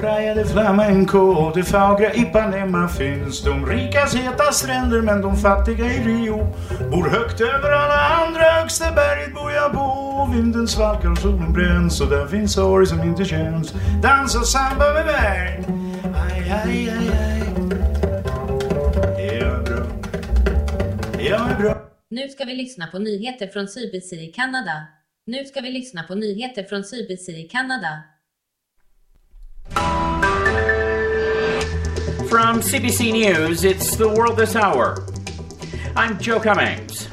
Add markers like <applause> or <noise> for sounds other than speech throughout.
Praia de Flamenco, det fagra Ipanema finns. De rikas heta stränder men de fattiga i Rio bor högt över alla andra. Högsta berget bor jag på. Vinden svalkar och solen bränns och där finns sorg som inte känns. Dansa samba med mig. Aj, aj, aj, aj. Jag är bra. Jag är bra. Nu ska vi lyssna på nyheter från CBC i Kanada. Nu ska vi lyssna på nyheter från CBC i Kanada. From CBC News, it's the world this hour. I'm Joe Cummings.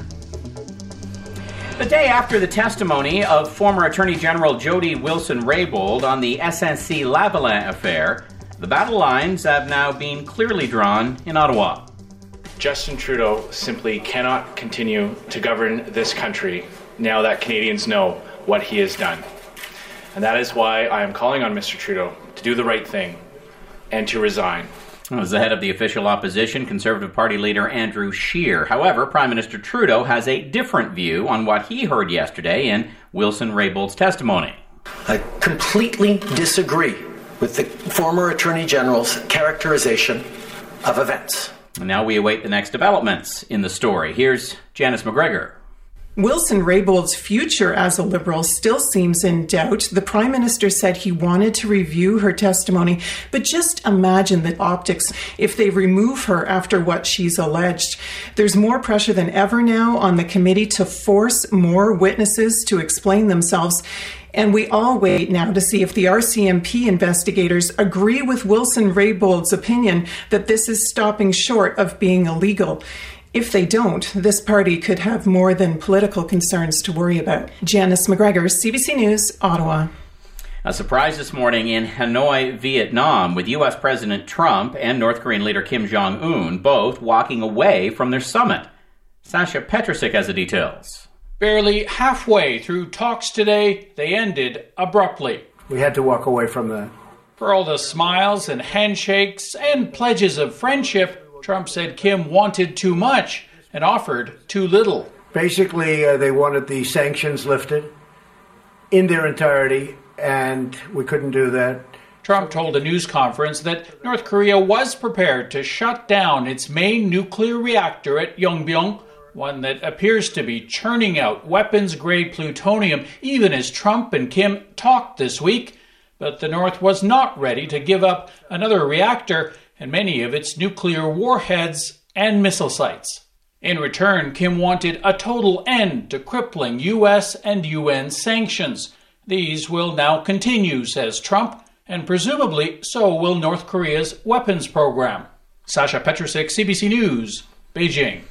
The day after the testimony of former Attorney General Jody Wilson-Raybould on the SNC Lavalin affair, the battle lines have now been clearly drawn in Ottawa. Justin Trudeau simply cannot continue to govern this country now that Canadians know what he has done. And that is why I am calling on Mr. Trudeau to do the right thing and to resign. As the head of the official opposition, Conservative Party leader Andrew Scheer. However, Prime Minister Trudeau has a different view on what he heard yesterday in Wilson Raybould's testimony. I completely disagree with the former Attorney General's characterization of events. And now we await the next developments in the story. Here's Janice McGregor. Wilson Raybould's future as a Liberal still seems in doubt. The Prime Minister said he wanted to review her testimony, but just imagine the optics if they remove her after what she's alleged. There's more pressure than ever now on the committee to force more witnesses to explain themselves. And we all wait now to see if the RCMP investigators agree with Wilson Raybould's opinion that this is stopping short of being illegal. If they don't, this party could have more than political concerns to worry about. Janice McGregor, CBC News, Ottawa. A surprise this morning in Hanoi, Vietnam, with U.S. President Trump and North Korean leader Kim Jong un both walking away from their summit. Sasha Petrusik has the details. Barely halfway through talks today, they ended abruptly. We had to walk away from that. For all the smiles and handshakes and pledges of friendship, Trump said Kim wanted too much and offered too little. Basically, uh, they wanted the sanctions lifted in their entirety, and we couldn't do that. Trump told a news conference that North Korea was prepared to shut down its main nuclear reactor at Yongbyon, one that appears to be churning out weapons grade plutonium even as Trump and Kim talked this week. But the North was not ready to give up another reactor and many of its nuclear warheads and missile sites. In return, Kim wanted a total end to crippling U.S. and UN sanctions. These will now continue, says Trump, and presumably so will North Korea's weapons program. Sasha Petrusik, CBC News, Beijing.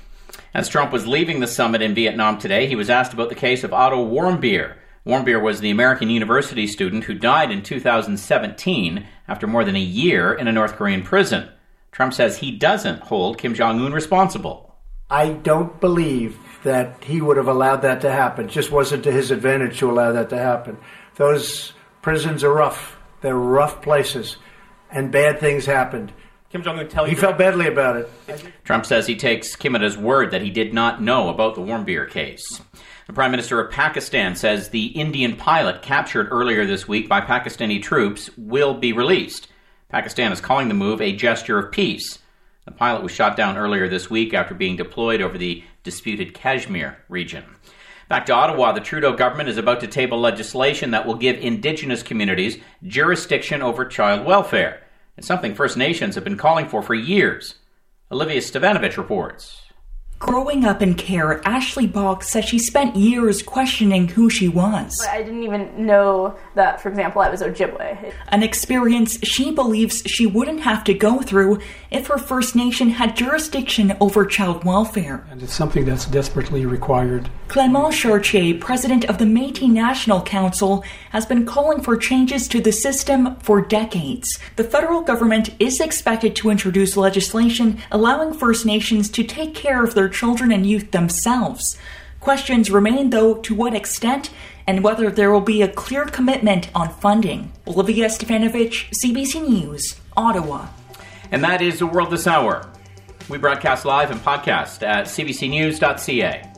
As Trump was leaving the summit in Vietnam today, he was asked about the case of Otto Warmbier. Warmbier was the American university student who died in 2017 after more than a year in a North Korean prison. Trump says he doesn't hold Kim Jong un responsible. I don't believe that he would have allowed that to happen. It just wasn't to his advantage to allow that to happen. Those prisons are rough. They're rough places, and bad things happened. Kim Jong Un tell you. He felt badly about it. Trump says he takes Kim at his word that he did not know about the Warmbier case. The Prime Minister of Pakistan says the Indian pilot captured earlier this week by Pakistani troops will be released. Pakistan is calling the move a gesture of peace. The pilot was shot down earlier this week after being deployed over the disputed Kashmir region. Back to Ottawa, the Trudeau government is about to table legislation that will give Indigenous communities jurisdiction over child welfare. It's something First Nations have been calling for for years. Olivia Stevanovich reports. Growing up in care, Ashley Boggs says she spent years questioning who she was. I didn't even know that, for example, I was Ojibwe. An experience she believes she wouldn't have to go through if her First Nation had jurisdiction over child welfare. And it's something that's desperately required. Clément Chartier, president of the Métis National Council, has been calling for changes to the system for decades. The federal government is expected to introduce legislation allowing First Nations to take care of their children and youth themselves. Questions remain, though, to what extent and whether there will be a clear commitment on funding. Olivia Stefanovich, CBC News, Ottawa. And that is the world this hour. We broadcast live and podcast at cbcnews.ca.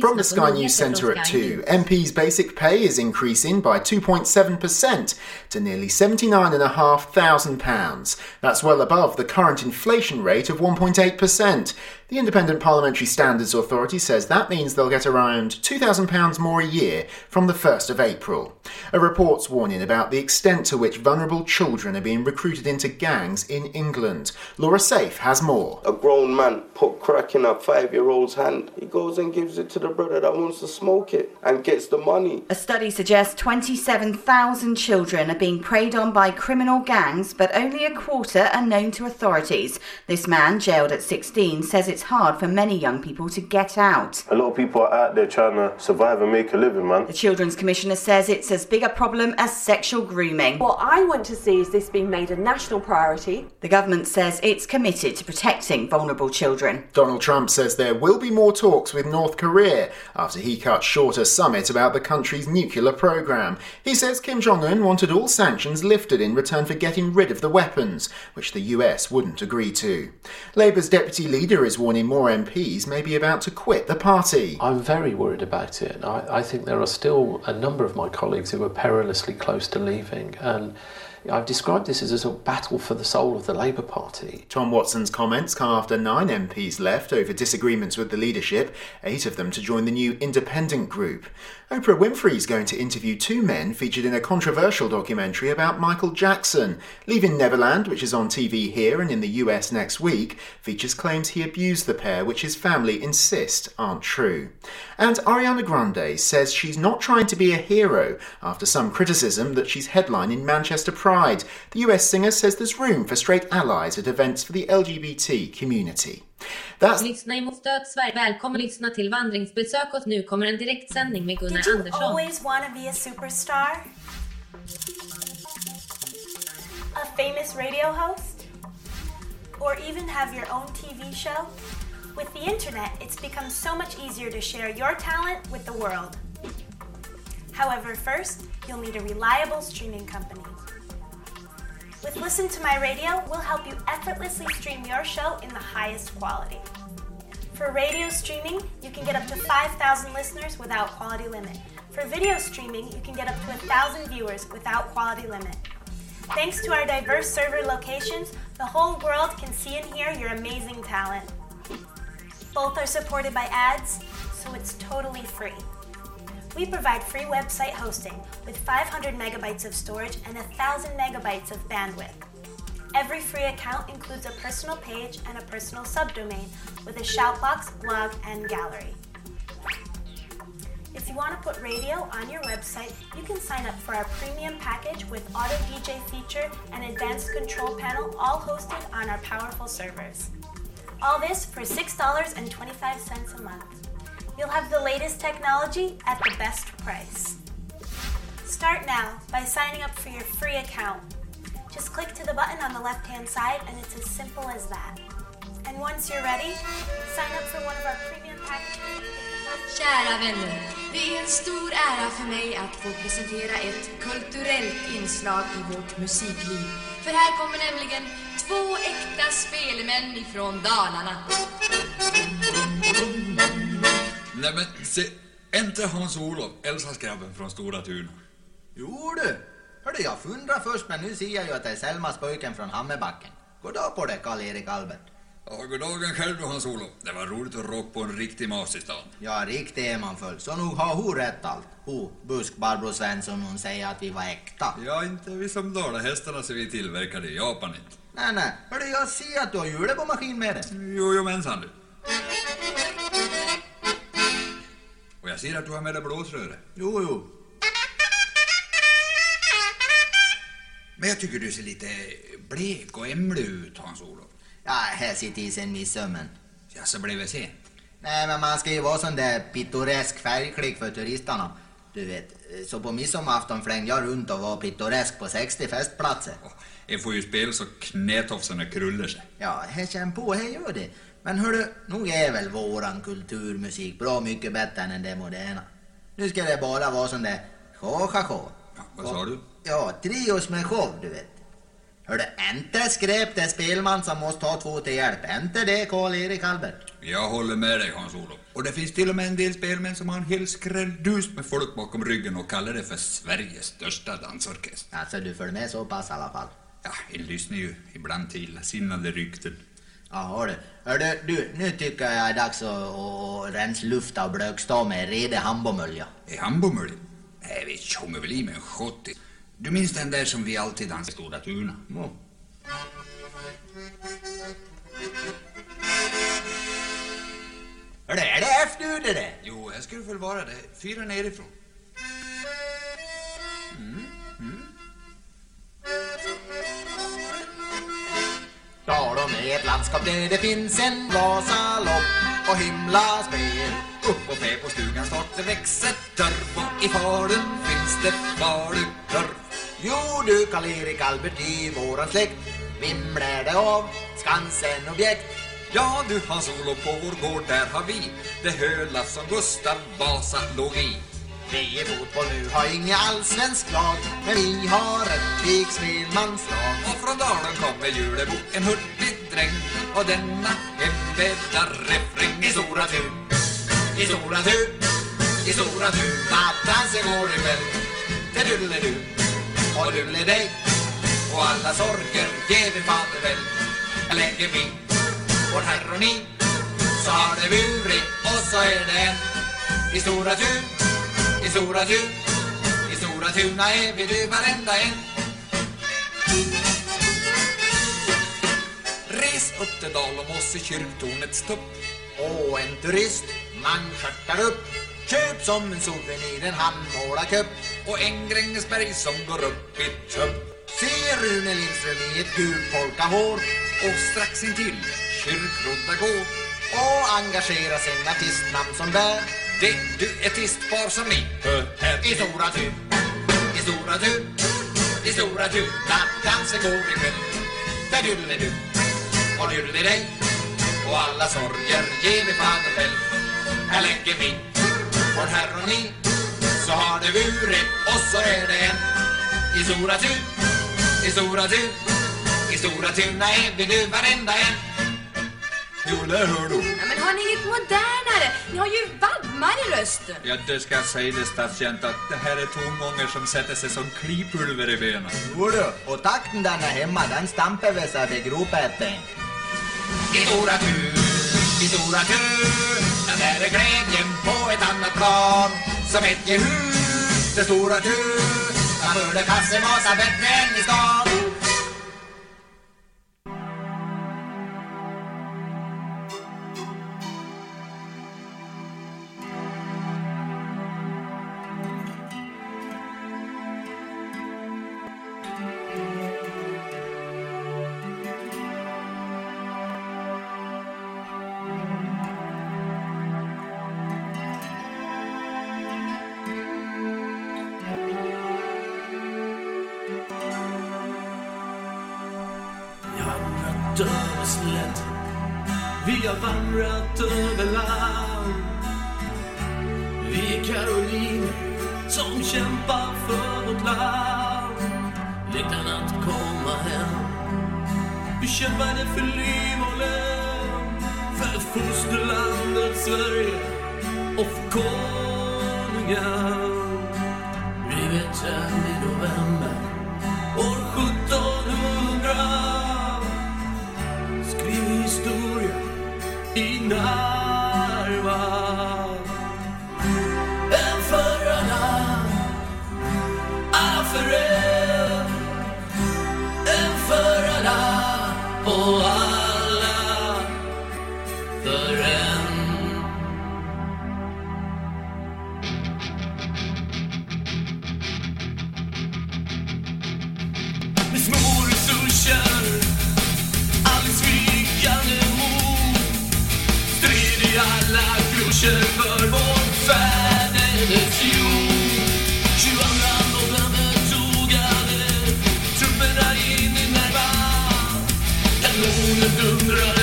From the Sky News Centre at 2, MP's basic pay is increasing by 2.7% to nearly £79,500. That's well above the current inflation rate of 1.8%. The Independent Parliamentary Standards Authority says that means they'll get around £2,000 more a year from the 1st of April. A report's warning about the extent to which vulnerable children are being recruited into gangs in England. Laura Safe has more. A grown man put crack in a five year old's hand. He goes and gives it to the brother that wants to smoke it and gets the money. A study suggests 27,000 children are being preyed on by criminal gangs, but only a quarter are known to authorities. This man, jailed at 16, says it's hard for many young people to get out. A lot of people are out there trying to survive and make a living, man. The Children's Commissioner says it's as big a problem as sexual grooming. What I want to see is this being made a national priority. The government says it's committed to protecting vulnerable children. Donald Trump says there will be more talks with North Korea after he cut short a summit about the country's nuclear program. He says Kim Jong un wanted all sanctions lifted in return for getting rid of the weapons, which the US wouldn't agree to. Labour's deputy leader is warning more MPs may be about to quit the party. I'm very worried about it. I, I think there are still a number of my colleagues who are perilously close to leaving, and I've described this as a sort of battle for the soul of the Labour Party. Tom Watson's comments come after nine MPs left over disagreements with the leadership, eight of them to join the new independent group. Oprah Winfrey is going to interview two men featured in a controversial documentary about Michael Jackson. Leaving Neverland, which is on TV here and in the US next week, features claims he abused the pair, which his family insist aren't true. And Ariana Grande says she's not trying to be a hero after some criticism that she's headlining Manchester Pride. The US singer says there's room for straight allies at events for the LGBT community. That's Lyssna i Motstött Sverige. Välkommen lyssna till vandringsbesök och nu kommer en direktsändning med Gunnar Did you Andersson. always want to be a superstar? A famous radio host? Or even have your own TV show? With the internet, it's become so much easier to share your talent with the world. However, first, you'll need a reliable streaming company. With Listen to My Radio, we'll help you effortlessly stream your show in the highest quality. For radio streaming, you can get up to 5,000 listeners without quality limit. For video streaming, you can get up to 1,000 viewers without quality limit. Thanks to our diverse server locations, the whole world can see and hear your amazing talent. Both are supported by ads, so it's totally free. We provide free website hosting with 500 megabytes of storage and 1,000 megabytes of bandwidth. Every free account includes a personal page and a personal subdomain with a shoutbox, blog, and gallery. If you want to put radio on your website, you can sign up for our premium package with auto DJ feature and advanced control panel, all hosted on our powerful servers. All this for $6.25 a month. You'll have the latest technology at the best price. Start now by signing up for your free account. Just click to the button on the left hand side, and it's as simple as that. And once you're ready, sign up for one of our premium packages. Kära vänner, det är en stor ära för mig att få presentera ett kulturellt inslag i vårt musikliv. För här kommer nämligen två äkta spelmän ifrån Dalarna. Nej men se, inte Hans-Olof, Elsa-skrabben från Stora Tuna. Jo du! Hörde jag fundrade först men nu ser jag ju att det är Selmas pojken från Hammerbacken. Goddag på dig Karl-Erik Albert. Ja, goddagen själv du Hans-Olof. Det var roligt att rocka på en riktig mas i stan. Ja, riktigt är man full. Så nog har hon rätt allt. Hon, busk Barbro Svensson, hon säger att vi var äkta. Ja, inte vi som dalahästarna som vi tillverkade i Japan inte. Nej, nej. Hörde jag ser att du har hjulet på maskin med dig. Jo, jo mensan du. Och jag ser att du har med dig blåsröret. Jo, jo. Men jag tycker du ser lite blek och ämlig ut, Hans-Olof. Ja, här sitter i sen midsömmen. Ja, så blev det sent. Nej, men man ska ju vara sån där pittoresk färgklick för turisterna. Du vet, så på midsommarafton flängde jag runt och var pittoresk på 60 festplatser. Jag får ju spela så knätofsarna krullar sig. Ja, här känn på, här gör det. Men hörru, nog är väl våran kulturmusik bra mycket bättre än det moderna. Nu ska det bara vara sån där show, show. Ja, vad sa du? Ja, trios med show, du vet. Hörde, inte skräp det spelman som måste ha två till hjälp. Inte det, Karl-Erik Albert. Jag håller med dig Hans-Olof. Och det finns till och med en del spelmän som har en hel skrälldus med folk bakom ryggen och kallar det för Sveriges största dansorkester. Alltså, du följer med så pass i alla fall. Ja, jag lyssnar ju ibland till illasinnade rykten. Ja, hördu. Hördu, du, nu tycker jag det är dags att, att rensa lufta och blökstå med redig hambomölja. Är hambomölja? Nej, vi tjongar väl i med en shottis. Du minns den där som vi alltid dansade i Stora Tuna? Ja. Hördu, är det F-ljud det där? Jo, här ska det väl vara det. Fyra nerifrån. Dalom är ett landskap där det finns en Vasalopp och himla spel. Upp och fä på stugan snart det växer törv och i Falun finns det falukorv. Jo du Karl-Erik Albert i våran släkt vimlar det av Skansen-objekt. Ja du Hans-Olof, på vår gård där har vi det höla som Gustav Vasa låg i. Vi i fotboll nu har inget allsvenskt lag men vi har ett Viksmedmanslag. Och från Dalen kommer Julebo, en hurtig dräng och denna hembäddar refräng i Stora Tun. I Stora Tun, i Stora Tun Nattdansen går ikväll Tedudelidu och dudelig Och alla sorger ger vi fader väl. Lägger vi vår harmoni så har det burit och så är det en I Stora Tun, i Stora Tun I Stora Tuna är vi du varenda en Res upp till dal oss i kyrktornets tupp. Och en turist, man skärtar upp Köp som en souvenir en handmålarkupp Och en Grängesberg som går upp i tupp. Se Rune Lindström i ett gult polkahår Och strax intill kyrkrodda gå. Och engagera sin artistnamn som bär det du ett artistpar som ni hör här. I Stora tur, i Stora tur, I Stora Tun, dansen går vi du och dudelig Och alla sorger ger vi fader själv Här lägger vi vår herr och ni. Så har det burit och så är det en I Stora tur, i Stora tur, I Stora Tuna är vi nu varenda en? Jo, det hör du. Ja, men har ni inget modernare? Ni har ju vadmar i rösten. Ja, det ska jag säga det stadskänt att det här är tongångar som sätter sig som klipulver i benen. Jo du, och takten där hemma den stampar vi så vi gropar I Stora Tun, i Stora Tun Där är glädjen på ett annat plan Som ett Jehu, det Stora Tun Där borde kassemasa bättre än i stan har i Narva. En dundra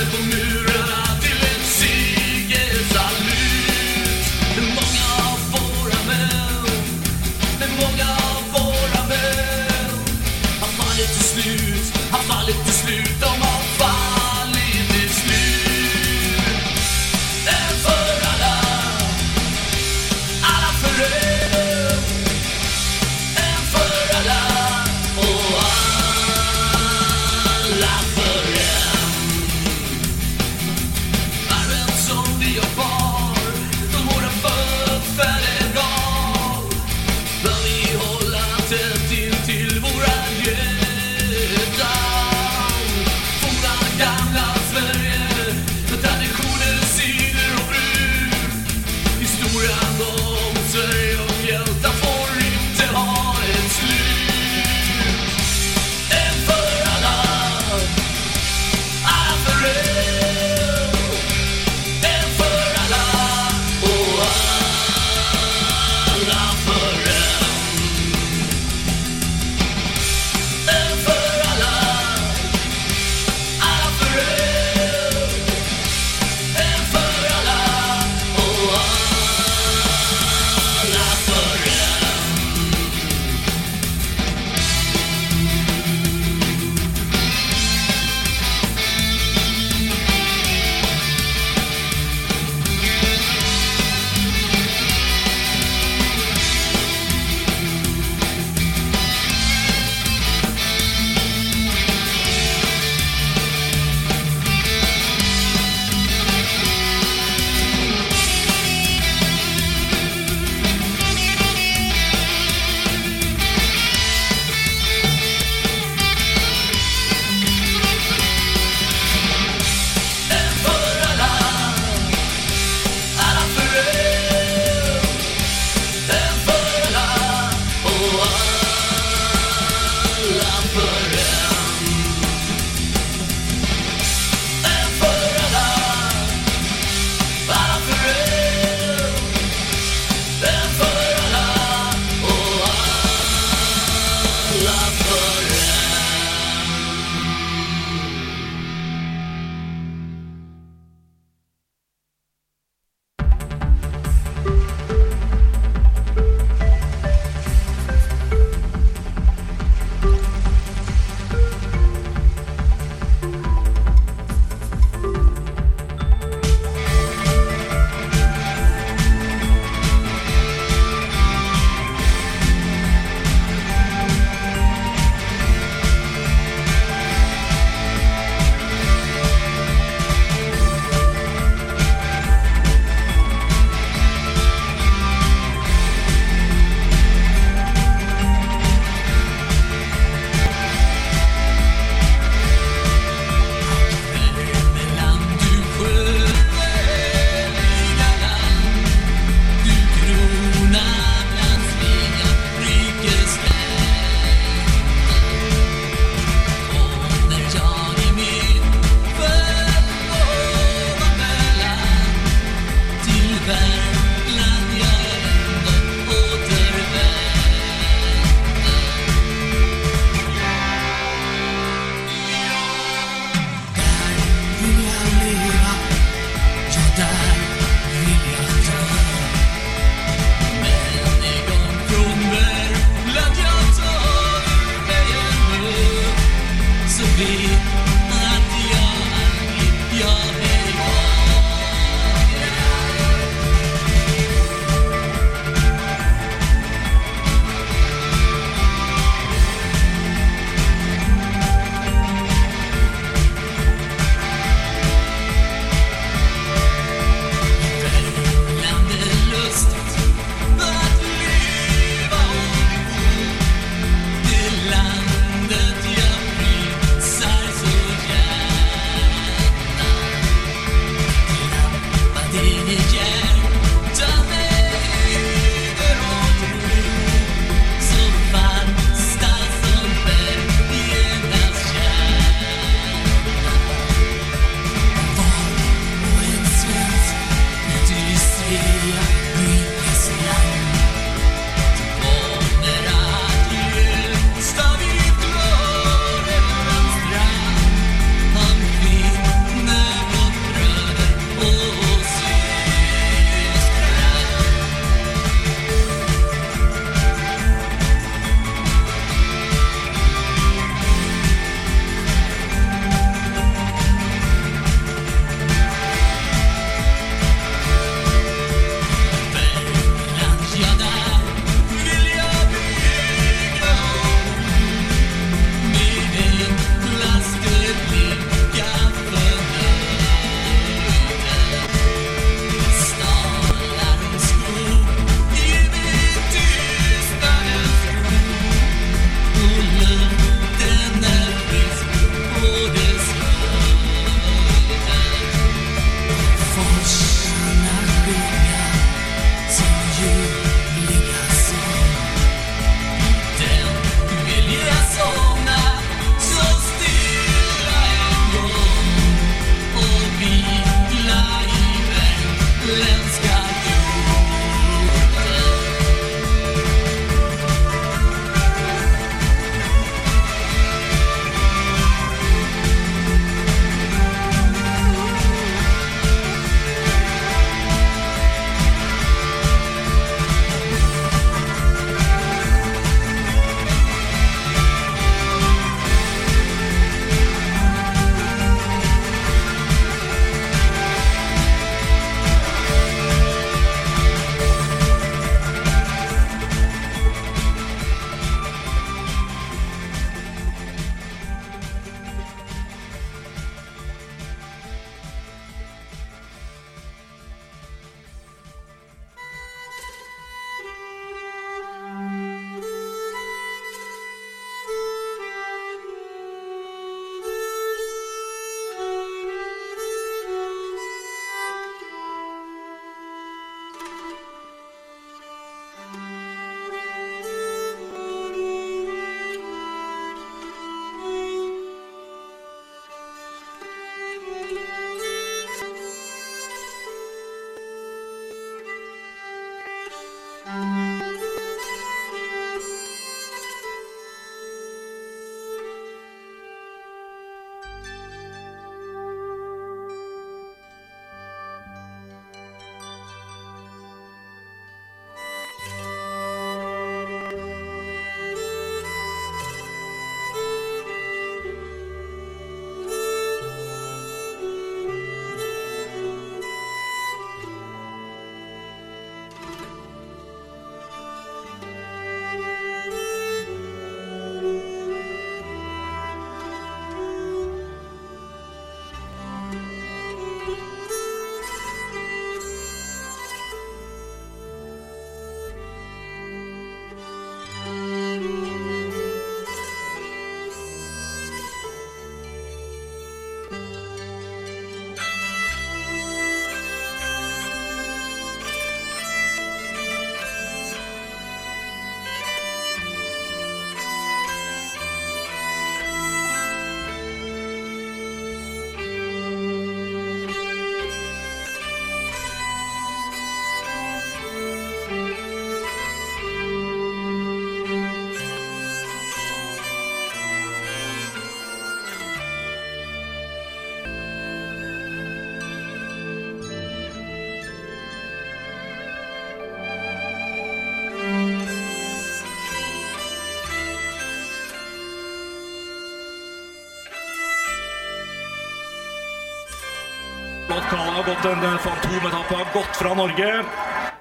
har gått en eh, fantometappe, har gått fra Norge.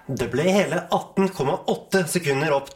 Det ble hele 18,8 sekunder opp.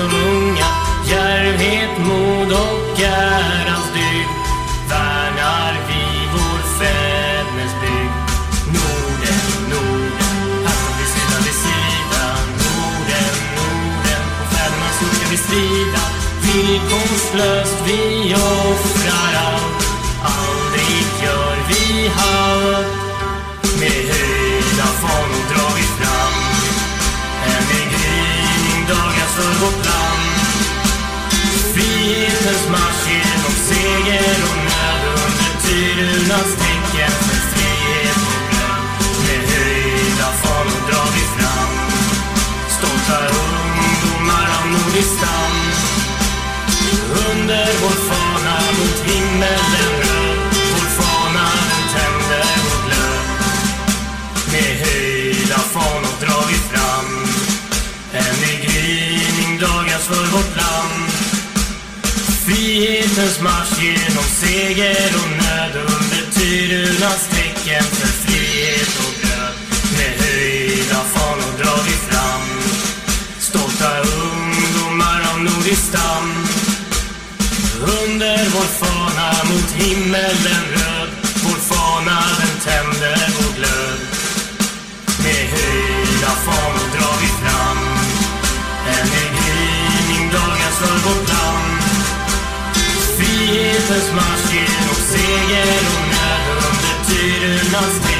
som unga Djärvhet, mod och ärans dygd värnar vi vår fädernesbygd. Norden, Norden, här står vi sida vid sida. Norden, Norden, på fädernas jord ska vi strida. Villkorslöst vi offrar allt Folkets marsch genom seger och nöd under tidernas tecken för frihet och glöd. Med höjda fanor drar vi fram stolta ungdomar av nordisk Vänsterns marsch genom seger och nöd under Tyrunas tecken för frihet och bröd. Med höjda fanor drar vi fram stolta ungdomar av nordisk stam. Under vår fana mot himmelen röd, vår fana den tänder vår glöd. Med höjda fanor Landsens marsch genom seger och när under tidernas tid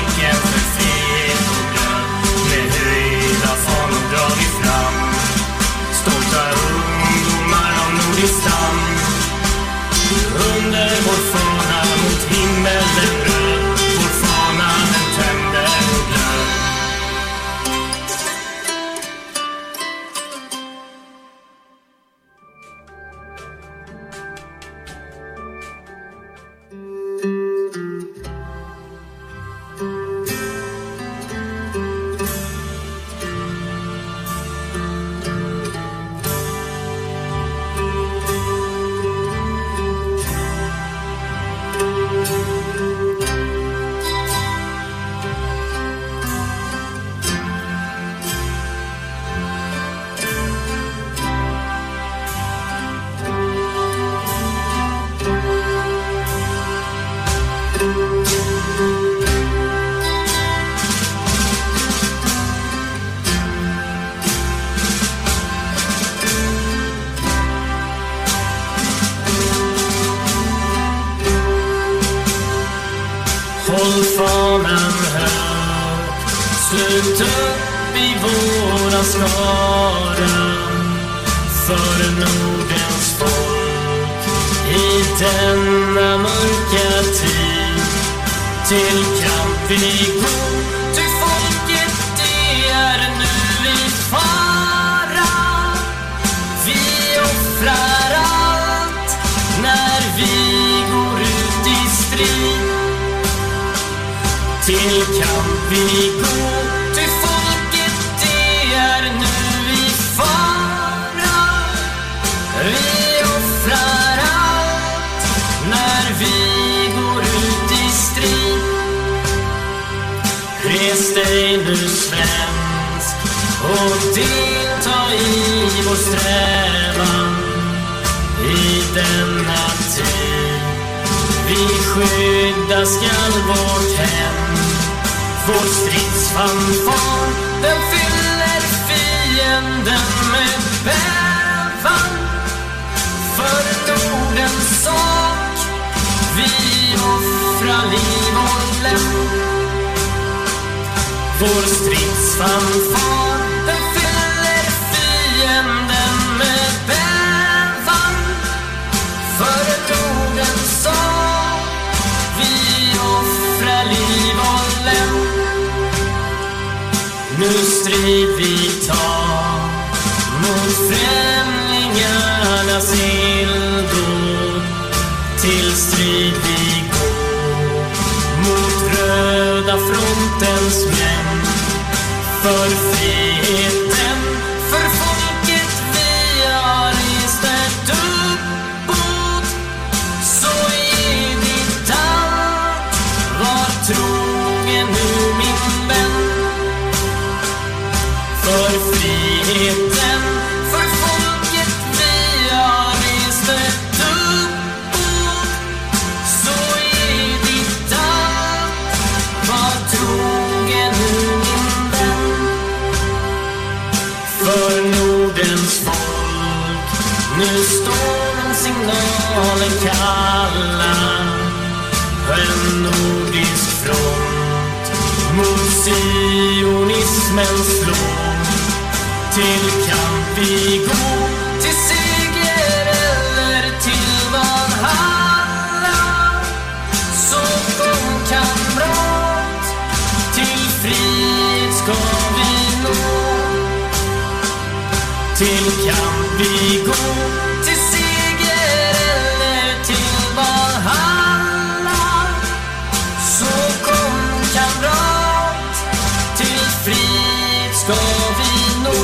ska vi nå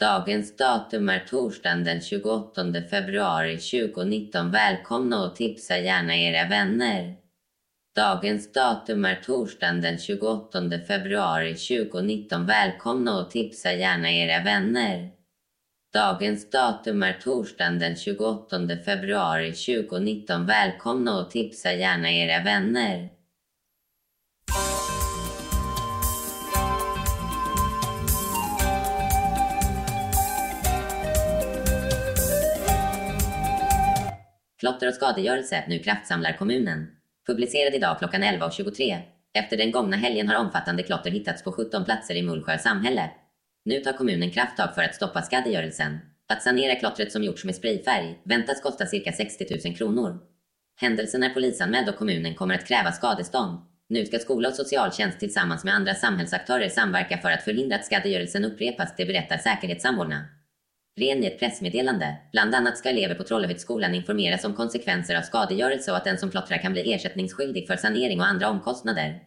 Dagens datum är torsdagen den 28 februari 2019. Välkomna och tipsa gärna era vänner. Dagens datum är torsdagen den 28 februari 2019. Välkomna och tipsa gärna era vänner. Dagens datum är torsdagen den 28 februari 2019. Välkomna och tipsa gärna era vänner. Klotter och skadegörelse, nu kraftsamlar kommunen. Publicerad idag klockan 11.23. Efter den gångna helgen har omfattande klotter hittats på 17 platser i Mullsjö samhälle. Nu tar kommunen krafttag för att stoppa skadegörelsen. Att sanera klottret som gjorts med sprayfärg väntas kosta cirka 60 000 kronor. Händelsen är polisanmäld och kommunen kommer att kräva skadestånd. Nu ska skola och socialtjänst tillsammans med andra samhällsaktörer samverka för att förhindra att skadegörelsen upprepas, det berättar säkerhetssamordna. Ren i ett pressmeddelande. Bland annat ska elever på Trollhätteskolan informeras om konsekvenser av skadegörelse och att den som klottrar kan bli ersättningsskyldig för sanering och andra omkostnader.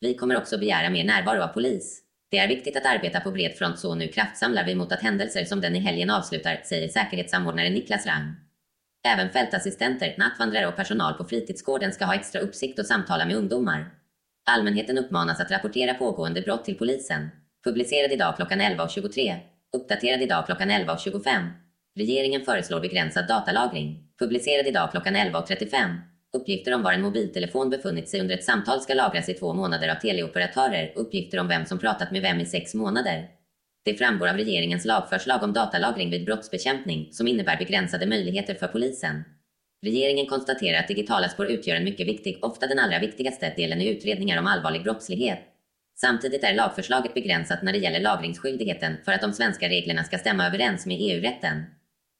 Vi kommer också begära mer närvaro av polis. Det är viktigt att arbeta på bred front så nu kraftsamlar vi mot att händelser som den i helgen avslutar, säger säkerhetssamordnare Niklas Rang. Även fältassistenter, nattvandrare och personal på fritidsgården ska ha extra uppsikt och samtala med ungdomar. Allmänheten uppmanas att rapportera pågående brott till polisen. Publicerad idag klockan 11.23. Uppdaterad idag klockan 11.25. Regeringen föreslår begränsad datalagring. Publicerad idag klockan 11.35. Uppgifter om var en mobiltelefon befunnit sig under ett samtal ska lagras i två månader av teleoperatörer. Uppgifter om vem som pratat med vem i sex månader. Det framgår av regeringens lagförslag om datalagring vid brottsbekämpning som innebär begränsade möjligheter för polisen. Regeringen konstaterar att digitala spår utgör en mycket viktig, ofta den allra viktigaste, delen i utredningar om allvarlig brottslighet. Samtidigt är lagförslaget begränsat när det gäller lagringsskyldigheten för att de svenska reglerna ska stämma överens med EU-rätten.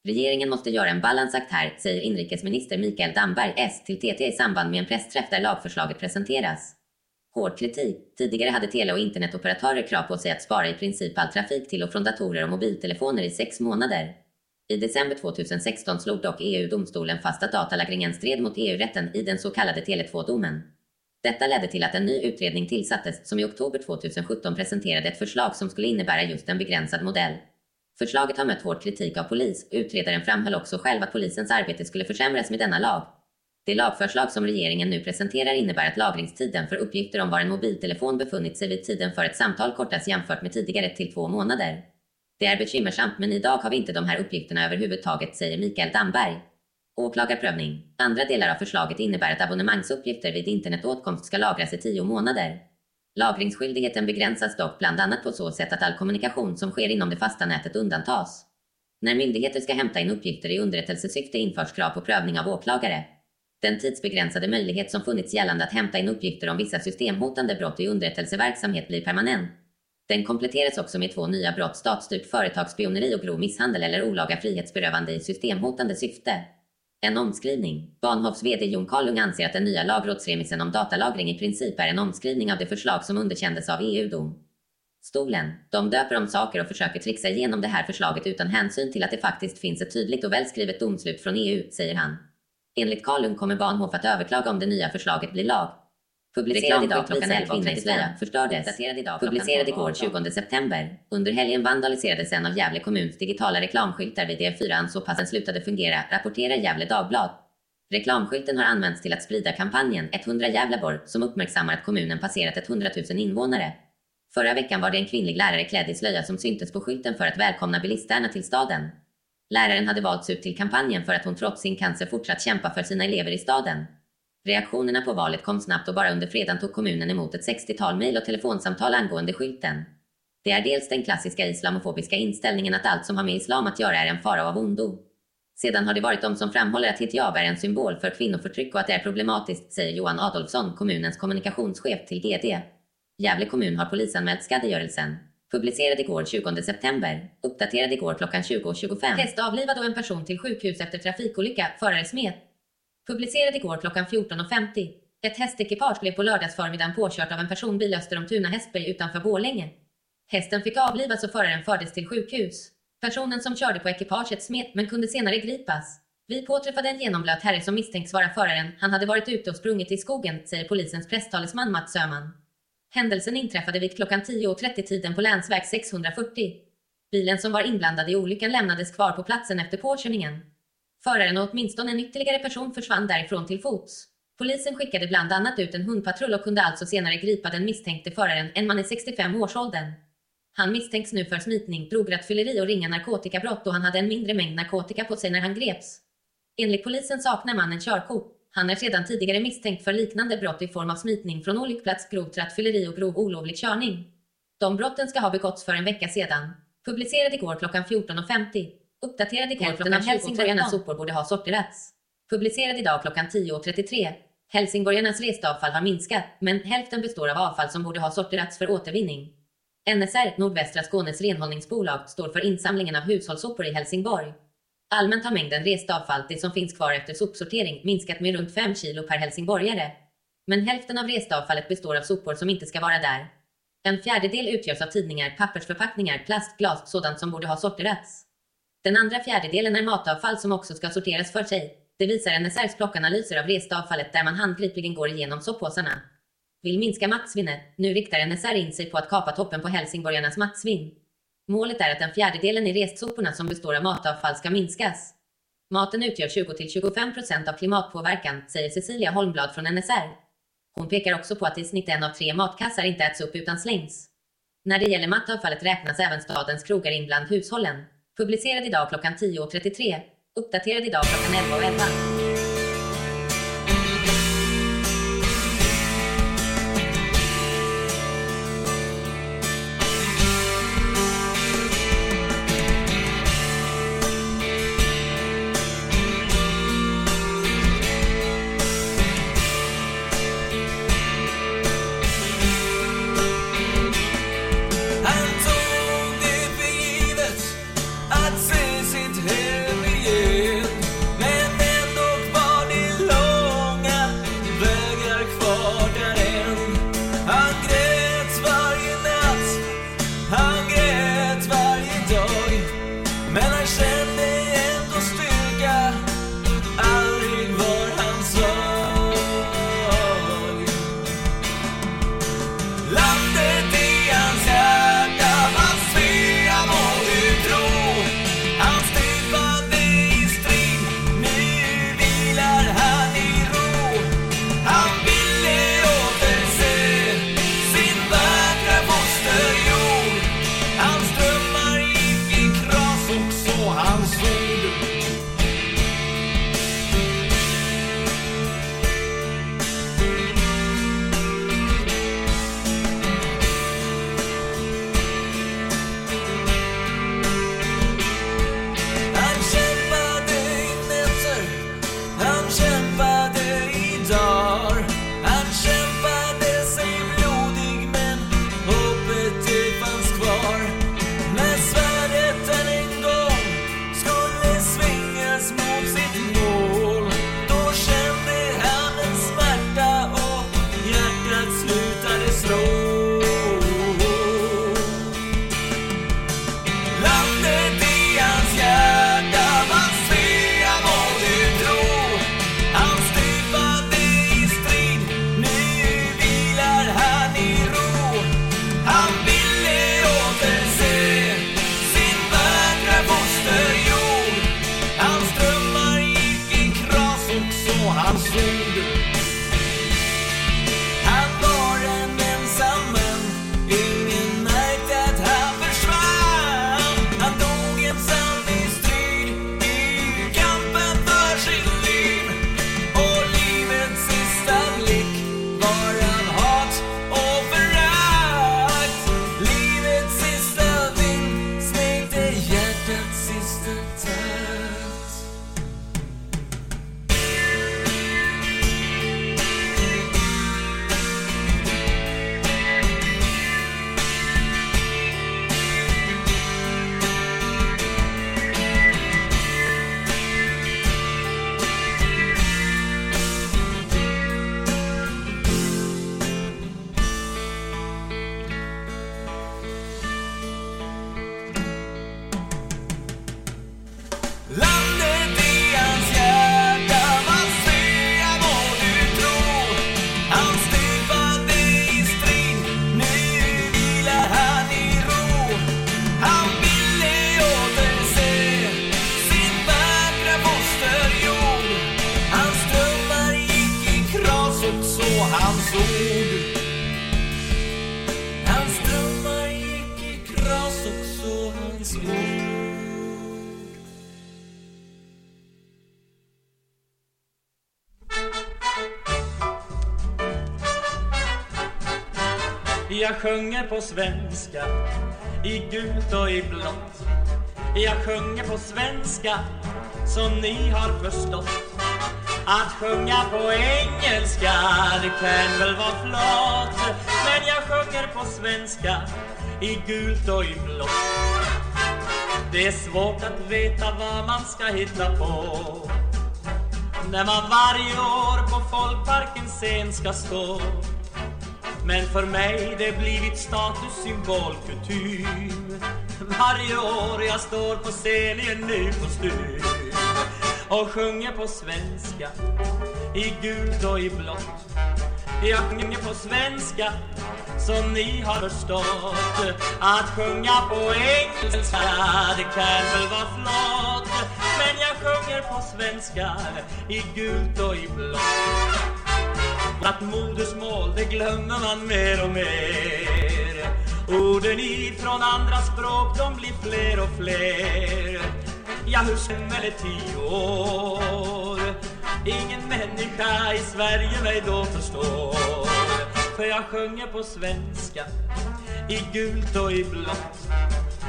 Regeringen måste göra en balansakt här, säger inrikesminister Mikael Damberg, S, till TT i samband med en pressträff där lagförslaget presenteras. Hård kritik. Tidigare hade tele och internetoperatörer krav på sig att spara i princip all trafik till och från datorer och mobiltelefoner i sex månader. I december 2016 slog dock EU-domstolen fast att datalagringen stred mot EU-rätten i den så kallade Tele2-domen. Detta ledde till att en ny utredning tillsattes som i oktober 2017 presenterade ett förslag som skulle innebära just en begränsad modell. Förslaget har mött hård kritik av polis. Utredaren framhöll också själv att polisens arbete skulle försämras med denna lag. Det lagförslag som regeringen nu presenterar innebär att lagringstiden för uppgifter om var en mobiltelefon befunnit sig vid tiden för ett samtal kortas jämfört med tidigare till två månader. Det är bekymmersamt men idag har vi inte de här uppgifterna överhuvudtaget, säger Mikael Damberg. Åklagarprövning. Andra delar av förslaget innebär att abonnemangsuppgifter vid internetåtkomst ska lagras i tio månader. Lagringsskyldigheten begränsas dock bland annat på så sätt att all kommunikation som sker inom det fasta nätet undantas. När myndigheter ska hämta in uppgifter i underrättelsesyfte införs krav på prövning av åklagare. Den tidsbegränsade möjlighet som funnits gällande att hämta in uppgifter om vissa systemhotande brott i underrättelseverksamhet blir permanent. Den kompletteras också med två nya brott, statsstyrt företagsspioneri och grov misshandel eller olaga frihetsberövande i systemhotande syfte. En omskrivning. Bahnhofs VD Jon Karlung anser att den nya lagrådsremissen om datalagring i princip är en omskrivning av det förslag som underkändes av EU-dom. Stolen. De döper om saker och försöker trixa igenom det här förslaget utan hänsyn till att det faktiskt finns ett tydligt och välskrivet domslut från EU, säger han. Enligt Karlung kommer Bahnhof att överklaga om det nya förslaget blir lag. Publicerad idag klockan 11.35. Förstördes. Publicerad igår 20 september. Under helgen vandaliserades en av Gävle kommuns digitala reklamskyltar vid D4 så pass den slutade fungera, rapporterar Gävle Dagblad. Reklamskylten har använts till att sprida kampanjen 100 Gävleborg som uppmärksammar att kommunen passerat 100 000 invånare. Förra veckan var det en kvinnlig lärare klädd i slöja som syntes på skylten för att välkomna bilisterna till staden. Läraren hade valts ut till kampanjen för att hon trots sin cancer fortsatt kämpa för sina elever i staden. Reaktionerna på valet kom snabbt och bara under fredagen tog kommunen emot ett 60-tal mejl och telefonsamtal angående skylten. Det är dels den klassiska islamofobiska inställningen att allt som har med islam att göra är en fara av ondo. Sedan har det varit de som framhåller att hijab är en symbol för kvinnoförtryck och att det är problematiskt, säger Johan Adolfsson, kommunens kommunikationschef till GD. Gävle kommun har polisanmält skadegörelsen. Publicerad igår 20 september. Uppdaterad igår klockan 20.25. Häst avlivad och en person till sjukhus efter trafikolycka. Förare smet. Publicerad igår klockan 14.50. Ett hästekipage blev på lördagsförmiddagen påkört av en personbil öster om Tuna Hästberg utanför Borlänge. Hästen fick avlivas och föraren fördes till sjukhus. Personen som körde på ekipaget smet men kunde senare gripas. Vi påträffade en genomblöt herre som misstänks vara föraren. Han hade varit ute och sprungit i skogen, säger polisens presstalesman Mats Söman. Händelsen inträffade vid klockan 10.30 tiden på länsväg 640. Bilen som var inblandad i olyckan lämnades kvar på platsen efter påkörningen. Föraren och åtminstone en ytterligare person försvann därifrån till fots. Polisen skickade bland annat ut en hundpatrull och kunde alltså senare gripa den misstänkte föraren, en man i 65-årsåldern. Han misstänks nu för smitning, drograttfylleri och ringa narkotikabrott och han hade en mindre mängd narkotika på sig när han greps. Enligt polisen saknar mannen körkort. Han är sedan tidigare misstänkt för liknande brott i form av smitning från olyckplats, grovt rattfylleri och grov olovlig körning. De brotten ska ha begåtts för en vecka sedan. Publicerad igår klockan 14.50. Uppdaterad igår klockan av Helsingborgarnas sopor borde ha sorterats. Publicerad idag klockan 10.33. Helsingborgarnas restavfall har minskat, men hälften består av avfall som borde ha sorterats för återvinning. NSR, Nordvästra Skånes renhållningsbolag, står för insamlingen av hushållssopor i Helsingborg. Allmänt har mängden rest avfall, det som finns kvar efter sopsortering, minskat med runt 5 kilo per helsingborgare. Men hälften av restavfallet består av sopor som inte ska vara där. En fjärdedel utgörs av tidningar, pappersförpackningar, plast, glas, sådant som borde ha sorterats. Den andra fjärdedelen är matavfall som också ska sorteras för sig. Det visar NSRs plockanalyser av restavfallet där man handgripligen går igenom soppåsarna. Vill minska mattsvinnet. Nu riktar NSR in sig på att kapa toppen på helsingborgarnas mattsvinn. Målet är att den fjärdedelen i restsoporna som består av matavfall ska minskas. Maten utgör 20-25% av klimatpåverkan, säger Cecilia Holmblad från NSR. Hon pekar också på att i snitt en av tre matkassar inte äts upp utan slängs. När det gäller mattavfallet räknas även stadens krogar in bland hushållen. Publicerad idag klockan 10.33. Uppdaterad idag klockan 11.11. Jag sjunger på svenska i gult och i blått. Jag sjunger på svenska så ni har förstått. Att sjunga på engelska, det kan väl vara flott. Men jag sjunger på svenska i gult och i blått. Det är svårt att veta vad man ska hitta på när man varje år på Folkparkens scen ska stå. Men för mig det blivit status, symbol, kutym. Varje år jag står på scen i en ny kostym och sjunger på svenska i gult och i blått. Jag sjunger på svenska så ni har förstått att sjunga på engelska det kan väl vara flott men jag sjunger på svenska i gult och i blått. Att modersmål det glömmer man mer och mer. Orden ifrån andra språk de blir fler och fler. Ja, hur fem eller tio år? Ingen människa i Sverige mig då förstår. För jag sjunger på svenska I gult och i blått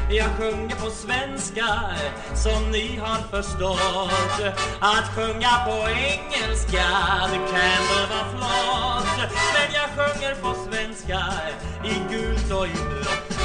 jag sjunger på svenska som ni har förstått. Att sjunga på engelska det kan väl vara flott. Men jag sjunger på svenska i gult och i blått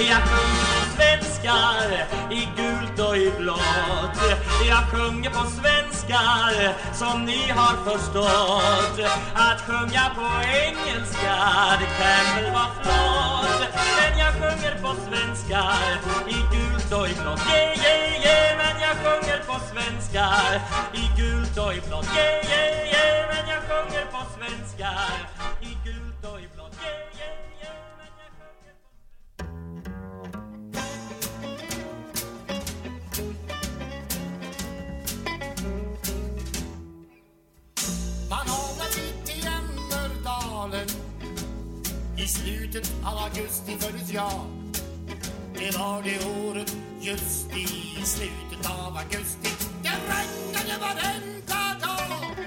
jag sjunger svenskar i gult och i blått. Jag sjunger på svenskar som ni har förstått. Att sjunga på engelska det kan väl vara flott. Men jag sjunger på svenskar i gult och i blått. Yeah, yeah, yeah, men jag sjunger på svenskar i gult och i blått. Yeah, yeah, yeah, men jag sjunger på svenskar i gult och i blått. Yeah, yeah, I slutet av augusti föddes jag. Det var det året just i slutet av augusti. Det regnade varenda dag.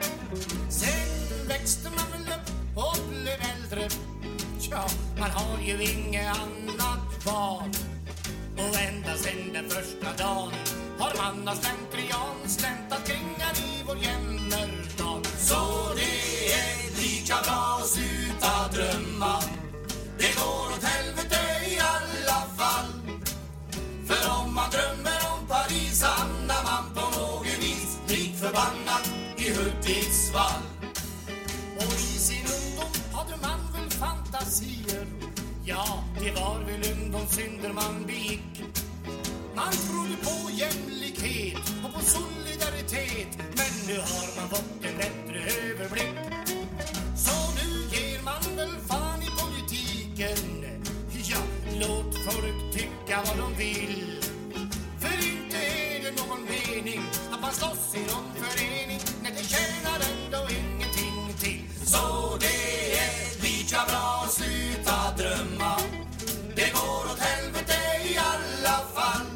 Sen växte man väl upp och blev äldre. Ja, man har ju inget annat val. Och ända sen den första dagen har man av slentrian släntat kring här i vår Jämmerdal. Så det är lika bra att sluta drömma. Går åt helvete i alla fall. För om man drömmer om Paris hamnar man på något vis lik förbannat i Hudiksvall. Och i sin ungdom hade man väl fantasier Ja, det var väl ungdomssynder man begick Man trodde på jämlikhet och på solidaritet Men nu har man fått en bättre tycka vad de vill. För inte är det någon mening att man slåss i någon förening När det tjänar ändå ingenting till. Så det är lika bra att sluta drömma. Det går åt helvete i alla fall.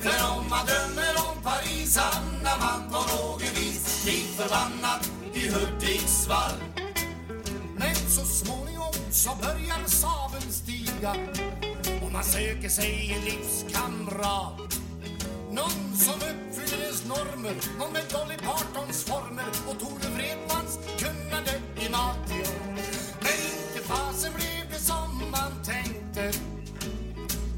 För om man drömmer om Paris hamnar man på något vis lik förbannat i Hudiksvall. Men så småningom så börjar saven stiga man söker sig en livskamrat. Någon som uppfyller ens normer. Någon med Dolly Partons former Och Tore Wretmans kunnande i mat. Men inte fasen blev det som man tänkte.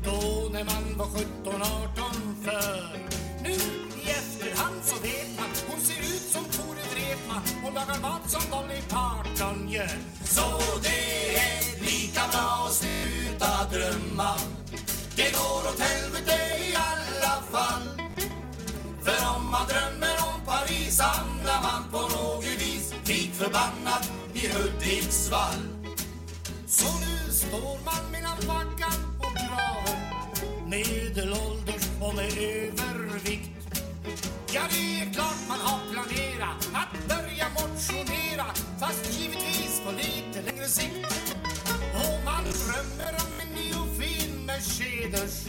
Då när man var 17-18 för Nu i efterhand så vet man. Hon ser ut som Tore Wretman Och lagar mat som Dolly Parton gör. Så det är lika bra att sluta drömma. Det går åt helvete i alla fall. För om man drömmer om Paris hamnar man på något vis lik förbannat i Hudiksvall. Så nu står man mellan vaggan och graven Medelålders och med övervikt. Ja, det är klart man har planerat att börja motionera Fast givetvis på lite längre sikt drömmer om en ny och fin Mercedes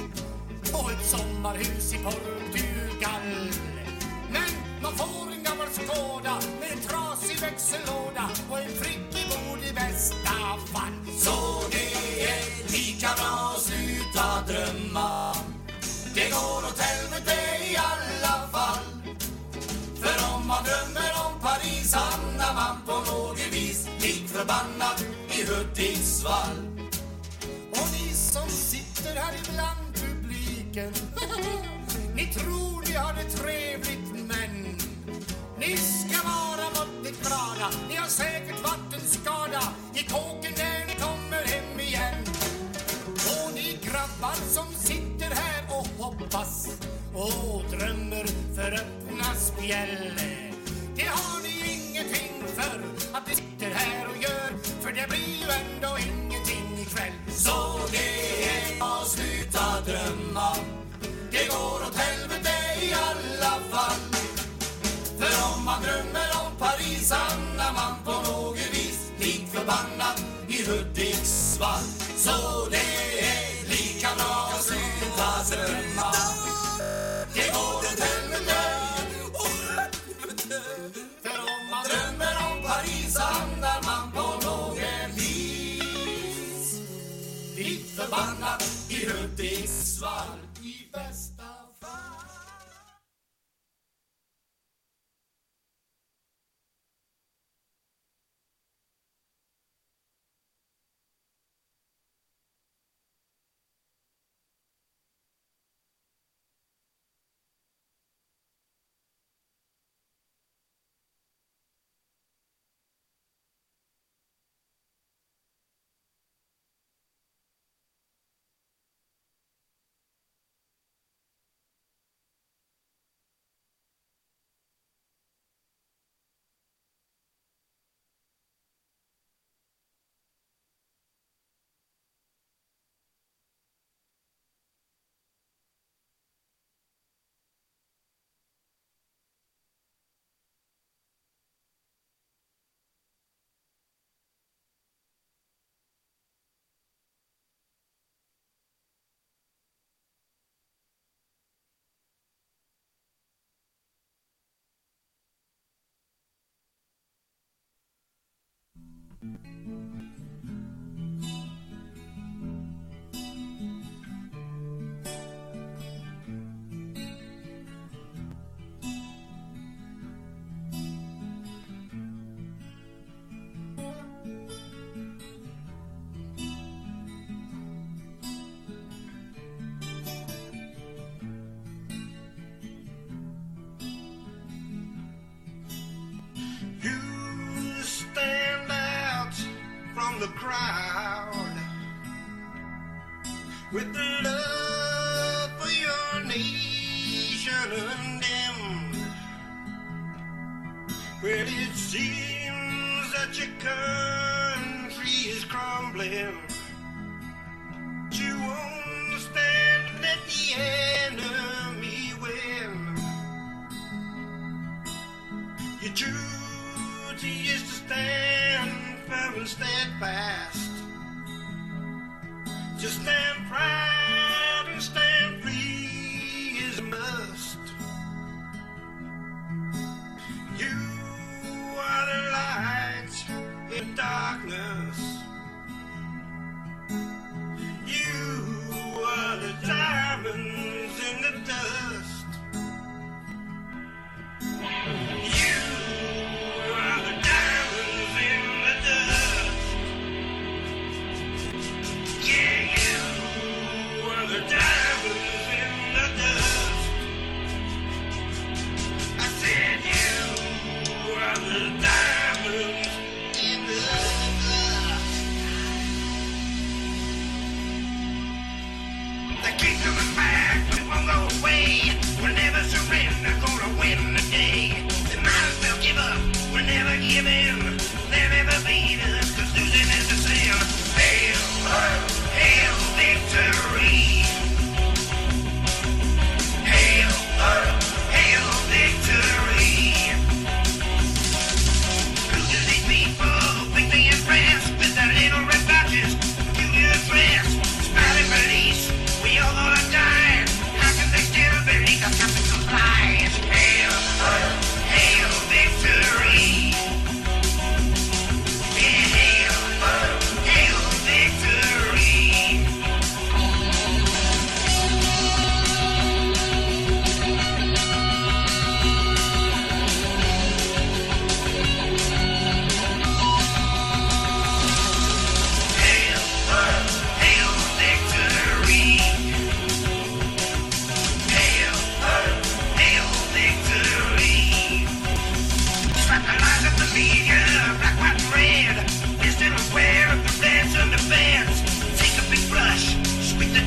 Och ett sommarhus i Portugal Men man får en gammal Skoda med en trasig växellåda och en prickig bod i i bästa fall. Så det är lika bra att sluta drömma. Det går åt helvete i alla fall. För om man drömmer om Paris hamnar man på något vis lik förbannat i Hudiksvall. Och ni som sitter här ibland publiken <laughs> Ni tror ni har det trevligt men Ni ska vara måttligt glada. Ni har säkert vattenskada i kåken när ni kommer hem igen. Och ni grabbar som sitter här och hoppas och drömmer för öppna spjäll. Det har ni ingenting för att ni sitter här och gör För det blir ju ändå inget ikväll Så det är att sluta drömma. Det går åt helvete i alla fall. För om man drömmer om Paris hamnar man på något vis lik förbannat i Hudiksvall. Så det är lika bra att sluta drömma. Det går åt helvete. För om man drömmer om Paris hamnar man manna í hundi svar í best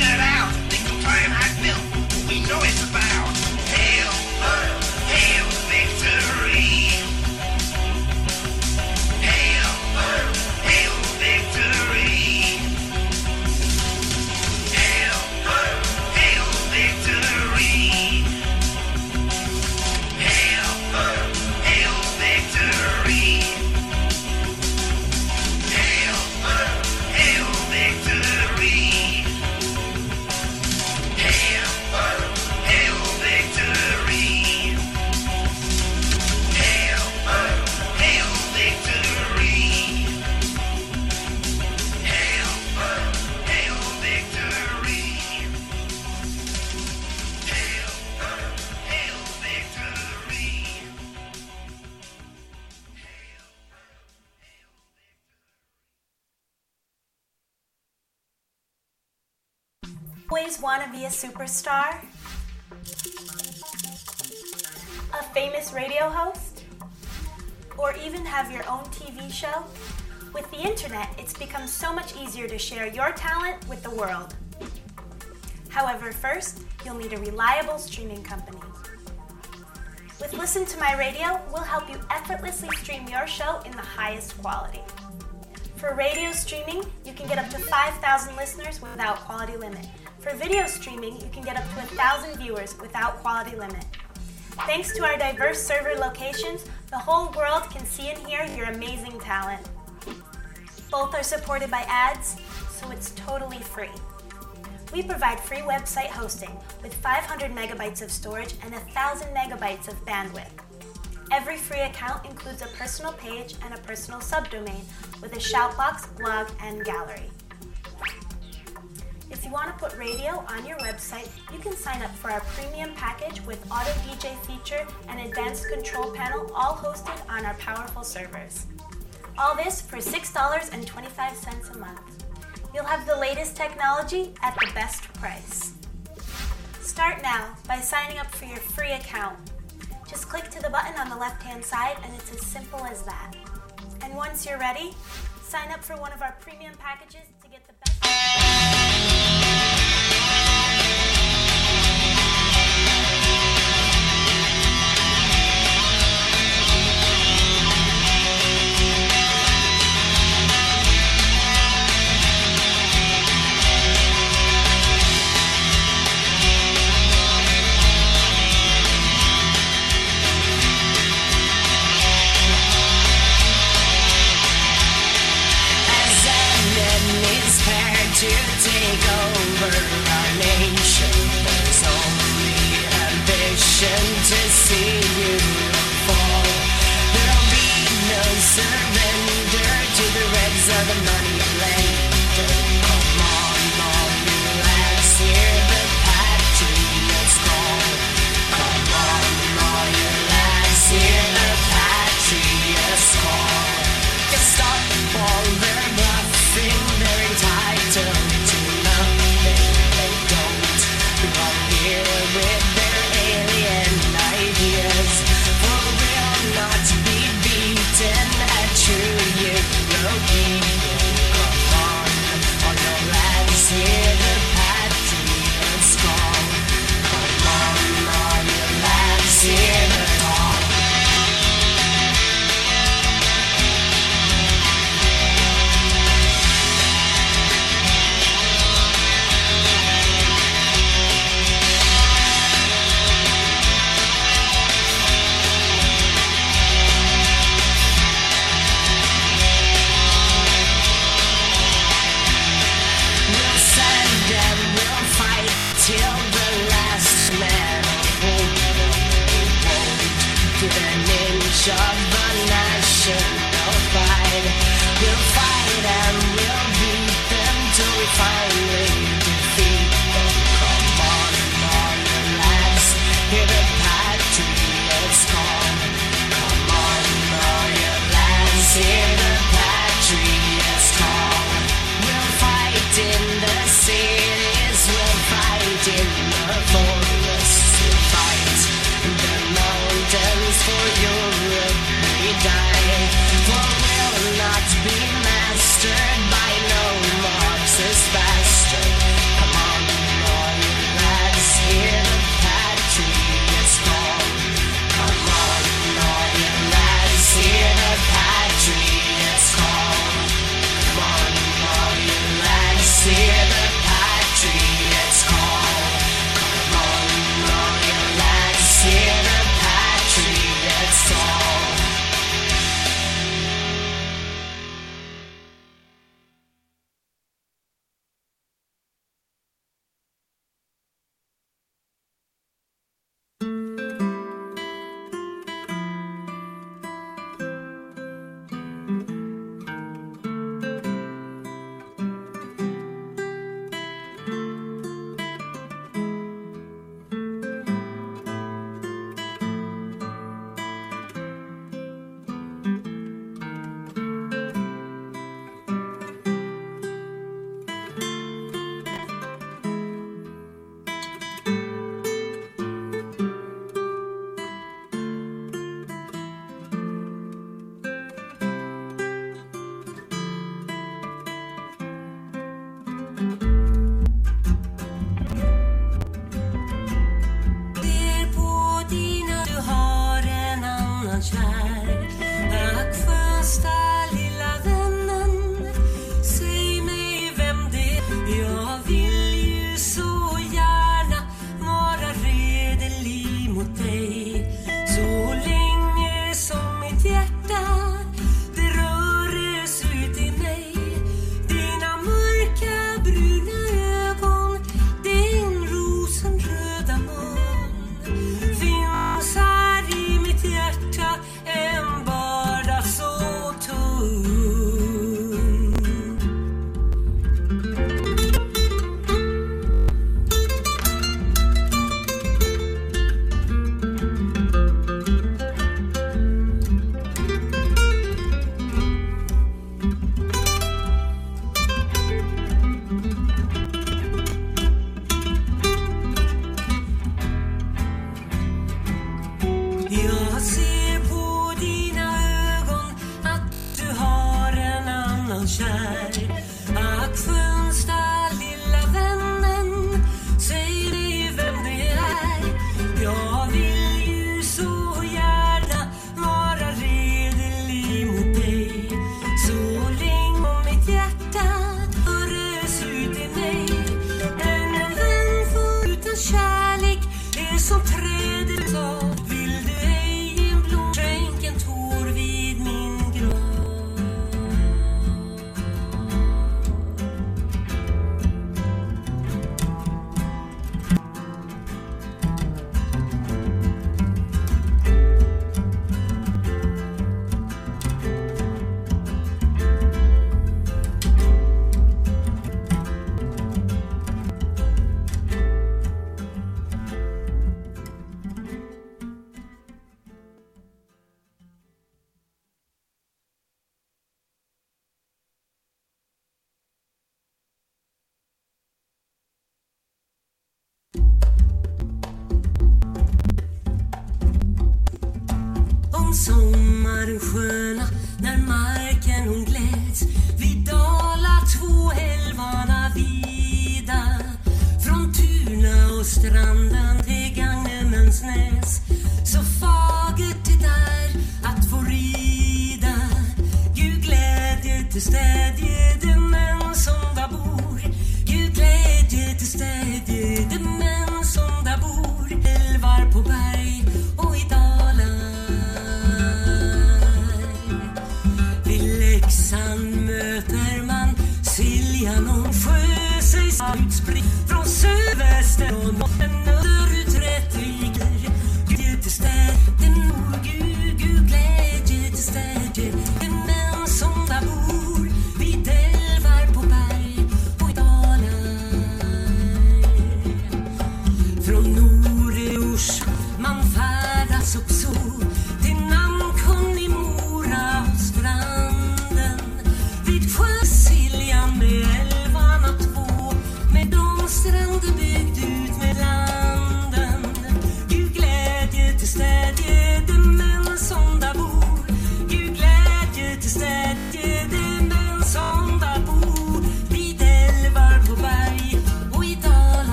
get out! Superstar? A famous radio host? Or even have your own TV show? With the internet, it's become so much easier to share your talent with the world. However, first, you'll need a reliable streaming company. With Listen to My Radio, we'll help you effortlessly stream your show in the highest quality. For radio streaming, you can get up to 5,000 listeners without quality limit. For video streaming, you can get up to 1,000 viewers without quality limit. Thanks to our diverse server locations, the whole world can see and hear your amazing talent. Both are supported by ads, so it's totally free. We provide free website hosting with 500 megabytes of storage and 1,000 megabytes of bandwidth. Every free account includes a personal page and a personal subdomain with a shoutbox, blog, and gallery. If you want to put radio on your website, you can sign up for our premium package with auto DJ feature and advanced control panel, all hosted on our powerful servers. All this for $6.25 a month. You'll have the latest technology at the best price. Start now by signing up for your free account. Just click to the button on the left hand side, and it's as simple as that. And once you're ready, sign up for one of our premium packages to get the best.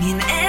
Min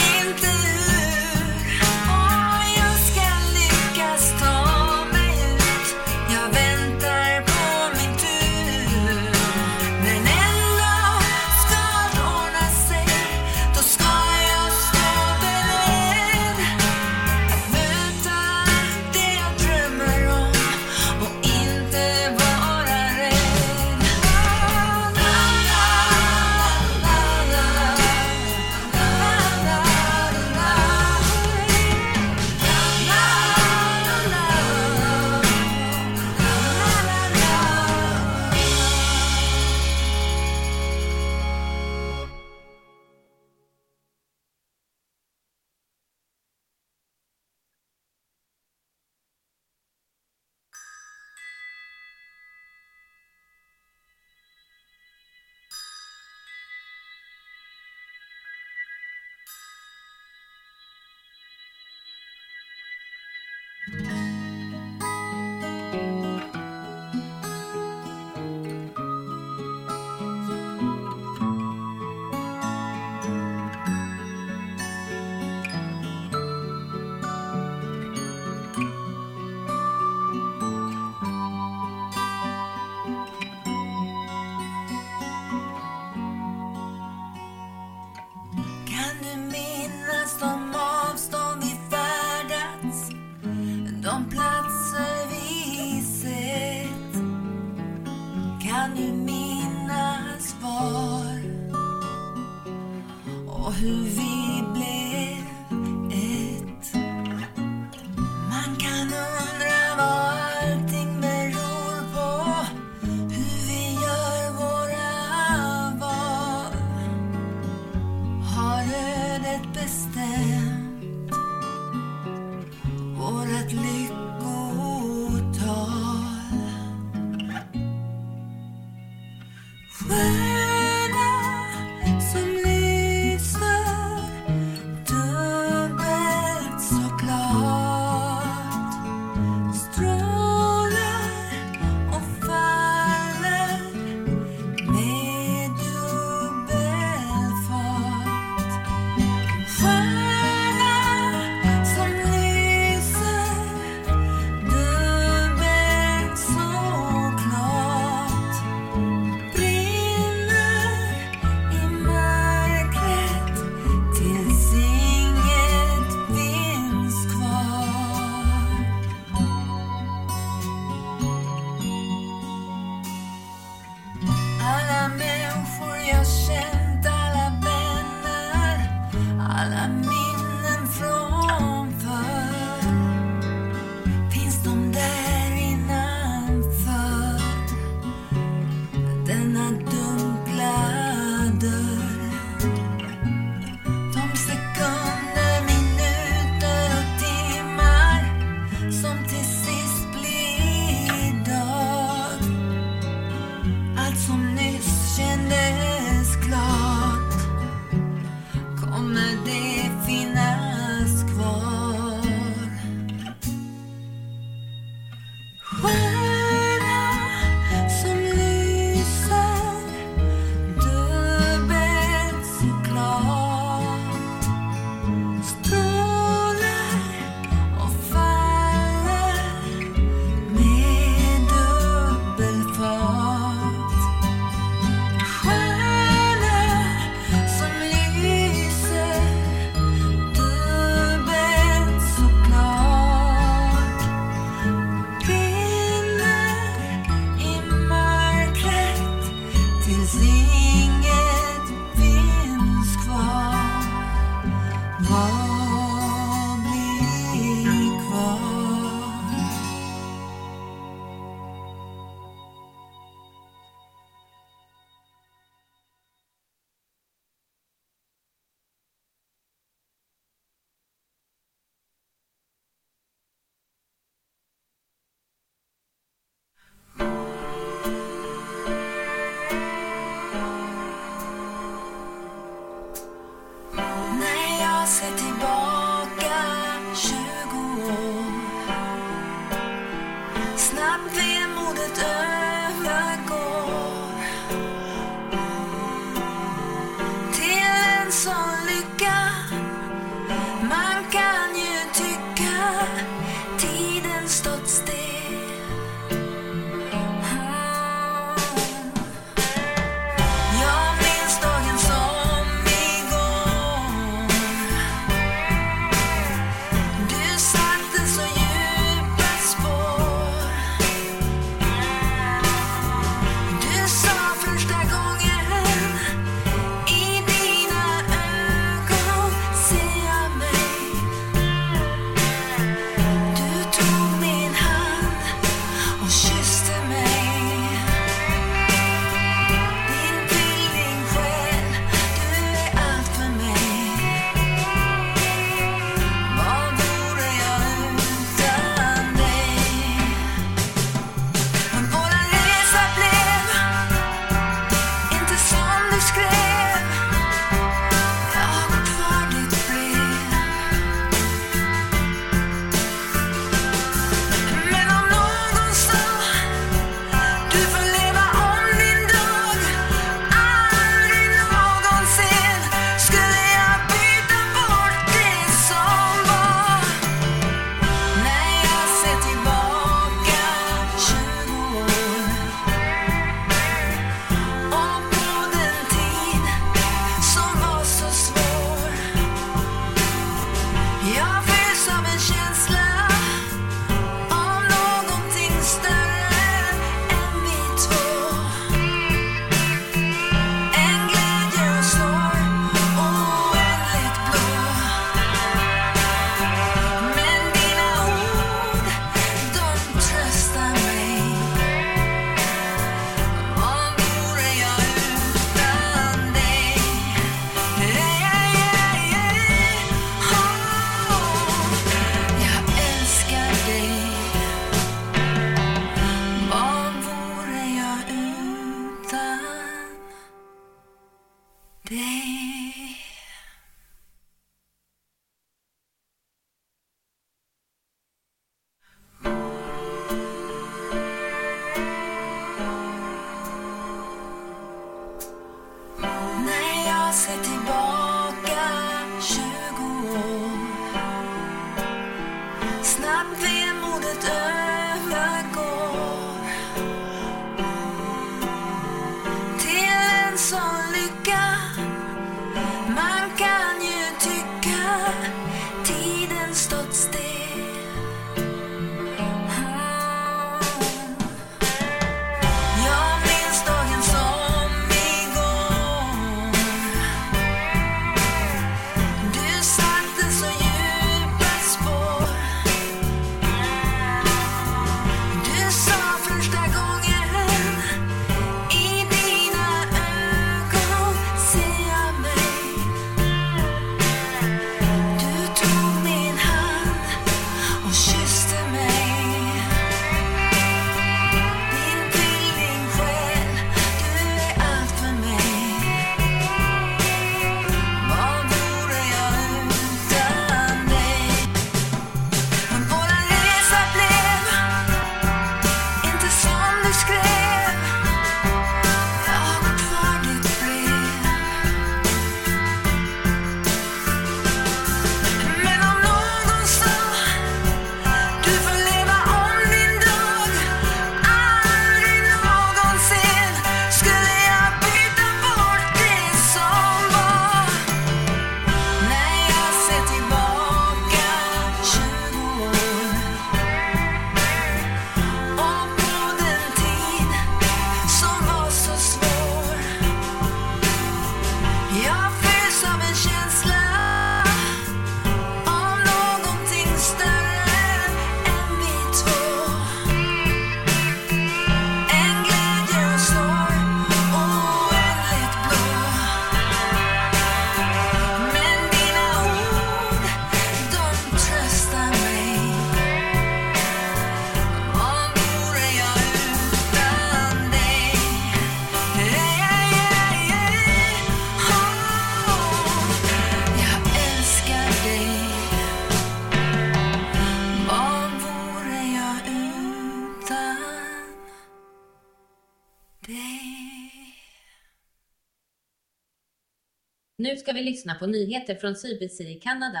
Nu ska vi lyssna på nyheter från CBC i Kanada.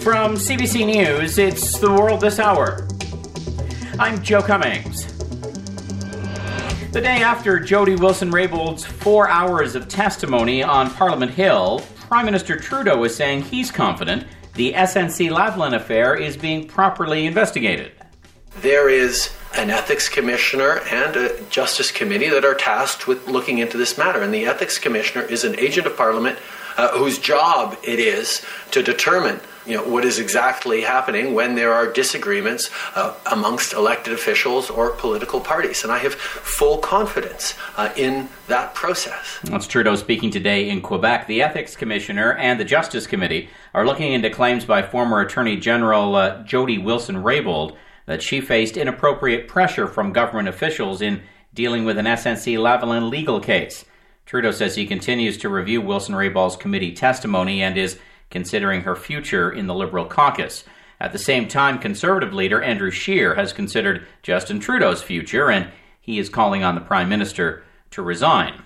From CBC News, it's The World This Hour. I'm Joe Cummings. The day after Jody Wilson Raybould's four hours of testimony on Parliament Hill, Prime Minister Trudeau is saying he's confident the SNC Lavalin affair is being properly investigated. There is an ethics commissioner and a justice committee that are tasked with looking into this matter. And the ethics commissioner is an agent of parliament uh, whose job it is to determine you know, what is exactly happening when there are disagreements uh, amongst elected officials or political parties. And I have full confidence uh, in that process. That's Trudeau speaking today in Quebec. The Ethics Commissioner and the Justice Committee are looking into claims by former Attorney General uh, Jody Wilson Raybould that she faced inappropriate pressure from government officials in dealing with an SNC Lavalin legal case. Trudeau says he continues to review Wilson Raybould's committee testimony and is considering her future in the Liberal caucus. At the same time, Conservative leader Andrew Scheer has considered Justin Trudeau's future, and he is calling on the Prime Minister to resign.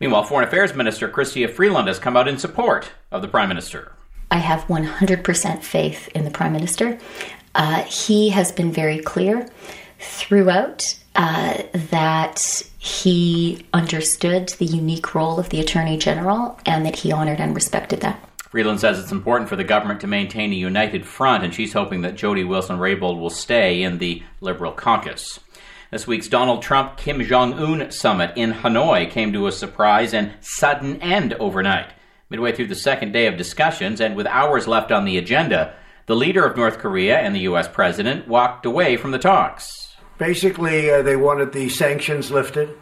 Meanwhile, Foreign Affairs Minister Chrystia Freeland has come out in support of the Prime Minister. I have 100% faith in the Prime Minister. Uh, he has been very clear throughout uh, that he understood the unique role of the Attorney General and that he honored and respected that. Freeland says it's important for the government to maintain a united front, and she's hoping that Jody Wilson Raybould will stay in the Liberal caucus. This week's Donald Trump Kim Jong un summit in Hanoi came to a surprise and sudden end overnight. Midway through the second day of discussions, and with hours left on the agenda, the leader of North Korea and the U.S. president walked away from the talks. Basically, uh, they wanted the sanctions lifted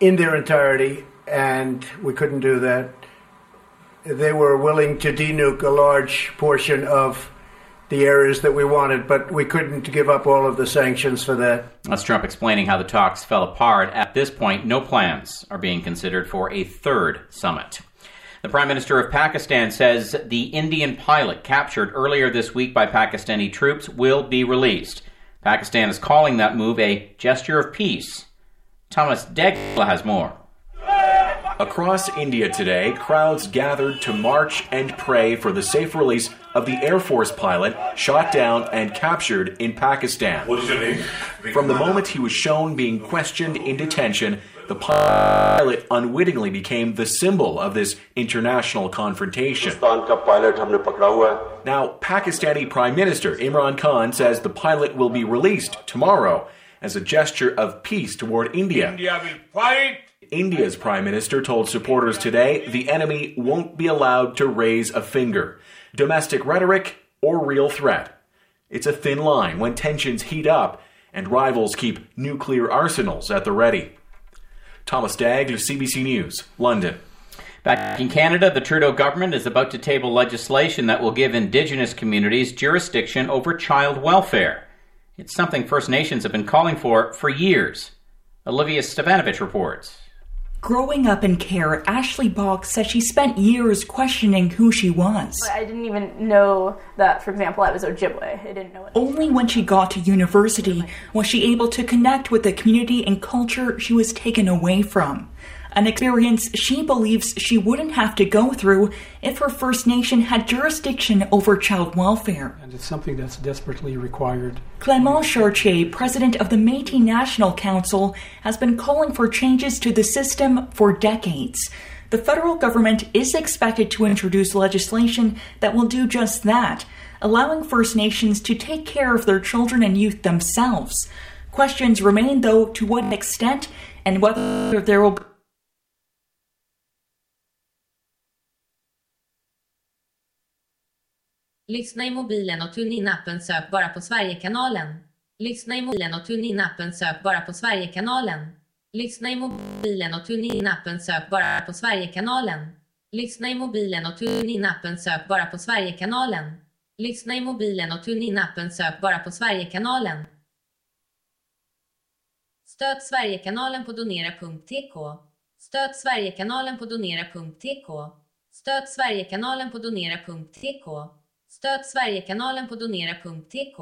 in their entirety, and we couldn't do that. They were willing to denuke a large portion of the areas that we wanted, but we couldn't give up all of the sanctions for that. That's Trump explaining how the talks fell apart. At this point, no plans are being considered for a third summit. The Prime Minister of Pakistan says the Indian pilot captured earlier this week by Pakistani troops will be released. Pakistan is calling that move a gesture of peace. Thomas Degla has more. Across India today, crowds gathered to march and pray for the safe release of the Air Force pilot shot down and captured in Pakistan. What is your name? From the moment he was shown being questioned in detention, the pilot unwittingly became the symbol of this international confrontation. Now, Pakistani Prime Minister Imran Khan says the pilot will be released tomorrow as a gesture of peace toward India. India will fight. India's Prime Minister told supporters today the enemy won't be allowed to raise a finger. Domestic rhetoric or real threat. It's a thin line when tensions heat up and rivals keep nuclear arsenals at the ready. Thomas Dagg, CBC News, London. Back in Canada, the Trudeau government is about to table legislation that will give Indigenous communities jurisdiction over child welfare. It's something First Nations have been calling for for years. Olivia Stevanovich reports. Growing up in care, Ashley Bach says she spent years questioning who she was. I didn't even know that, for example, I was Ojibwe. I didn't know it. Only when she got to university was she able to connect with the community and culture she was taken away from. An experience she believes she wouldn't have to go through if her First Nation had jurisdiction over child welfare. And it's something that's desperately required. Clément Chartier, president of the Métis National Council, has been calling for changes to the system for decades. The federal government is expected to introduce legislation that will do just that, allowing First Nations to take care of their children and youth themselves. Questions remain, though, to what extent and whether there will Lyssna i mobilen och tune in appen sök bara på Sverigekanalen. Lyssna i mobilen och tune in appen sök bara på Sverigekanalen. Lyssna i mobilen och tune in appen sök bara på Sverigekanalen. Lyssna i mobilen och tune in appen sök bara på Sverigekanalen. Lyssna i mobilen och tune in appen sök bara på Sverigekanalen. Stöd Sverigekanalen på donera.tk. Stöd Sverigekanalen på donera.tk. Stöd Sverigekanalen på donera.tk. Stöd Sverigekanalen på donera.tk.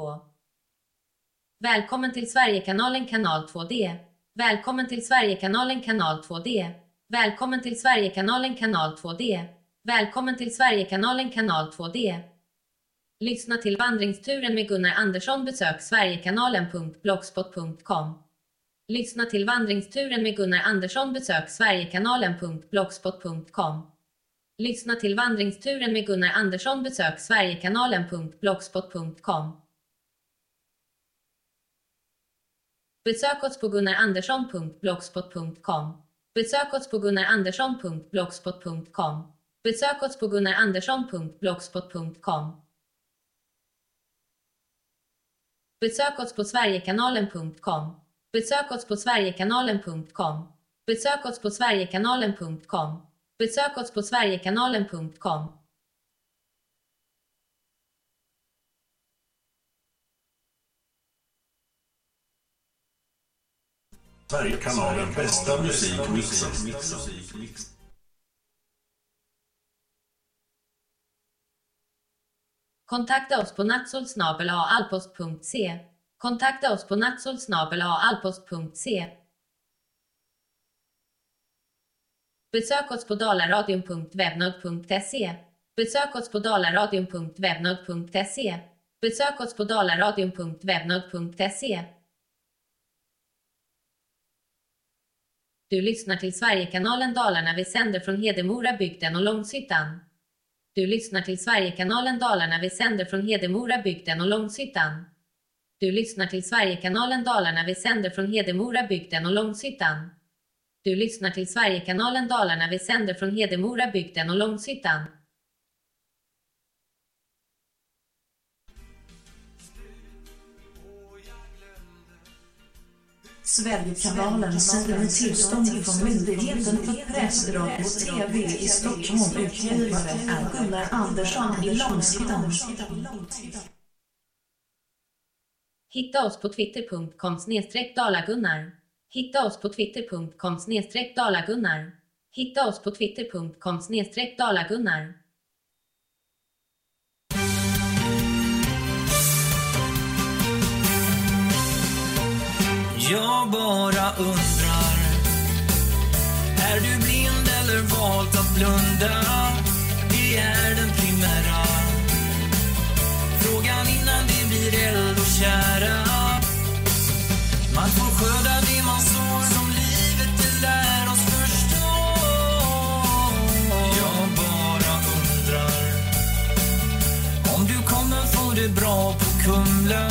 Välkommen till Sverigekanalen kanal 2D. Välkommen till Sverigekanalen kanal 2D. Välkommen till Sverigekanalen kanal 2D. Välkommen till Sverigekanalen kanal 2D. Lyssna till vandringsturen med Gunnar Andersson. Besök sverigekanalen.blogspot.com. Lyssna till vandringsturen med Gunnar Andersson. Besök sverigekanalen.blogspot.com. Lyssna till vandringsturen med Gunnar Andersson. Besök sverigekanalen.blogspot.com. Besök oss på gunnarandersson.blogspot.com. Besök oss på gunnarandersson.blogspot.com. Besök oss på gunnarandersson.blogspot.com. Besök oss på sverigekanalen.com. Besök oss på sverigekanalen.com. Besök oss på sverigekanalen.com. Besök oss på sverigekanalen.com. Sverigekanalen bästa musik mixas. Kontakta oss på natsolsnabel-alpost.se. Kontakta oss på natsolsnabel-alpost.se. Besök oss på dalaradion.webnode.se. Besök oss på dalaradion.webnode.se. Besök oss på dalaradion.webnode.se. Du lyssnar till Sverigekanalen Dalarna. Vi sänder från Hedemora bygden och Långshyttan. Du lyssnar till Sverigekanalen Dalarna. Vi sänder från Hedemora bygden och Långshyttan. Du lyssnar till Sverigekanalen Dalarna. Vi sänder från Hedemora bygden och Långshyttan. Du lyssnar till Sverigekanalen Dalarna. Vi sänder från Hedemora bygden och Långshyttan. Sverigekanalen sänder med tillstånd från Myndigheten för press, radio och TV i Stockholm. Utgivare är Gunnar Andersson i Långshyttan. Hitta oss på twitter.com dalagunnar. Hitta oss på twitter.com dalagunnar. Hitta oss på twitter.com dalagunnar. Jag bara undrar Är du blind eller valt att blunda? Det är den primära Frågan innan det blir eld och kära Man får skörda som livet det lär oss förstå. Jag bara undrar Om du kommer få det bra på Kumla.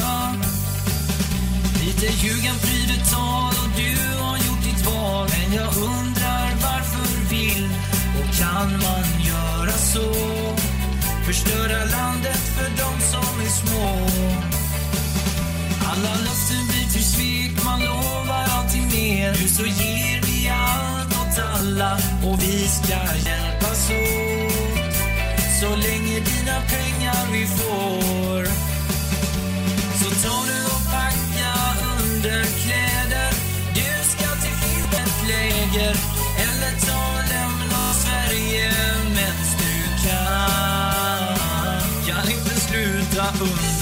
Lite ljugen pryder tal och du har gjort ditt val. Men jag undrar varför vill och kan man göra så? Förstöra landet för de som är små. Alla löften du svek, man lovar alltid mer. Nu så ger vi allt åt alla och vi ska hjälpas åt. Så länge dina pengar vi får. Så ta nu och packa underkläder. Du ska till ett läger Eller ta och lämna Sverige mens du kan. Kan inte sluta undra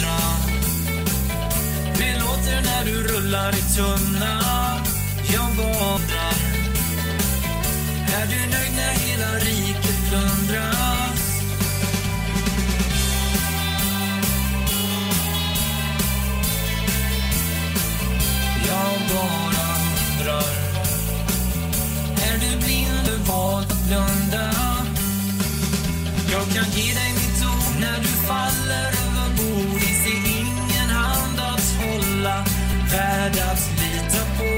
när du rullar i tunna Jag badar. Är du nöjd när hela riket plundras? Jag bara undrar Är du blind och vald att blunda? Jag kan ge dig mitt ord när du faller över bord I ingen hand att hålla Värd att lita på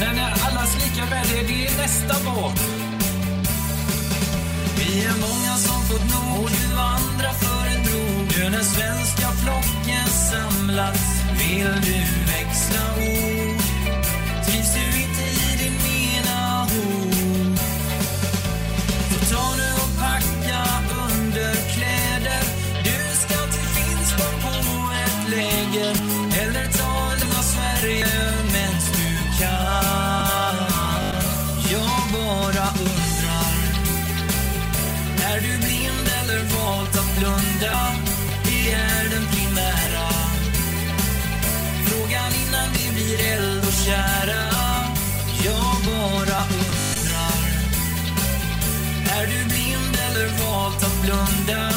Men allas lika värde, det är nästa båt. Vi är många som fått nog. Och du andra för en bro. Nu när svenska flocken samlats. Vill du växla ord? Valt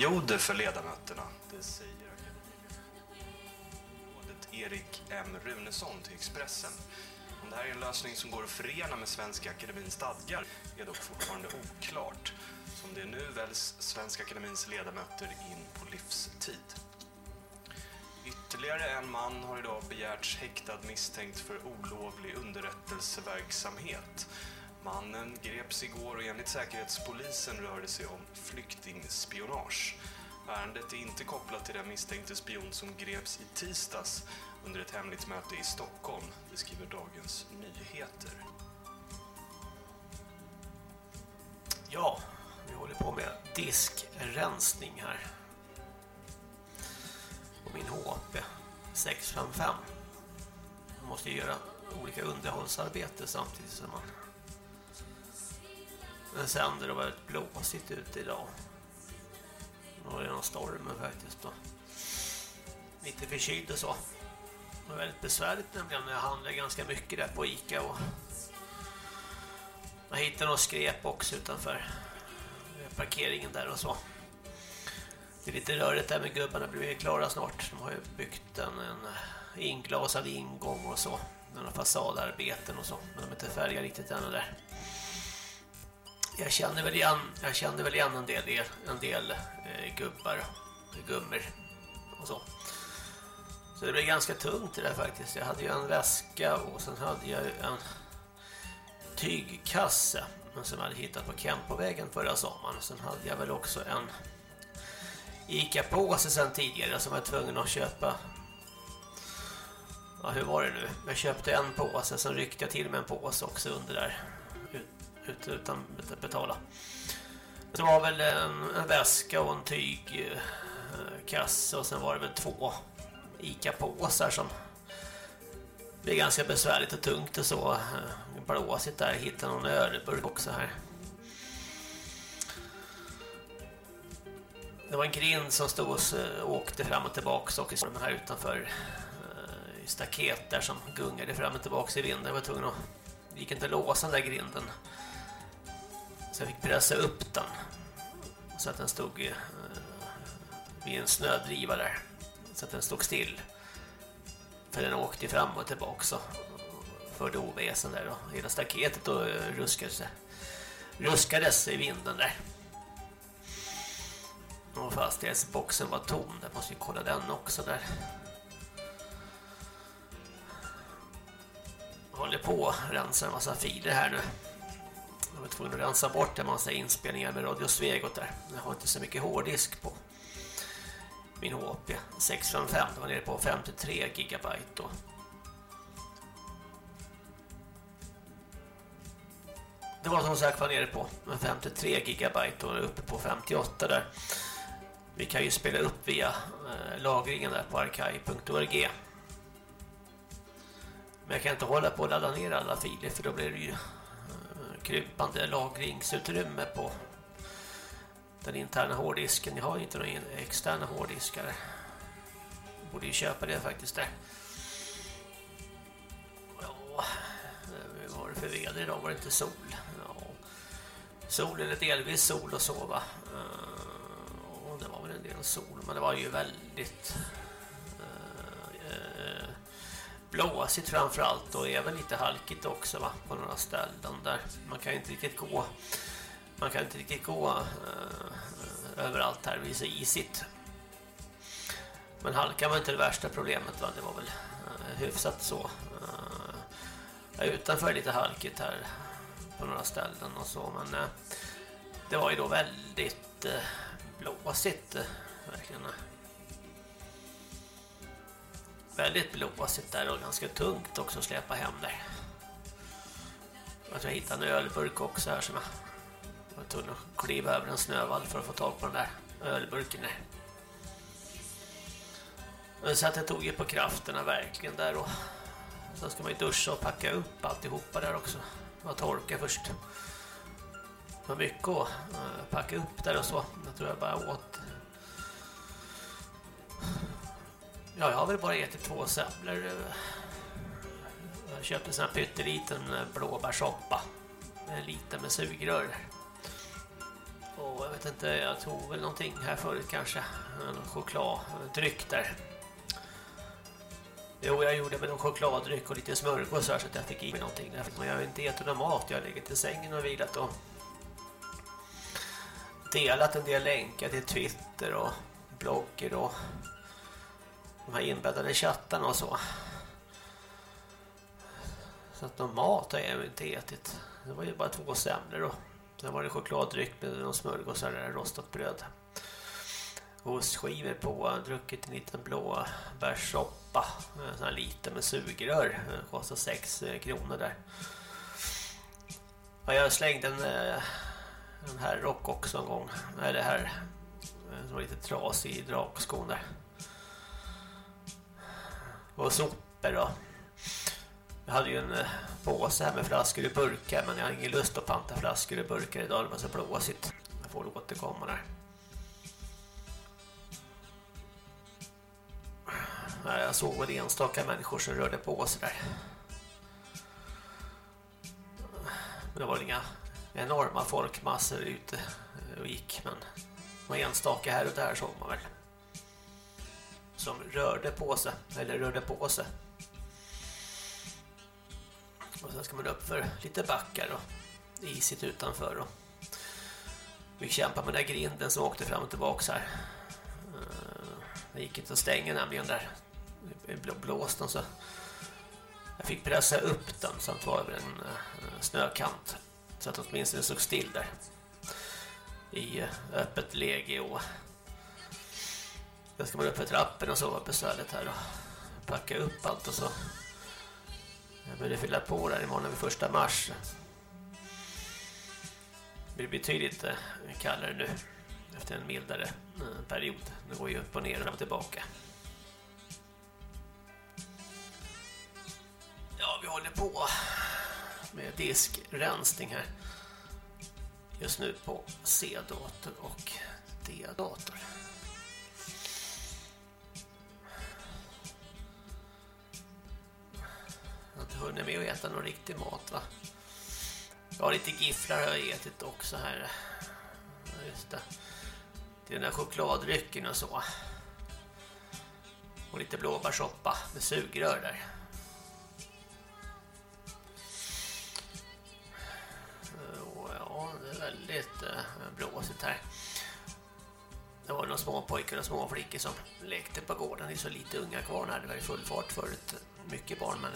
perioder för ledamöterna. Det säger Akademirådet Erik M Runesson till Expressen. Om det här är en lösning som går att förena med Svenska Akademins stadgar är dock fortfarande oklart. Som det är nu väljs Svenska Akademins ledamöter in på livstid. Ytterligare en man har idag begärts häktad misstänkt för olovlig underrättelseverksamhet. Mannen greps igår och enligt Säkerhetspolisen rör det sig om flyktingspionage. Ärendet är inte kopplat till den misstänkte spion som greps i tisdags under ett hemligt möte i Stockholm, det skriver Dagens Nyheter. Ja, vi håller på med diskrensning här. På min HP 655. Man måste ju göra olika underhållsarbete samtidigt som man den sänder och väldigt blåsigt ute idag. Det var redan någon stormen faktiskt då. Lite förkyld och så. Det var väldigt besvärligt nämligen när jag handlade ganska mycket där på Ica och jag hittade något skräp också utanför parkeringen där och så. Det är lite rörigt där med gubbarna blir klara snart. De har ju byggt en, en inglasad ingång och så. Några fasadarbeten och så. Men de är inte färdiga riktigt ännu där. Jag känner väl igen, jag kände väl igen en del, en del eh, gubbar, gummor och så. Så det blev ganska tungt det där faktiskt. Jag hade ju en väska och sen hade jag en tygkasse som jag hade hittat på Kempovägen förra sommaren. Sen hade jag väl också en Ica-påse sen tidigare som jag var tvungen att köpa. Ja, hur var det nu? Jag köpte en påse, sen ryckte jag till med en påse också under där. Utan att betala. Det var väl en, en väska och en tygkasse eh, och sen var det väl två Ica-påsar som blev ganska besvärligt och tungt och så. Eh, Blåsigt där, hittade någon ölburk också här. Det var en grind som stod och åkte fram och tillbaka och så här utanför eh, i staket där som gungade fram och tillbaka i vinden. Jag var tvungen att det gick inte att låsa den där grinden. Så jag fick pressa upp den så att den stod eh, vid en snödriva där så att den stod still. För den åkte fram och tillbaka också. förde oväsen där då. hela staketet och eh, ruskades, ruskades i vinden där. Och fastighetsboxen var tom, där måste vi kolla den också där. Jag håller på att rensa en massa filer här nu. Jag var tvungen att rensa bort en massa inspelningar med Radio Svegot där. Jag har inte så mycket hårddisk på min HP 655. Den var nere på 53 gigabyte då. Det var som sagt var nere på 53 gigabyte och uppe på 58 där. Vi kan ju spela upp via eh, lagringen där på arkai.org. Men jag kan inte hålla på att ladda ner alla filer för då blir det ju krympande lagringsutrymme på den interna hårddisken. Jag har inte några externa hårddiskar. Jag borde ju köpa det faktiskt där. Ja, vad var det för väder idag? Var det inte sol? Ja. Sol eller delvis sol och sova. Eh, och det var väl en del sol, men det var ju väldigt blåsigt framförallt och även lite halkigt också va? på några ställen där. Man kan inte riktigt gå man kan inte riktigt gå eh, överallt här, det är så isigt. Men halka var inte det värsta problemet va? det var väl eh, hyfsat så. Eh, utanför lite halkigt här på några ställen och så, men eh, det var ju då väldigt eh, blåsigt eh, verkligen. Väldigt blåsigt där och ganska tungt också att släpa hem där. Jag tror jag hittade en ölburk också här som jag var tvungen att kliva över en snövall för att få tag på den där ölburken där. Så att jag tog ju på krafterna verkligen där och sen ska man ju duscha och packa upp alltihopa där också. Och torkar först. Det var mycket att eh, packa upp där och så. Jag tror jag bara åt. Ja, jag har väl bara ätit två semlor. Jag köpte en sån här pytteliten eh, blåbärssoppa. En liten med sugrör. Och jag vet inte, jag tog väl någonting här förut kanske. En chokladdryck där. Jo, jag gjorde med någon chokladdryck och lite smörgås så att jag fick i mig någonting. Men jag har inte ätit någon mat. Jag har legat i sängen och vilat och delat en del länkar till Twitter och blogger och de här inbäddade chattarna och så. Så att någon mat har jag inte ätit. Det var ju bara två semlor och sen var det chokladdryck med någon smörgås eller rostat bröd. Ostskivor på, druckit en liten blå bärssoppa. En sån här liten med sugrör. Kostar 6 eh, kronor där. Ja, jag slängde en, eh, en här rock också en gång. Eller här eh, som var lite trasig i drakskon där. Och sopor och Jag hade ju en eh, påse här med flaskor och burkar men jag har ingen lust att panta flaskor och burkar idag. Det var så blåsigt. Jag får återkomma där. Jag såg väl enstaka människor som rörde på sig där. Men det var inga enorma folkmassor ute och gick. Men enstaka här och där såg man väl. Som rörde på sig. Eller rörde på sig. Och sen ska man upp för lite backar och isigt utanför. Och vi kämpar med den där grinden som åkte fram och tillbaka här. Eh, det gick inte att stänga nämligen där blåsten så jag fick pressa upp den samt var över en eh, snökant så att åtminstone såg still där i eh, öppet läge och jag ska man upp för trappen och så var besvärligt här och packa upp allt och så jag började fylla på där imorgon över första mars det blir betydligt eh, kallare nu efter en mildare eh, period. Det går ju upp och ner och tillbaka. Ja, vi håller på med diskrensning här. Just nu på C-dator och D-dator. Jag har inte hunnit med att äta någon riktig mat va? Jag har lite gifflar har jag ätit också här. Just det. Det är den där chokladdrycken och så. Och lite blåbärssoppa med sugrör där. Ja, det är väldigt eh, blåsigt här. Det var några små pojkar och små flickor som lekte på gården. Det är så lite unga kvar när det var i full fart förut. Mycket barn men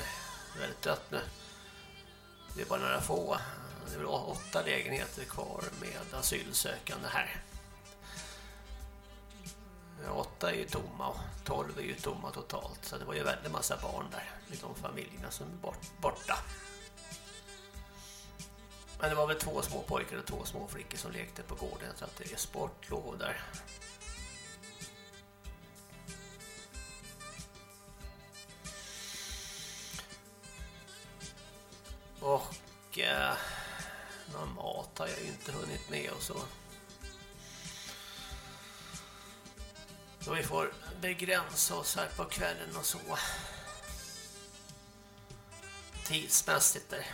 väldigt trött nu. Det är bara några få. Det är väl åtta lägenheter kvar med asylsökande här. Åtta är ju tomma och tolv är ju tomma totalt. Så det var ju väldigt massa barn där i de familjerna som är borta. Men det var väl två små pojkar och två små flickor som lekte på gården. Så att det är sportlov där. Och eh, någon mat har jag ju inte hunnit med och så. Så vi får begränsa oss här på kvällen och så. Tidsmässigt där.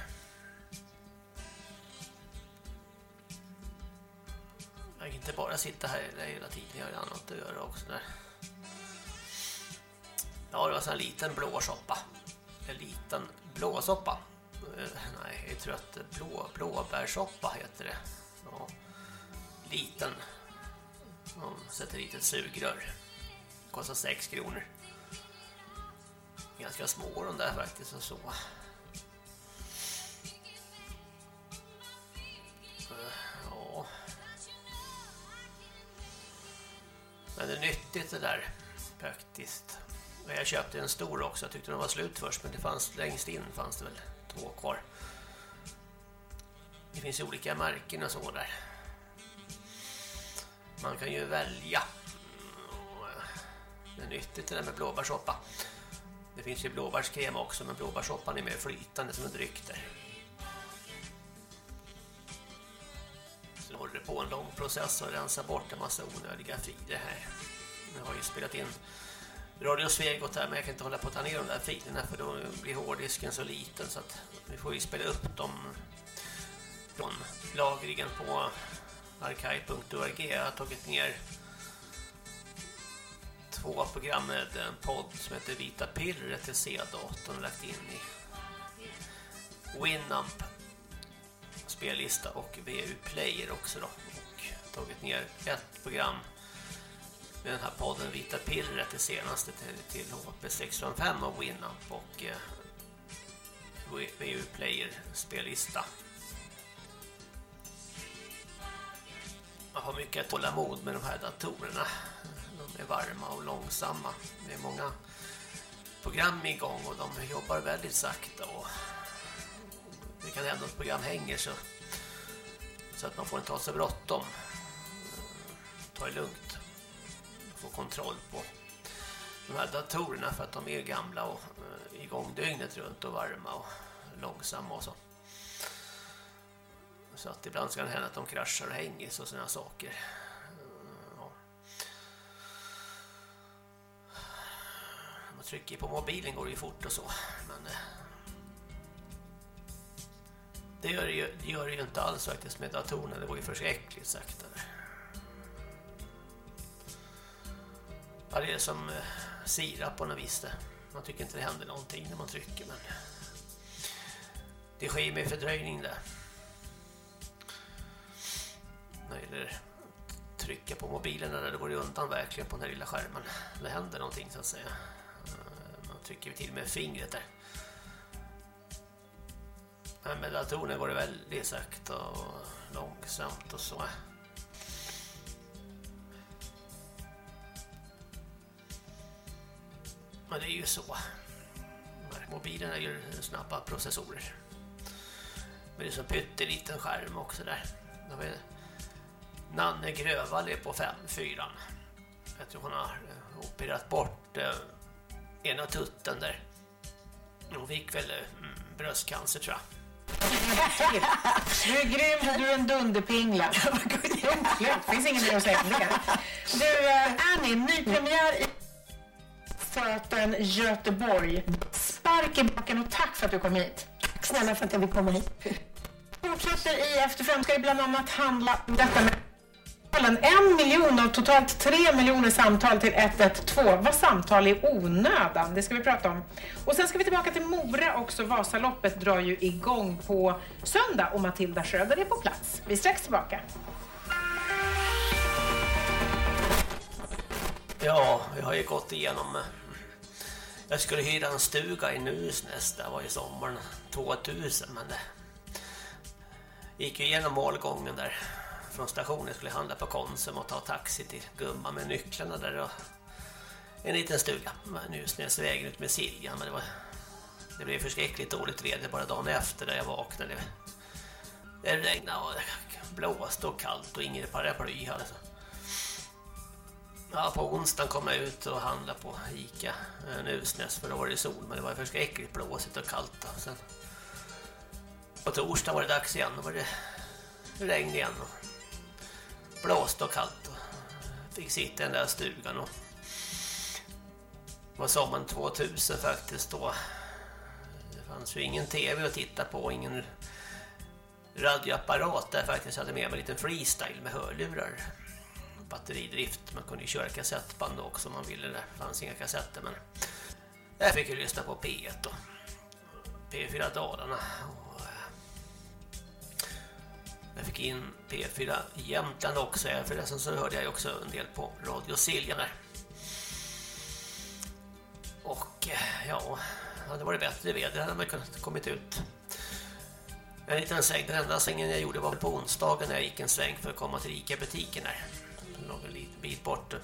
Jag kan inte bara sitta här hela tiden, jag har annat att göra också där. Ja, det var en liten blåsoppa. En liten blåsoppa. Nej, jag är trött. Blå, blåbärsoppa heter det. Ja. Liten. Man sätter dit ett sugrör. Kostar 6 kronor. Ganska små de där faktiskt och så. Eh, ja. Men det är nyttigt det där faktiskt. Jag köpte en stor också. Jag tyckte den var slut först men det fanns längst in fanns det väl två kvar. Det finns olika märken och så där. Man kan ju välja. Mm, eh, det är nyttigt det där med blåbärssoppa. Det finns ju blåbärskräm också men blåbärssoppan är mer flytande som en dryck där. Så håller det på en lång process att rensa bort en massa onödiga frider här. Jag har ju spelat in Radio Svegot här men jag kan inte hålla på att ta ner de där filerna för då blir hårddisken så liten så att vi får ju spela upp dem från lagringen på archive.org. Jag har tagit ner två program med en podd som heter Vita pillret till C-datorn och lagt in i Winamp spellista och VU Player också då och tagit ner ett program med den här podden Vita Pillret, det senaste till, till HP655 och Winamp och eh, VU Player spellista. Man har mycket tålamod med de här datorerna. De är varma och långsamma. Det är många program igång och de jobbar väldigt sakta och det kan hända att program hänger så, så att man får inte ha så bråttom. Ta det lugnt. Få kontroll på de här datorerna för att de är gamla och eh, igång dygnet runt och varma och långsamma och så. Så att ibland ska det hända att de kraschar och hänger och sådana saker. Ja. Man trycker på mobilen går det ju fort och så. Men eh, det gör det, ju, det gör det ju inte alls faktiskt med datorerna. Det går ju förskräckligt sakta. Ja, det är som eh, sirap på något vis det. Man tycker inte det händer någonting när man trycker men det sker med fördröjning där. När det gäller trycka på mobilen där det går det undan verkligen på den här lilla skärmen. Det händer någonting så att säga. Eh, man trycker till med fingret där. Men med datorerna går det väldigt sakta och långsamt och så. Men det är ju så. Mobilen är ju snabba processorer. Men det är så pytteliten skärm också där. Har vi Nanne Grövall är på 5-4. Jag tror hon har eh, opererat bort eh, ena tutten där. Hon fick väl mm, bröstcancer tror jag. Du är grym, du är en dunderpingla. Det finns ingen mer att säga om det. Du, eh, Annie, nypremiär i Söten Göteborg. Spark i backen och tack för att du kom hit. Tack snälla för att jag fick komma hit. Fortsätter i efterfram ska det bland annat handla om detta med en miljon av totalt tre miljoner samtal till 112 var samtal i onödan. Det ska vi prata om. Och sen ska vi tillbaka till Mora också. Vasaloppet drar ju igång på söndag och Matilda Schröder är på plats. Vi är strax tillbaka. Ja, vi har ju gått igenom... Jag skulle hyra en stuga i Nusnäs, det var ju sommaren 2000, men det gick ju igenom målgången där från stationen skulle handla på Konsum och ta taxi till gumma med nycklarna där och en liten stuga med Nusnäsvägen ut med Siljan men det var det blev förskräckligt dåligt väder bara dagen efter när jag vaknade. Det regnade och blåste och kallt och ingen paraply hade så. Ja, på onsdagen kom jag ut och handlade på Ica Nusnäs för då var det sol men det var förskräckligt blåsigt och kallt. Då. Sen på torsdag var det dags igen, då var det regn igen och blåst och kallt och fick sitta i den där stugan och det var sommaren 2000 faktiskt då det fanns ju ingen tv att titta på ingen radioapparat där faktiskt jag hade med mig en liten freestyle med hörlurar batteridrift, man kunde ju köra kassettband också om man ville det fanns inga kassetter men jag fick ju lyssna på P1 och P4 Dalarna och eh, jag fick in P4 Jämtland också. Förresten så hörde jag också en del på Radio Silja där. Och eh, ja, hade varit bättre väder hade man kunnat kommit ut. En liten sväng, den enda svängen jag gjorde var på onsdagen när jag gick en sväng för att komma till Ica-butiken där någon liten bit bort.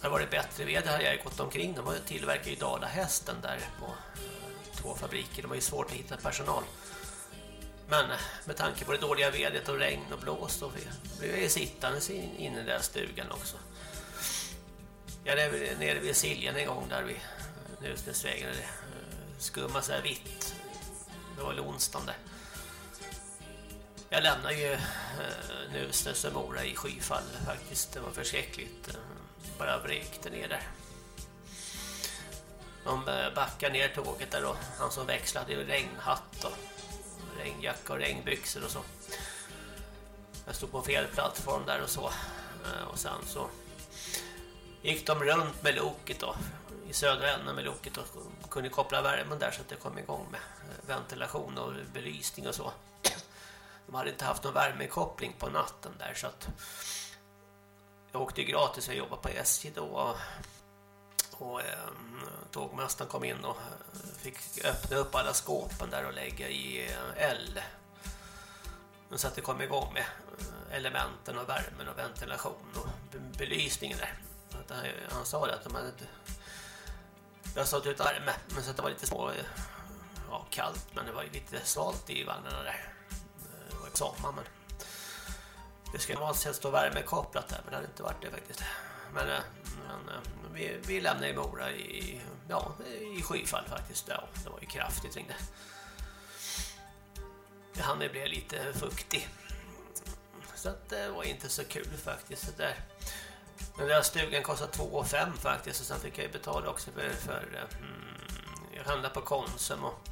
Hade varit bättre väder hade jag gått omkring. De tillverkar ju Dalahästen där på eh, två fabriker. De har ju svårt att hitta personal. Men eh, med tanke på det dåliga vädret och regn och blåst så blev jag ju sittande inne i den där stugan också. Jag är nere vid Siljan en gång där vid eh, Nusnäsvägen. Det skummade så här vitt. Det var väl onsdagen där. Jag lämnade ju eh, Nusnäs och Mora i skyfall faktiskt. Det var förskräckligt. Eh, bara vräkte ner där. De eh, backade ner tåget där då. han som växlade i regnhatt och regnjacka och regnbyxor och så. Jag stod på fel plattform där och så. Och sen så gick de runt med loket då i södra änden med loket och kunde koppla värmen där så att det kom igång med ventilation och belysning och så. De hade inte haft någon värmekoppling på natten där så att jag åkte gratis och jobbade på SJ då och, eh, tågmästaren kom in och eh, fick öppna upp alla skåpen där och lägga i eh, L så att det kom igång med eh, elementen och värmen och ventilation och belysningen där. Han, sa det att de hade jag satt ut värme men så att det var lite små ja, kallt men det var ju lite svalt i vagnarna där. Det men det ska normalt sett stå värmekopplat där men det hade inte varit det faktiskt. Men, eh, men eh, vi, vi lämnade i Mora i, ja, i skyfall faktiskt. Ja, det var ju kraftigt ringde. Han blev lite fuktig. Så att det var inte så kul faktiskt. Så där. Den där stugan kostade 2 5 faktiskt och sen fick jag betala också för, för eh, mm, jag handlade på Konsum och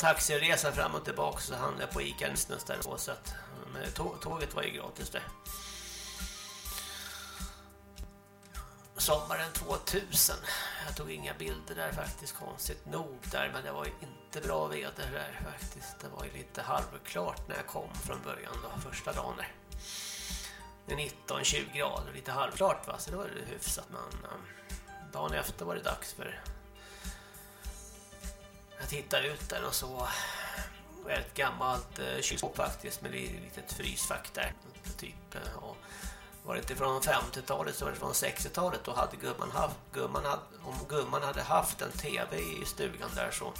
taxiresa fram och tillbaka så handlade jag på Ica någonstans där och så att men tåget var ju gratis där. Sommaren 2000. Jag tog inga bilder där faktiskt konstigt nog där men det var ju inte bra väder där faktiskt. Det var ju lite halvklart när jag kom från början då första dagen där. 19-20 grader, lite halvklart va, så det var det hyfsat men um, dagen efter var det dags för jag tittade ut där och så ett gammalt eh, kylskåp faktiskt med ett litet frysfack där typ eh, och var det inte från 50-talet så var det från 60-talet då hade gumman haft gumman hade, om gumman hade haft en tv i stugan där så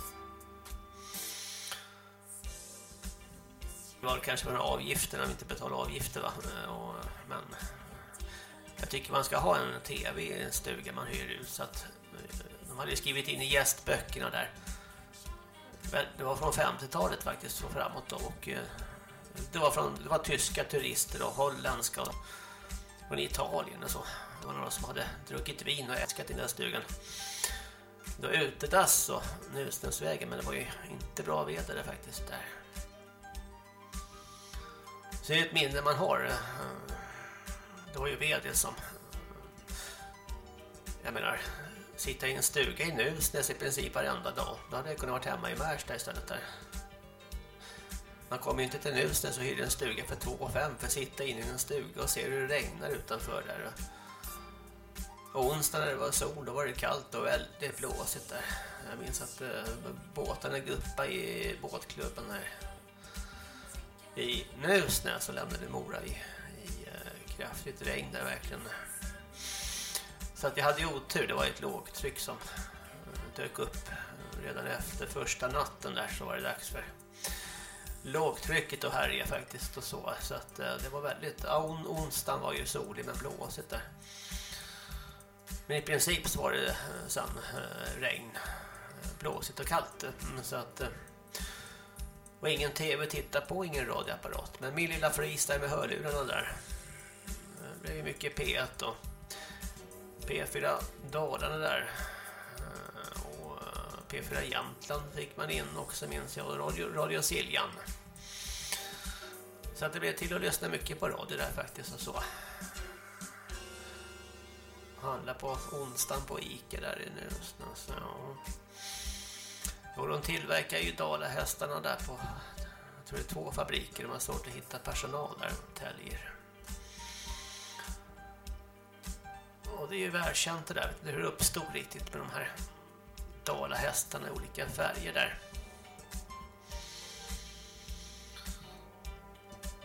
Det var kanske för avgifterna vi inte betalade avgifter va? Eh, och, men jag tycker man ska ha en tv i en stuga man hyr ut så att eh, de hade skrivit in i gästböckerna där. Det var från 50-talet faktiskt och framåt då, och eh, det var från det var tyska turister och holländska och från Italien och så. Det var några som hade druckit vin och älskat i den stugan. Det var utedass och Nusnäsvägen men det var ju inte bra väder där faktiskt där. Så det är ett minne man har. Eh, det var ju vd som... Jag menar, sitta i en stuga i Nusnäs i princip varenda dag. Då hade jag kunnat vara hemma i Märsta istället där. Man kommer ju inte till Nusnäs och hyr en stuga för 2 5 för att sitta inne i en stuga och se hur det regnar utanför där. Och onsdag när det var sol, då var det kallt och väldigt blåsigt där. Jag minns att uh, båtarna guppade i båtklubben där i Nusnäs så lämnade Mora i, i uh, kraftigt regn där verkligen. Så att jag hade ju otur, det var ett lågtryck som dök upp redan efter första natten där så var det dags för lågtrycket att härja faktiskt och så så att eh, det var väldigt ja, on, onsdagen var ju solig men blåsigt där. Men i princip så var det eh, sen eh, regn, blåsigt och kallt mm, så att och ingen tv titta på, ingen radioapparat. Men min lilla freestyle med hörlurarna där. Det blev mycket P1 och P4 Dalarna där. Eh, och eh, P4 Jämtland fick man in också minns jag. Radio, radio Siljan. Så att det blev till att lyssna mycket på radio där faktiskt och så. Handla på onsdagen på Ica där i Nusnäs. Ja. Och de tillverkar ju Dalahästarna där på jag tror det är två fabriker. De har svårt att hitta personal där de täljer. Och det är ju välkänt det där. Det hur uppstod riktigt med de här Dalahästarna i olika färger där.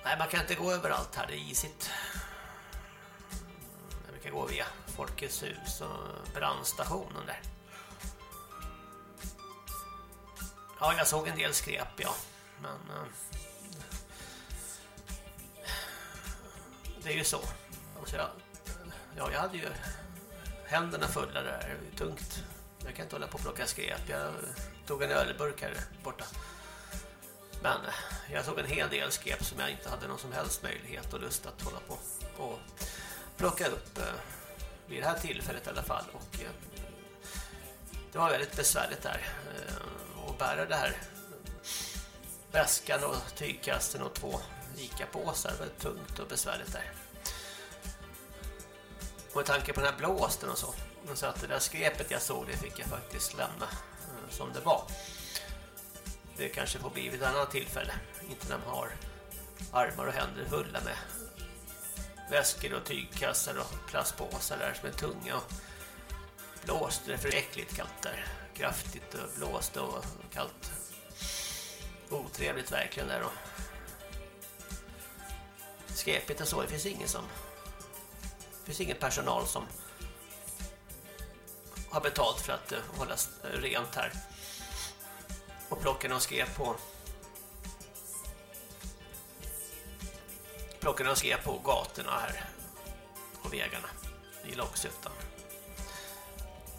Nej, man kan inte gå överallt här. Det är isigt. Vi kan gå via Folkets hus och brandstationen där. Ja, jag såg en del skräp, ja. Men... Eh, det är ju så. Jag, ja, jag hade ju händerna fulla där. Tungt. Jag kan inte hålla på och plocka skräp. Jag tog en ölburk här borta. Men jag tog en hel del skräp som jag inte hade någon som helst möjlighet och lust att hålla på och plocka upp eh, vid det här tillfället i alla fall. Och eh, det var väldigt besvärligt där eh, Att bära det här väskan och tygkasten och två Ica-påsar. det var tungt och besvärligt där. Och med tanke på den här blåsten och så. Så att det där skräpet jag såg det fick jag faktiskt lämna eh, som det var. Det kanske får bli vid ett annat tillfälle. Inte när man har armar och händer fulla med väskor och tygkassar och plastpåsar där som är tunga och blåst. Det är för äckligt kallt där. Kraftigt och blåst och kallt. Otrevligt verkligen där då. skräpigt och så. Det finns ingen som det finns ingen personal som har betalt för att uh, hålla rent här och plocka någon skräp på plocka någon skräp på gatorna här på vägarna i Långsuttan.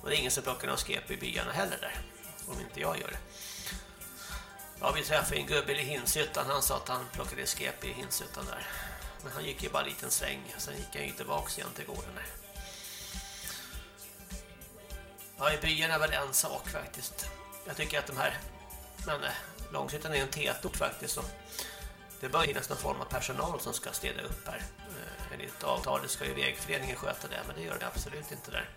Och det är ingen som plockar någon skräp i byarna heller där om inte jag gör det. Ja, vi träffade en gubbe i Hinshyttan. Han sa att han plockade skräp i Hinshyttan där. Men han gick ju bara en liten sväng. Sen gick han ju tillbaka igen till gården. Ja, i byarna är väl en sak faktiskt. Jag tycker att de här... Men eh, Långshyttan är en tätort faktiskt. Så det bör finnas någon form av personal som ska städa upp här. Eh, enligt avtalet ska ju vägföreningen sköta det. Men det gör det absolut inte där.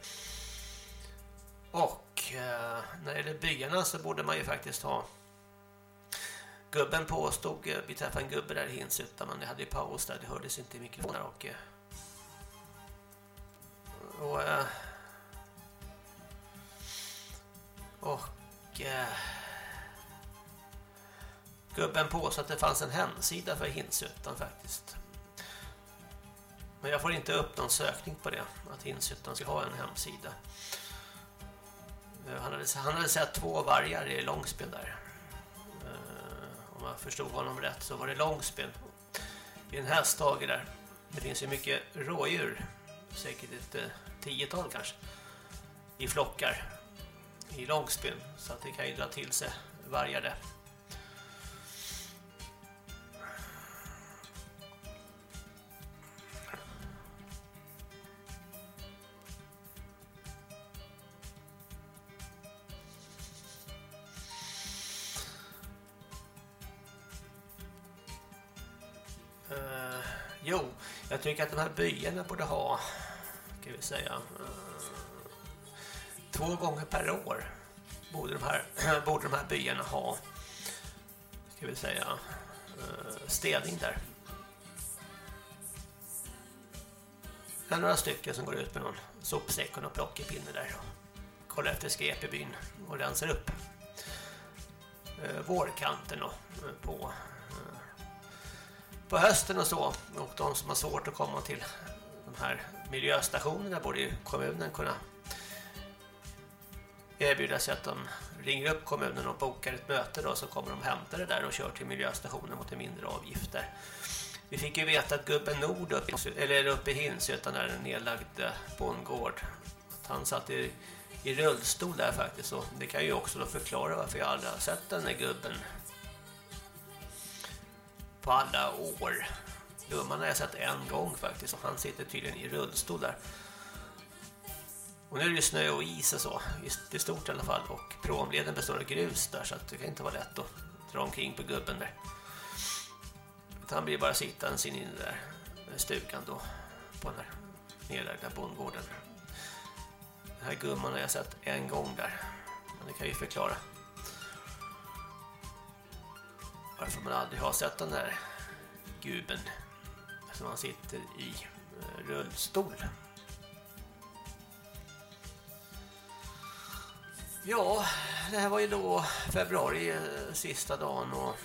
Och eh, när det gäller byarna så borde man ju faktiskt ha Gubben påstod, eh, vi träffade en gubbe där i Hinshyttan men det hade ju paus där, det hördes inte i mikrofonen och eh, och eh, och gubben påstod att det fanns en hemsida för Hinshyttan faktiskt. Men jag får inte upp någon sökning på det, att Hinshyttan ska ha en hemsida. Han hade, han hade sett två vargar i Långspel där om jag förstod honom rätt så var det långspel i en hästhage där. Det finns ju mycket rådjur, säkert ett eh, tiotal kanske, i flockar i långspel så att det kan ju dra till sig vargar där. Jo, jag tycker att de här byarna borde ha, kan vi säga, eh, två gånger per år borde de här, <clears throat> borde de här byarna ha, ska vi säga, eh, städning där. Det är några stycken som går ut med någon sopsäck och någon plockepinne där och kollar efter skräp i byn och rensar upp eh, vårkanten och, på på hösten och så och de som har svårt att komma till de här miljöstationerna borde ju kommunen kunna erbjuda sig att de ringer upp kommunen och bokar ett möte då så kommer de hämta det där och kör till miljöstationen mot en mindre avgifter. Vi fick ju veta att gubben Nord uppe, eller uppe i Hinsötan där en nedlagd bondgård att han satt i, i rullstol där faktiskt och det kan ju också då förklara varför jag aldrig har sett den där gubben på alla år. Gumman har jag sett en gång faktiskt och han sitter tydligen i rullstol där. Och nu är det snö och is och så, det är stort i alla fall och promleden består av grus där så det kan inte vara lätt att dra omkring på gubben där. Han blir bara sittande in i den där stugan då på den här nedlagda bondgården. Den här gumman har jag sett en gång där. Men det kan ju förklara varför man aldrig har sett den där guben som han sitter i eh, rullstol. Ja, det här var ju då februari eh, sista dagen och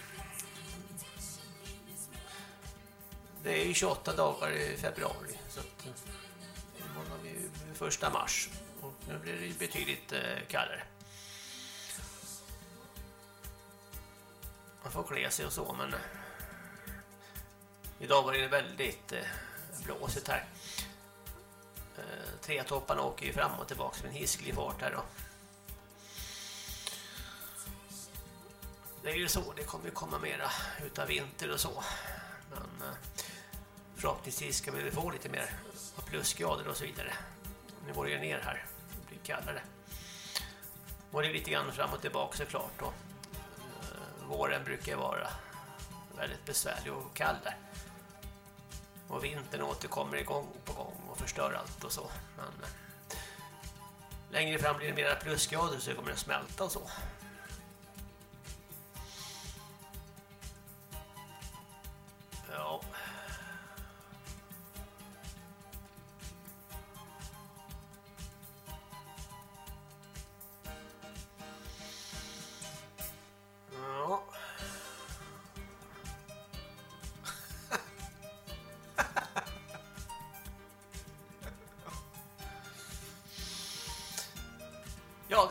det är ju 28 dagar i februari så att eh, imorgon har vi första mars och nu blir det betydligt kallare. Man får klä sig och så men eh, idag var det väldigt eh, blåsigt här. Eh, tretopparna åker ju fram och tillbaka med en hisklig fart här då. Det är ju så, det kommer ju komma mera utav vinter och så. Men eh, förhoppningsvis ska vi få lite mer plusgrader och så vidare. Nu går det ner här, det blir kallare. Och det är lite grann fram och tillbaka såklart då våren brukar vara väldigt besvärlig och kall där. Och vintern återkommer igång på gång och förstör allt och så. Men eh, längre fram blir det mera plusgrader så det kommer att smälta och så. Ja.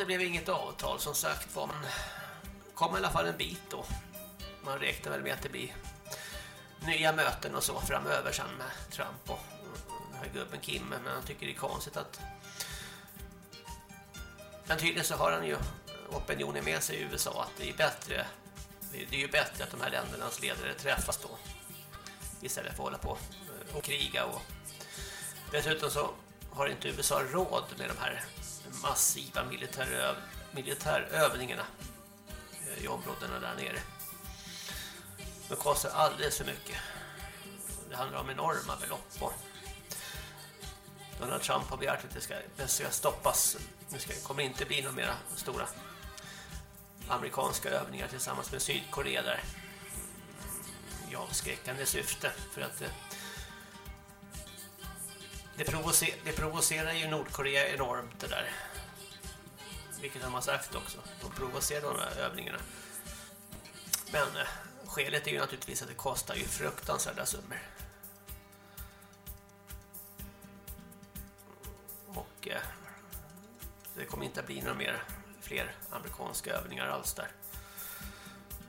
Det blev inget avtal. Som sagt var, Man kom i alla fall en bit då. Man räknar väl med att det blir nya möten och så framöver sen med Trump och den här gubben Kim, men han tycker det är konstigt att men tydligen så har han ju opinionen med sig i USA att det är bättre det är ju bättre att de här ländernas ledare träffas då. Istället för att hålla på och kriga och dessutom så har inte USA råd med de här massiva militäröv militärövningarna eh, i områdena där nere. De kostar alldeles för mycket. Det handlar om enorma belopp och Donald Trump har begärt att det ska, det ska stoppas. Det ska, kommer inte bli några mera stora amerikanska övningar tillsammans med Sydkorea där. I avskräckande syfte för att eh, det, provocer, det provocerar ju Nordkorea enormt det där. Vilket de har sagt också. De provocerar de här övningarna. Men eh, skälet är ju naturligtvis att det kostar ju fruktansvärda summor. Och eh, det kommer inte att bli några mer fler amerikanska övningar alls där.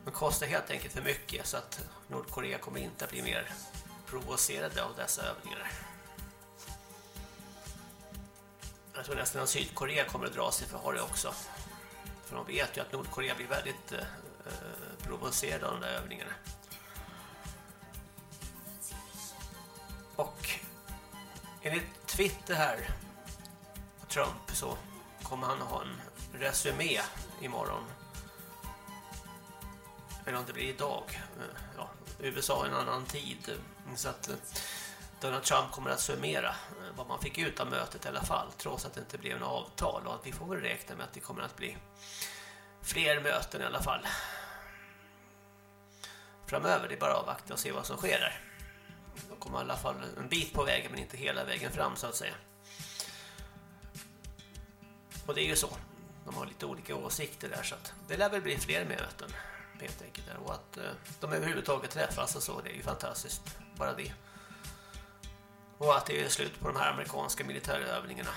De kostar helt enkelt för mycket så att Nordkorea kommer inte att bli mer provocerade av dessa övningar. Jag tror nästan att Sydkorea kommer att dra sig för Harry det också. För de vet ju att Nordkorea blir väldigt eh, eh provocerade av de där övningarna. Och enligt Twitter här Trump så kommer han ha en resumé imorgon. Eller om det blir idag. Eh, ja, USA har en annan tid. Så att eh, Donald Trump kommer att summera eh, vad man fick ut av mötet i alla fall. Trots att det inte blev en avtal. Och att vi får väl räkna med att det kommer att bli fler möten i alla fall. Framöver, det är bara att avvakta och se vad som sker där. De kommer i alla fall en bit på vägen men inte hela vägen fram så att säga. Och det är ju så. De har lite olika åsikter där så att det lär väl bli fler möten helt enkelt. Och att eh, de överhuvudtaget träffas och så, det är ju fantastiskt. Bara det. Och att det är slut på de här amerikanska militärövningarna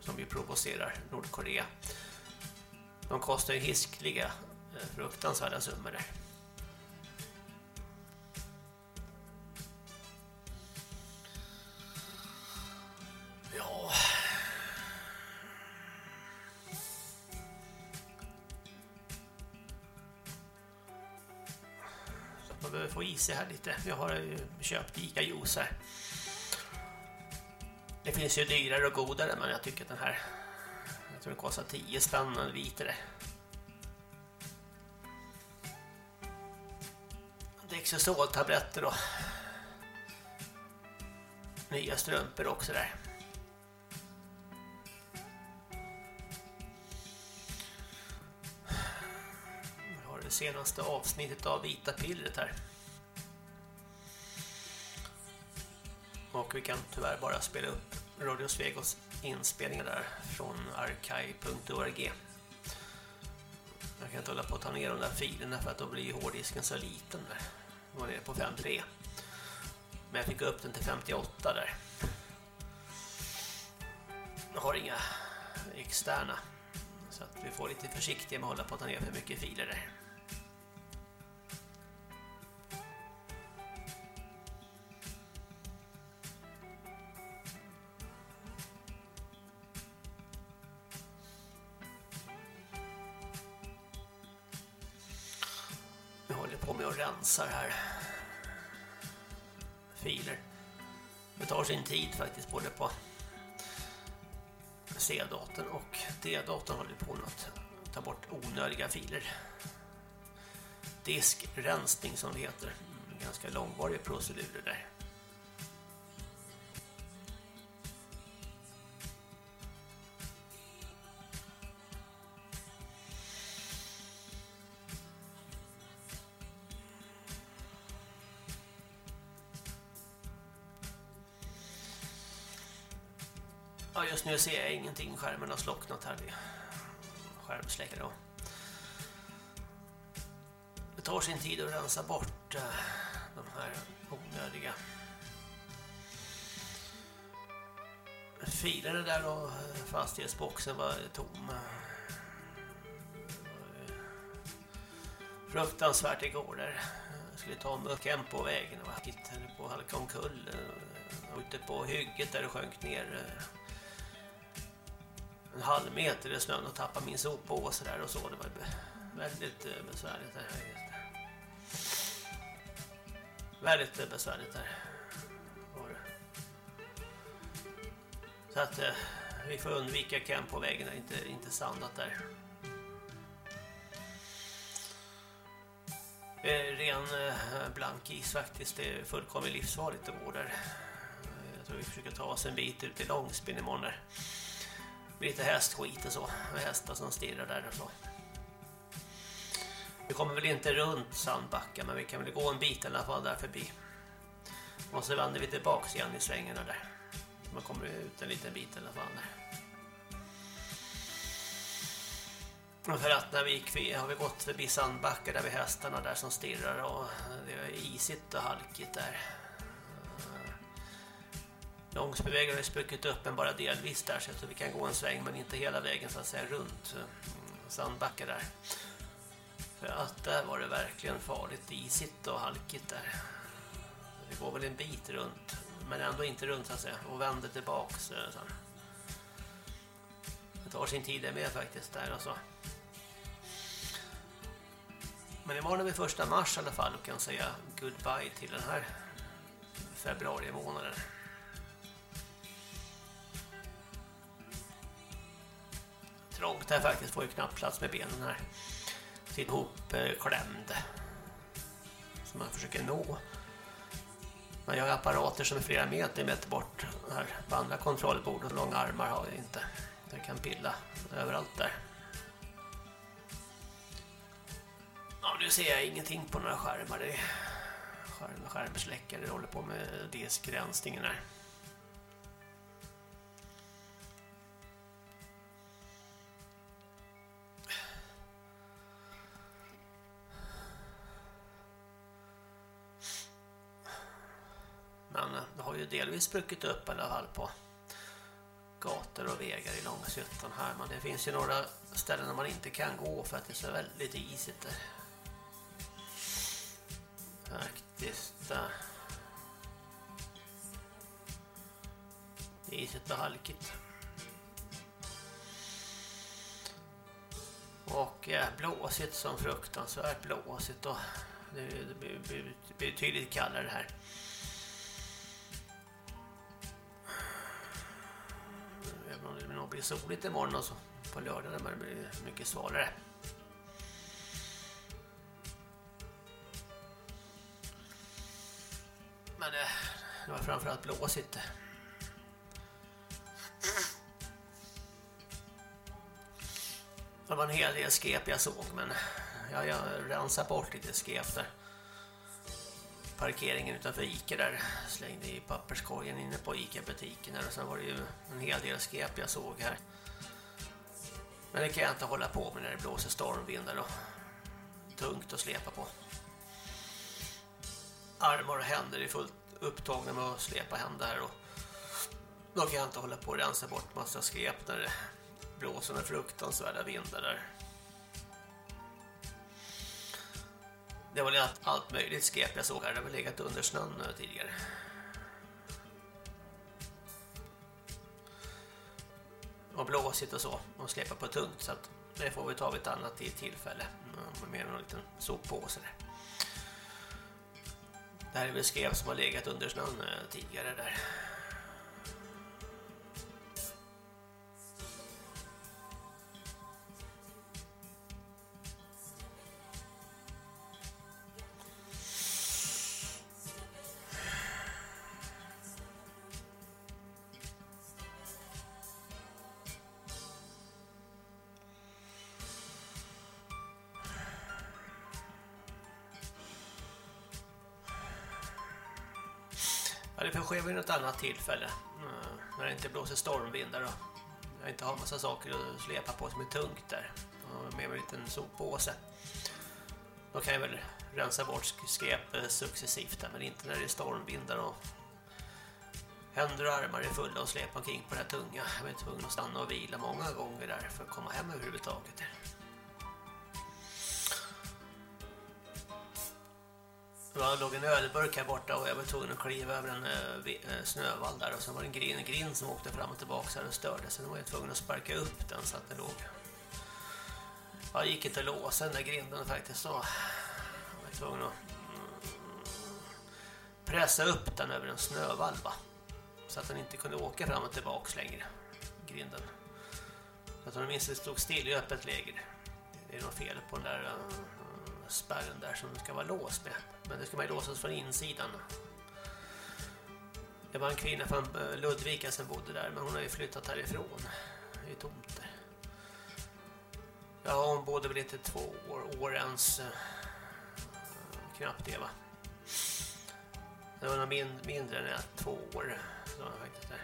som ju provocerar Nordkorea. De kostar ju hiskliga, eh, fruktansvärda summor där. Ja... Så man behöver få i sig här lite. Jag har ju köpt Ica juice här. Det finns ju dyrare och godare men jag tycker att den här jag tror det kostar 10 spänn en liter. Dexosoltabletter och nya strumpor också där. Vi har det senaste avsnittet av Vita pillret här. Och vi kan tyvärr bara spela upp Radio Svegos inspelningar där från arkai.org Jag kan inte hålla på att ta ner de där filerna för att då blir hårddisken så liten där. Den var nere på 53. Men jag fick upp den till 58 där. Jag har inga externa. Så att vi får lite försiktiga med att hålla på att ta ner för mycket filer där. Rensar här. Filer. Det tar sin tid faktiskt både på C-datorn och D-datorn håller på med att ta bort onödiga filer. Diskrensning som det heter. Mm, ganska långvarig procedur där. Nu ser jag ingenting. Skärmen har slocknat här. Skärmsläckare då. Det tar sin tid att rensa bort eh, de här onödiga filerna där och eh, fastighetsboxen var tom. Eh, fruktansvärt igår där. Jag skulle ta mig hem på vägen och hittade på halka omkull. Ute på hygget där det sjönk ner en halv meter i snön och tappade min soppåse där och så. Det var väldigt eh, besvärligt där. Väldigt eh, besvärligt där. Så att eh, vi får undvika camp på vägen, inte, inte sandat där. Ren blank is faktiskt, det är fullkomligt livsfarligt att gå där. Jag tror vi försöker ta oss en bit ut i Långspinn imorgon där. Lite hästskit och så, och hästar som stirrar där och så. Vi kommer väl inte runt Sandbacka men vi kan väl gå en bit i alla fall där förbi. Och så vänder vi tillbaks igen i svängarna där. Man kommer ut en liten bit i alla fall där. För att när vi gick har vi gått förbi Sandbacka där vid hästarna där som stirrar och det är isigt och halkigt där. Långsbyvägen har spruckit upp bara delvis där så att vi kan gå en sväng men inte hela vägen så att säga runt mm, Sandbacka där. För att där var det verkligen farligt isigt och halkigt där. Vi går väl en bit runt men ändå inte runt så att säga och vänder tillbaks sen. Det tar sin tid det med faktiskt där och så. Men imorgon är vi första mars i alla fall och kan säga goodbye till den här februari månaden. Trångt här faktiskt, får ju knappt plats med benen här. Sitter ihop eh, klämd. Som man försöker nå. Men jag har apparater som är flera meter, meter bort här på andra kontrollbord och långa armar har jag inte. Jag kan pilla överallt där. Ja, nu ser jag ingenting på några skärmar. Det är skärm, skärmsläckare. Det håller på med diskrensningen här. Delvis spruckit upp i alla fall på gator och vägar i Långshyttan här. Men det finns ju några ställen där man inte kan gå för att det är så väldigt isigt där. Faktiskt. Eh. Det är isigt och halkigt. Och eh, blåsigt som fruktansvärt blåsigt och det blir betydligt kallare här. Även om det nog blir soligt imorgon och så på lördag när det blir mycket svalare. Men det, det var framförallt blåsigt. Det var en hel del skep jag såg men jag jag rensade bort lite skep där. Parkeringen utanför Ica där slängde i papperskorgen inne på Ica-butiken och sen var det ju en hel del skep jag såg här. Men det kan jag inte hålla på med när det blåser stormvindar och tungt att släpa på. Armar och händer är fullt upptagna med att släpa händer här och då kan jag inte hålla på och rensa bort massa skep när det blåser med fruktansvärda vindar där. Det var allt, allt möjligt skep jag såg här. Det var legat under snön eh, tidigare. Och blåsigt och så. Och släppa på tungt så att det får vi ta vid ett annat tillfälle. Mm, Med en liten soppåse där. Det här är väl skep som har legat under snön eh, tidigare där. Det får ske vid något annat tillfälle. Mm, när det inte blåser stormvindar och jag inte har massa saker att släpa på som är tungt där. Och med mig en liten soppåse. Då kan jag väl rensa bort skräp eh, successivt där, men inte när det är stormvindar och händer och armar är fulla och släpa omkring på det här tunga. Jag var tvungen att stanna och vila många gånger där för att komma hem överhuvudtaget. Det låg en ölburk här borta och jag var tvungen att kliva över en eh, eh, snövall där och sen var det en grind, en som åkte fram och tillbaka så och störde så då var jag tvungen att sparka upp den så att den låg. Jag gick inte att låsa den där grinden faktiskt så. Jag var tvungen att mm, pressa upp den över en snövall va? så att den inte kunde åka fram och tillbaka längre grinden. Så att den minst stod still i öppet läger. Det är något fel på den där uh, spärren där som ska vara låst med. Men det ska man ju låsas från insidan. Det var en kvinna från eh, Ludvika som bodde där men hon har ju flyttat härifrån. Det är tomt där. Ja, hon bodde väl inte två år, årens... Eh, knappt det va. Det var nog min, mindre än ett, två år. Så faktiskt där.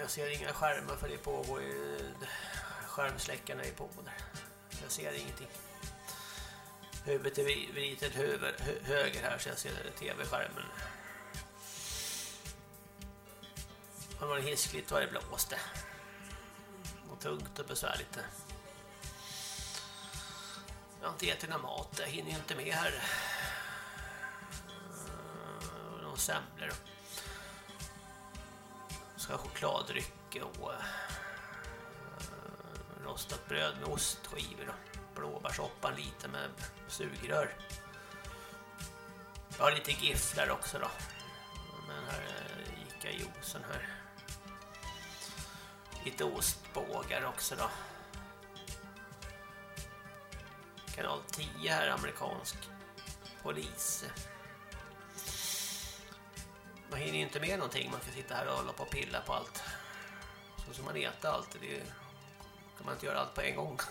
Jag ser inga skärmar för det pågår ju skärmsläckarna är på där. Jag ser ingenting. Huvudet är vridet huvud, höger här så jag ser tv-skärmen. Det var hiskligt vad det blåste. Och tungt och besvärligt. Jag har inte ätit någon mat, jag hinner ju inte med här. Någon semlor. Ska ha chokladdryck och rostat bröd med ostskivor och blåbärssoppa lite med sugrör. Jag har lite gifflar också då. Med den här eh, Ica-juicen här. Lite ostbågar också då. Kanal 10 här, amerikansk polis. Man hinner ju inte med någonting, man kan sitta här och hålla på och pilla på allt. Så som man äter allt, det kan man inte göra allt på en gång. <laughs>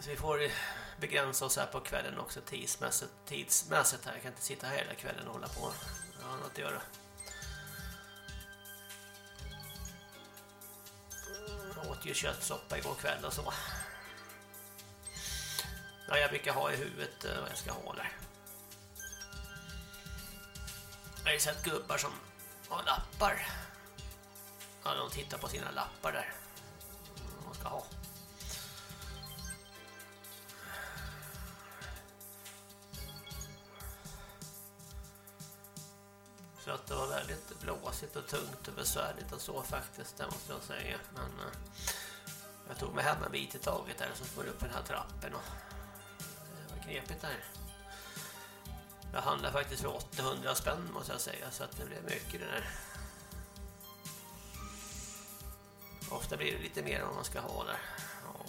Så vi får begränsa oss här på kvällen också tidsmässigt, tidsmässigt här. Jag kan inte sitta här hela kvällen och hålla på. Jag har annat att göra. Jag åt ju köttsoppa igår kväll och så. Ja, jag brukar ha i huvudet eh, vad jag ska ha där. Jag har ju sett gubbar som har lappar. Ja, de tittar på sina lappar där. Mm, de ska ha. Så att det var väldigt blåsigt och tungt och besvärligt och så faktiskt, det måste jag säga. Men eh, jag tog mig hem en bit i taget där och så får upp den här trappen och knepigt där. Jag handlade faktiskt för 800 spänn måste jag säga så att det blev mycket det där. Ofta blir det lite mer om man ska ha där. Ja.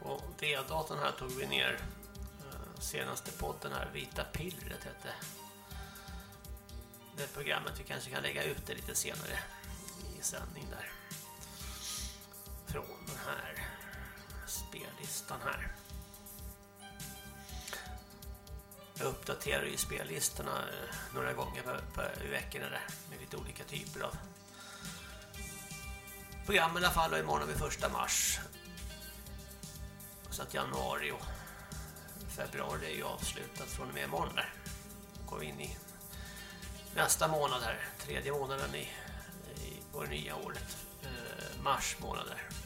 Och V-datorn här tog vi ner eh, senaste podden här, Vita pillret hette det programmet. Vi kanske kan lägga ut det lite senare i sändning där. Från den här spellistan här. Jag uppdaterar ju spellistorna eh, några gånger per, veckorna där med lite olika typer av program i alla fall och imorgon är vi första mars. Så att januari och februari är ju avslutat från och med imorgon där. Går vi in i nästa månad här, tredje månaden i, i på det nya året, eh, mars månad där.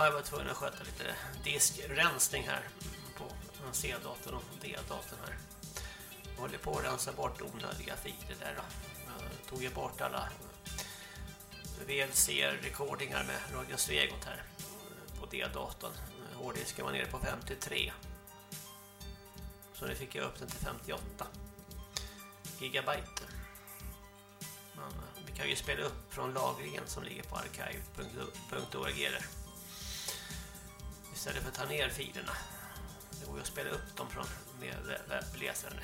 Ja, jag var tvungen att sköta lite diskrensning här på C-datorn och D-datorn här. Jag håller på att rensa bort onödiga filer där då. Jag tog ju bort alla VLC-recordingar med Radio Svegot här på D-datorn. Hårddisken var nere på 53. Så nu fick jag upp den till 58 gigabyte. Men eh, vi kan ju spela upp från lagringen som ligger på archive.org istället för att ta ner filerna. Det går ju att spela upp dem från webbläsaren.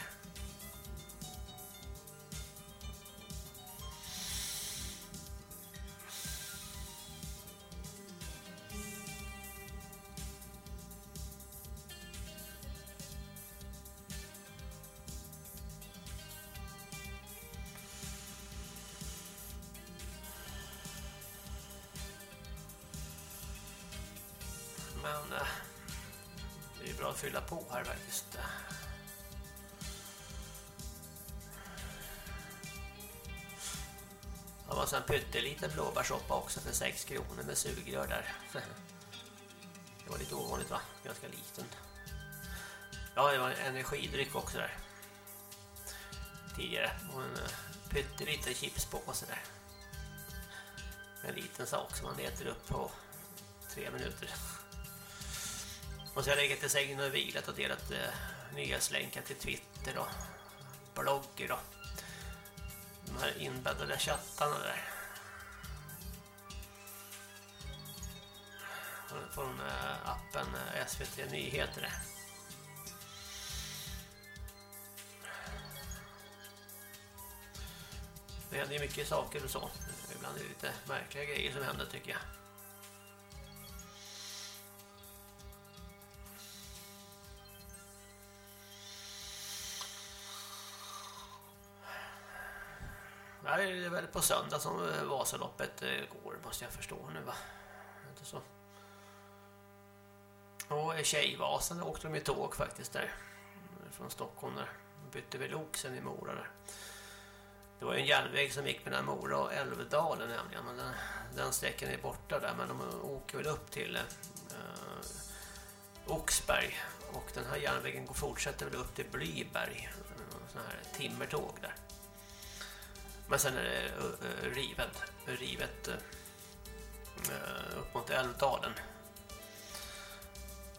Pytteliten blåbärssoppa också för 6 kronor med sugrör där. <laughs> Det var lite ovanligt va? Ganska liten. Ja, det var en energidryck också där. Tidigare. Och en eh, pytteliten chipspåse där. En liten sak som man äter upp på tre minuter. <laughs> Och så har jag legat i sängen och vilat och delat eh, nyhetslänkar till Twitter och blogger och de här inbäddade chattarna där. Från, appen eh, SVT Nyheter. Det händer ju mycket saker och så. Ibland är det lite märkliga grejer som händer tycker jag. Nej, det är väl på söndag som Vasaloppet eh, går, måste jag förstå nu va? Inte så. Och Tjejvasan åkte de i tåg faktiskt där. Från Stockholm där. De bytte väl ok sen i Mora där. Det var ju en järnväg som gick mellan Mora och Älvdalen nämligen. Men den, den sträckan är borta där. Men de åker väl upp till eh, Oxberg. Och den här järnvägen går fortsätter väl upp till Blyberg. Eh, Sådana här timmertåg där. Men sen är det uh, rivet, rivet uh, upp mot Älvdalen.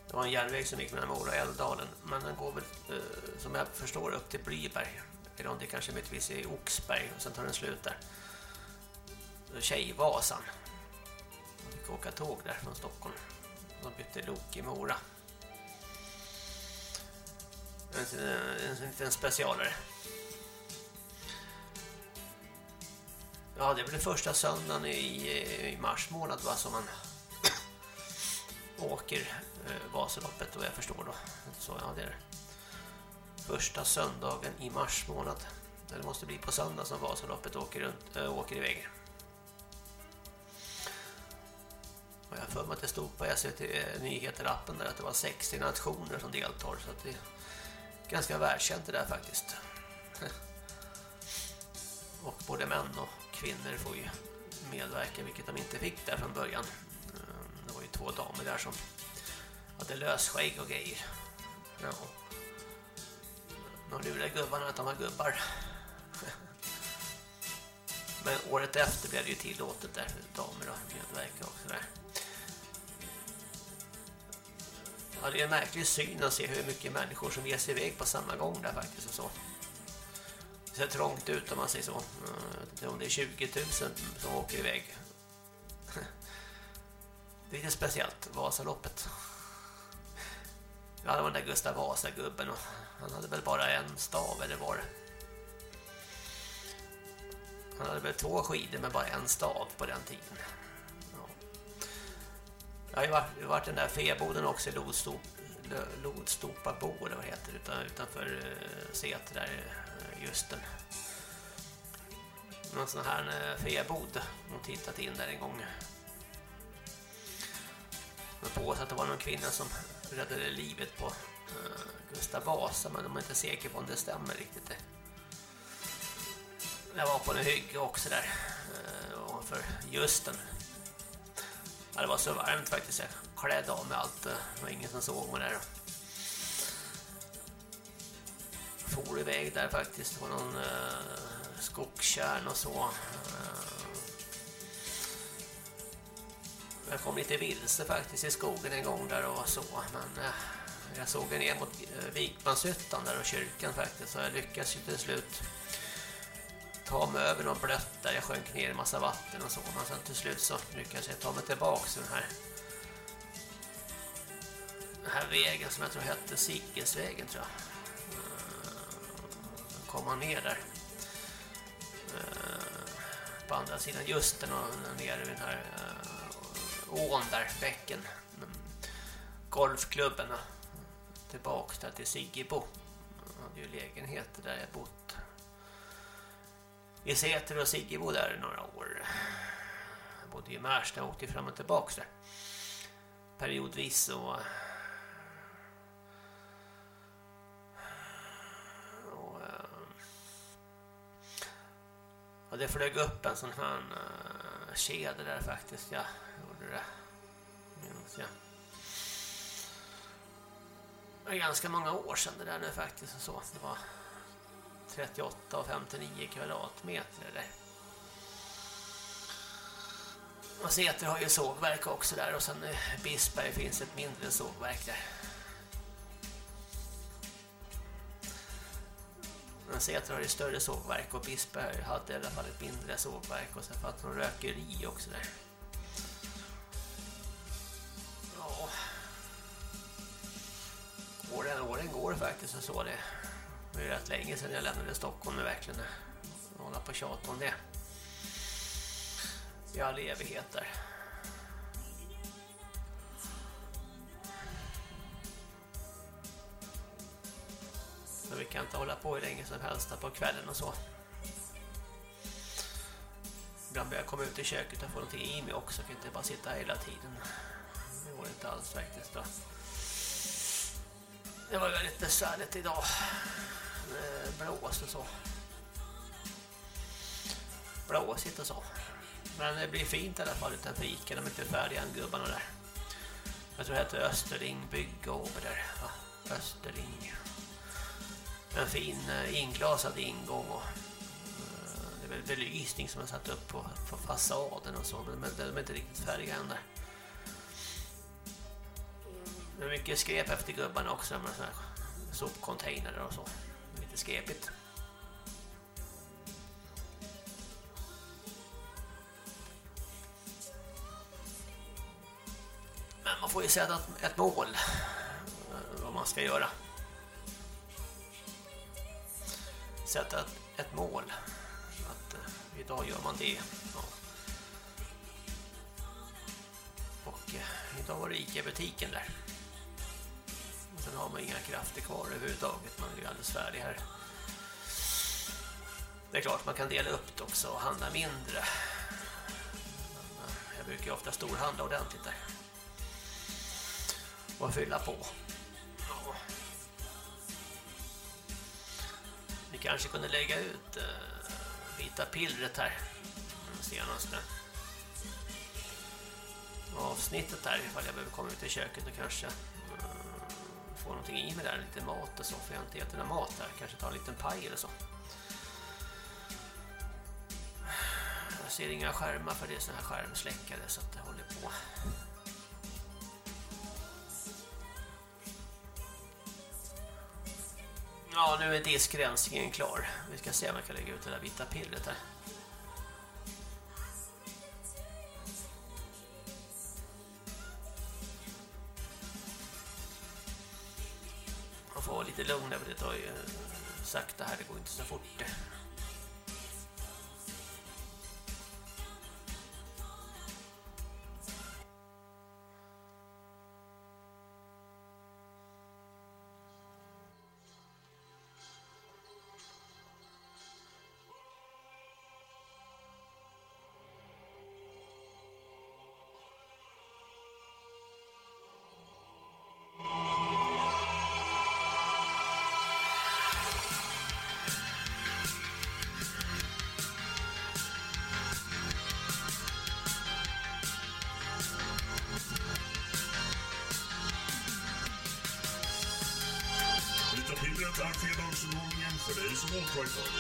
Det var en järnväg som gick mellan Mora och Älvdalen. Men den går väl, eh, som jag förstår, upp till Blyberg. Eller om det kanske möjligtvis är Oxberg och sen tar den slut där. Tjejvasan. Man fick åka tåg där från Stockholm. De bytte lok i Mora. En, en, en, liten specialare. Ja, det är väl den första söndagen i, i mars månad va, som man åker Eh, Vasaloppet och jag förstår då. Så ja, det är första söndagen i mars månad. Det måste bli på söndag som Vasaloppet åker, runt, äh, åker iväg. Och jag har för mig att det stod på SVT eh, Nyheter-appen där att det var 60 nationer som deltar så att det är ganska välkänt det där faktiskt. <laughs> Och både män och kvinnor får ju medverka, vilket de inte fick där från början. Det var ju två damer där som hade lösskägg och grejer. Ja. De lurade gubbarna att de var gubbar. Men året efter blev det ju tillåtet där för damer att medverka också där. Ja, det är en märklig syn att se hur mycket människor som ger sig iväg på samma gång där faktiskt och så. Det ser trångt ut om man säger så. Om det är 20 000 som åker iväg. Det <laughs> är lite speciellt, Vasaloppet. Ja, det var den där Gustav Vasa-gubben och han hade väl bara en stav eller var det. Han hade väl två skidor med bara en stav på den tiden. Ja. Jag har ju varit, den där feboden också i Lodstop, Lodstopa bo eller vad det heter det, utanför eh, Säter där just eh, den. Någon sån här eh, febod har tittat in där en gång. Men på att det var någon kvinna som räddade livet på uh, Gustav Vasa men de är inte säkra på om det stämmer riktigt. Jag var på en hygge också där eh, uh, för just den. Ja, det var så varmt faktiskt. Jag klädde av mig allt. Eh, det var ingen som såg mig där. Jag for iväg där faktiskt. Det var någon uh, skogskärn och så jag kom lite vilse faktiskt i skogen en gång där och så. Men eh, jag såg ner mot eh, Vikmanshyttan där och kyrkan faktiskt. Så jag lyckades ju till slut ta mig över någon blött där. Jag sjönk ner i massa vatten och så. Men sen till slut så lyckades jag ta mig tillbaka till den här den här vägen som jag tror hette Siggesvägen tror jag. Eh, sen kom man ner där. På andra sidan just den och ner vid den här ån där, bäcken. Mm. Golfklubben tillbaka där till Siggebo. Jag hade ju lägenheter där jag bott i Säter och Siggebo där några år. Jag bodde i Märsta och åkte fram och tillbaka där. Periodvis och... och eh, det flög upp en sån här uh, kedja där faktiskt. Jag. Eh. Minns jag. Det var ganska många år sedan det där nu faktiskt. Och så. Det var 38 och 59 kvadratmeter där. Och Säter har ju sågverk också där och sen i Bisberg finns ett mindre sågverk där. Men Säter har ju större sågverk och Bisberg hade i alla fall ett mindre sågverk och sen fanns det rökeri också där. Åren, åren går faktiskt och så det. Det är rätt länge sedan jag lämnade Stockholm nu verkligen. Hålla på tjat om det. I all evighet där. Men vi kan inte hålla på hur länge som helst på kvällen och så. Ibland börjar jag komma ut i köket och få någonting i mig också. Jag kan inte bara sitta hela tiden. Det går inte alls faktiskt då. Det var väldigt besvärligt idag. Blåst och så. Blåsigt och så. Men det blir fint i alla fall utanför Ica. De är inte färdiga än gubbarna där. Jag tror det heter Österling bygghov där. Ja, Österling. En fin eh, inglasad ingång och eh, det är väl belysning som har satt upp på, på fasaden och så. Men de är inte riktigt färdiga än där. Det är mycket skräp efter gubbarna också med såna här sopcontainrar och så. Lite skräpigt. Men man får ju sätta ett mål eh, vad man ska göra. Sätta ett, ett mål. Att eh, idag gör man det. Ja. Och eh, idag var det Ica-butiken där. Sen har man inga krafter kvar överhuvudtaget. Man är ju alldeles färdig här. Det är klart man kan dela upp det också och handla mindre. Men jag brukar ju ofta storhandla ordentligt där. Och fylla på. Ja. Vi kanske kunde lägga ut uh, vita pillret här. Den senaste avsnittet här ifall jag behöver komma ut i köket och kanske få någonting i mig där, lite mat och så, för jag har inte ätit någon mat där. Kanske ta en liten paj eller så. Jag ser inga skärmar för det är såna här skärmsläckare så att det håller på. Ja, nu är diskrensningen klar. Vi ska se om jag kan lägga ut det där vita pillret här. Vara lite lugn för det tar ju sakta här, det går inte så fort. Dig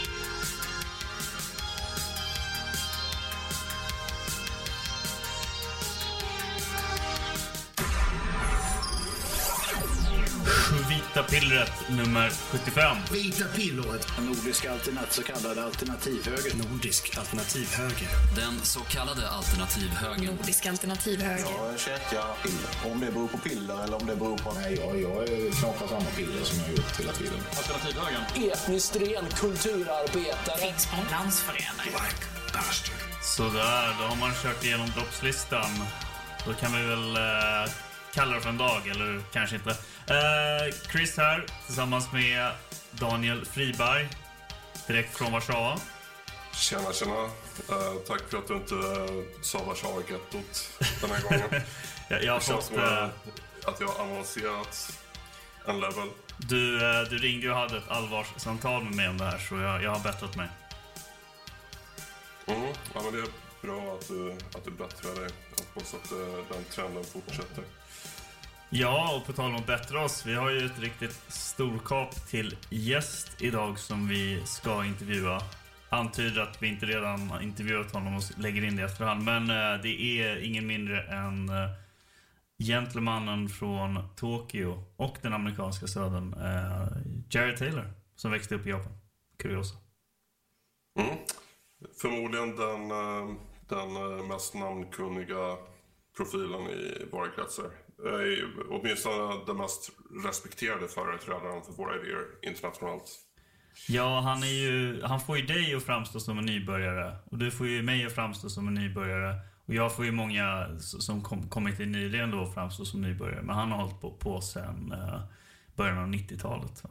pillret nummer 75. Vita pillret. Nordisk alternat, så kallad alternativhöger. Nordisk alternativhöger. Den så kallade alternativhögern. Nordisk alternativhöger. Jag käkar piller. Om det beror på piller eller om det beror på... Nej, jag, jag knaprar samma piller som jag gjort hela tiden. Alternativhögern. Etniskt ren kulturarbetare. Finns på en landsförening. Sådär, då har man kört igenom droppslistan. Då kan vi väl eh, kalla det för en dag, eller kanske inte. Eh, Chris här, tillsammans med Daniel Friberg. Direkt från Warszawa. Tjena, tjena. Eh, tack för att du inte uh, sa Warszawa-gettot den här gången. <laughs> jag, jag har det känns fått, som eh, uh, att jag har avancerat en level. Du, eh, du ringde och hade ett allvarssamtal med mig om det här, så jag, jag har bättrat mig. Mm, ja, men det är bra att du, att du bättrar dig. Jag hoppas att eh, den trenden fortsätter. Ja, och på tal om att bättra oss. Vi har ju ett riktigt storkap till gäst idag som vi ska intervjua. Antyder att vi inte redan intervjuat honom och lägger in det i efterhand. Men eh, det är ingen mindre än eh, gentlemannen från Tokyo och den amerikanska södern, eh, Jared Taylor, som växte upp i Japan. Kuriosa. Mm. Förmodligen den, den mest namnkunniga profilen i våra kretsar. Eh, Åtminstone den mest respekterade företrädaren för våra idéer internationellt. Ja, han, är ju, han får ju dig att framstå som en nybörjare. Och du får ju mig att framstå som en nybörjare. Och jag får ju många som kom, kommit in nyligen då framstå som nybörjare. Men han har hållit på, på sedan eh, början av 90-talet. va?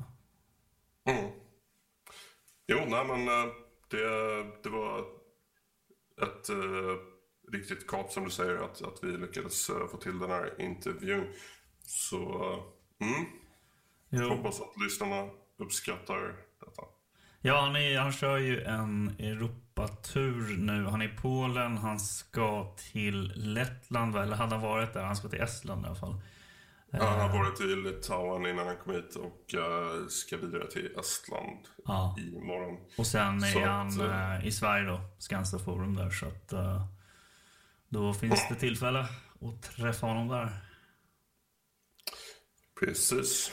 Mm. Jo, nej men eh, det, det var ett eh, riktigt kap som du säger att, att vi lyckades eh, få till den här intervjun. Så, eh, mm. Jo. Hoppas att lyssnarna uppskattar detta. Ja, han, är, han kör ju en Europatur nu. Han är i Polen, han ska till Lettland, eller hade han varit där? Han ska till Estland i alla fall. Ja, han har varit i Litauen innan han kom hit och eh, ska vidare till Estland Ja. imorgon. Och sen Så är att, han eh, eh, i Sverige då, Skansta Forum där. Så att eh, då finns det tillfälle att träffa honom där. Precis.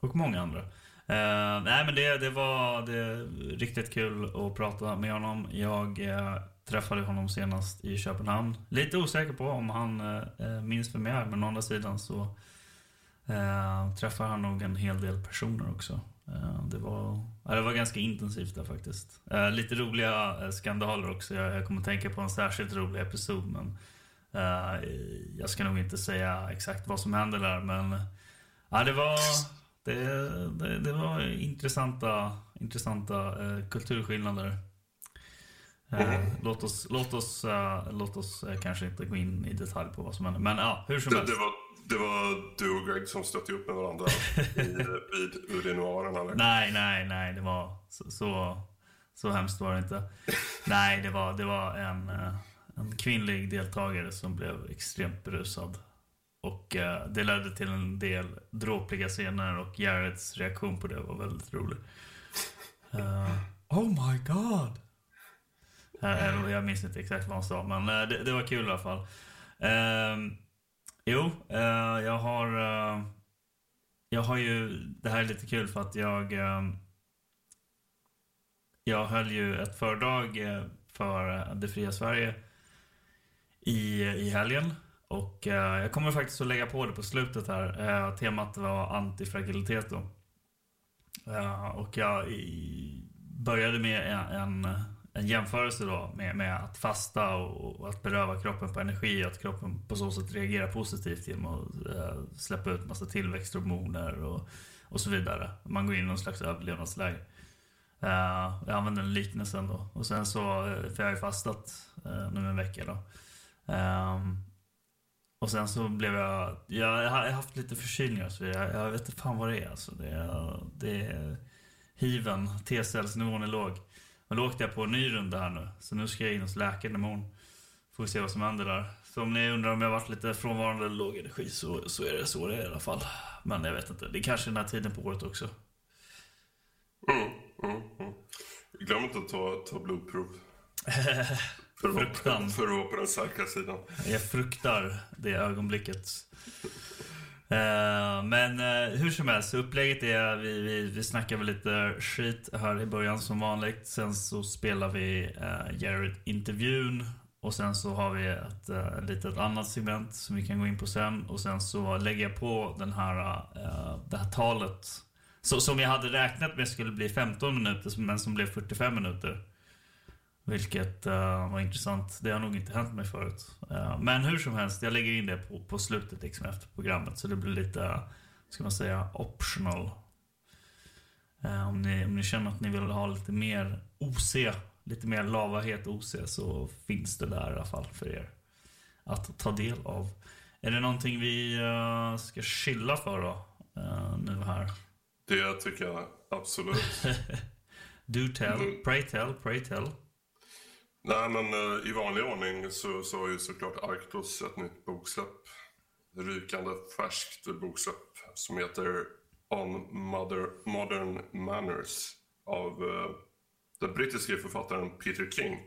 Och många andra. Eh, nej men det, det var det riktigt kul att prata med honom. Jag eh, träffade honom senast i Köpenhamn. Lite osäker på om han eh, minns vem jag är, men å andra sidan så eh, träffar han nog en hel del personer också. Eh, det, var, ja, det var ganska intensivt där faktiskt. Eh, lite roliga eh, skandaler också. Jag, jag kommer tänka på en särskilt rolig episod, men eh, jag ska nog inte säga exakt vad som hände där, men ja, det var det, det, det var intressanta, intressanta eh, kulturskillnader. Eh, låt oss, låt oss, eh, låt oss kanske inte gå in i detalj på vad som hände. Men ja, hur som Det, helst. Det, var, du och Greg som stötte upp med varandra i, <laughs> vid urinoaren eller? Nej, nej, nej. Det var så, så, så hemskt var det inte. Nej, det var, det var en, eh, en kvinnlig deltagare som blev extremt berusad. Och eh, det ledde till en del dråpliga scener och Jareds reaktion på det var väldigt rolig. Eh, oh my god! Eh, eller jag minns inte exakt vad han sa, men det, det var kul i alla fall. Ehm, jo, eh, jag har... eh, jag har ju... Det här är lite kul för att jag... Eh, jag höll ju ett föredrag eh, för eh, Det fria Sverige i, i helgen. Och eh, jag kommer faktiskt att lägga på det på slutet här. Eh, temat var antifragilitet då. Eh, och jag i, började med en, en, jämförelse då med, med att fasta och, och att beröva kroppen på energi. Att kroppen på så sätt reagerar positivt genom att eh, släppa ut massa tillväxthormoner och, och så vidare. Man går in i någon slags överlevnadsläge. Eh, jag använder den liknelsen då. Och sen så, eh, för jag har ju fastat uh, nu en vecka då. Ehm, och sen så blev jag... Jag har haft lite förkylningar så jag, jag vet inte fan vad det är. Alltså. Det, det är hiven, T-cellsnivån är låg. Men då åkte jag på en ny runda här nu. Så nu ska jag in hos läkaren imorgon. Får se vad som händer där. Så om ni undrar om jag varit lite frånvarande eller låg energi så, så är det så det är i alla fall. Men jag vet inte. Det är kanske den här tiden på året också. Mm, mm, mm. Glöm inte att ta, ta blodprov. <laughs> För att, vara, Fruktan. för att vara på den säkra sidan. Jag fruktar det ögonblicket. Eh, men uh, hur som helst, upplägget är vi, vi, vi snackar väl lite skit här i början som vanligt. Sen så spelar vi uh, Jared-intervjun. Och sen så har vi ett uh, litet annat segment som vi kan gå in på sen. Och sen så lägger jag på den här, det här talet. Så, som jag hade räknat med skulle bli 15 minuter men som blev 45 minuter. Vilket eh, var intressant. Det har nog inte hänt mig förut. Eh, men hur som helst, jag lägger in det på, på slutet liksom, efter programmet. Så det blir lite, ska man säga, optional. Eh, om, ni, om ni känner att ni vill ha lite mer OC, lite mer lavahet OC, så finns det där i alla fall för er att ta del av. Är det någonting vi ska chilla för då? nu här. Det tycker jag absolut. <laughs> Do tell, pray tell, pray tell. Nej, men eh, i vanlig ordning så, så har ju såklart Arctos ett nytt boksläpp. Rykande färskt boksläpp som heter On Mother, Modern Manners av uh, den brittiske författaren Peter King.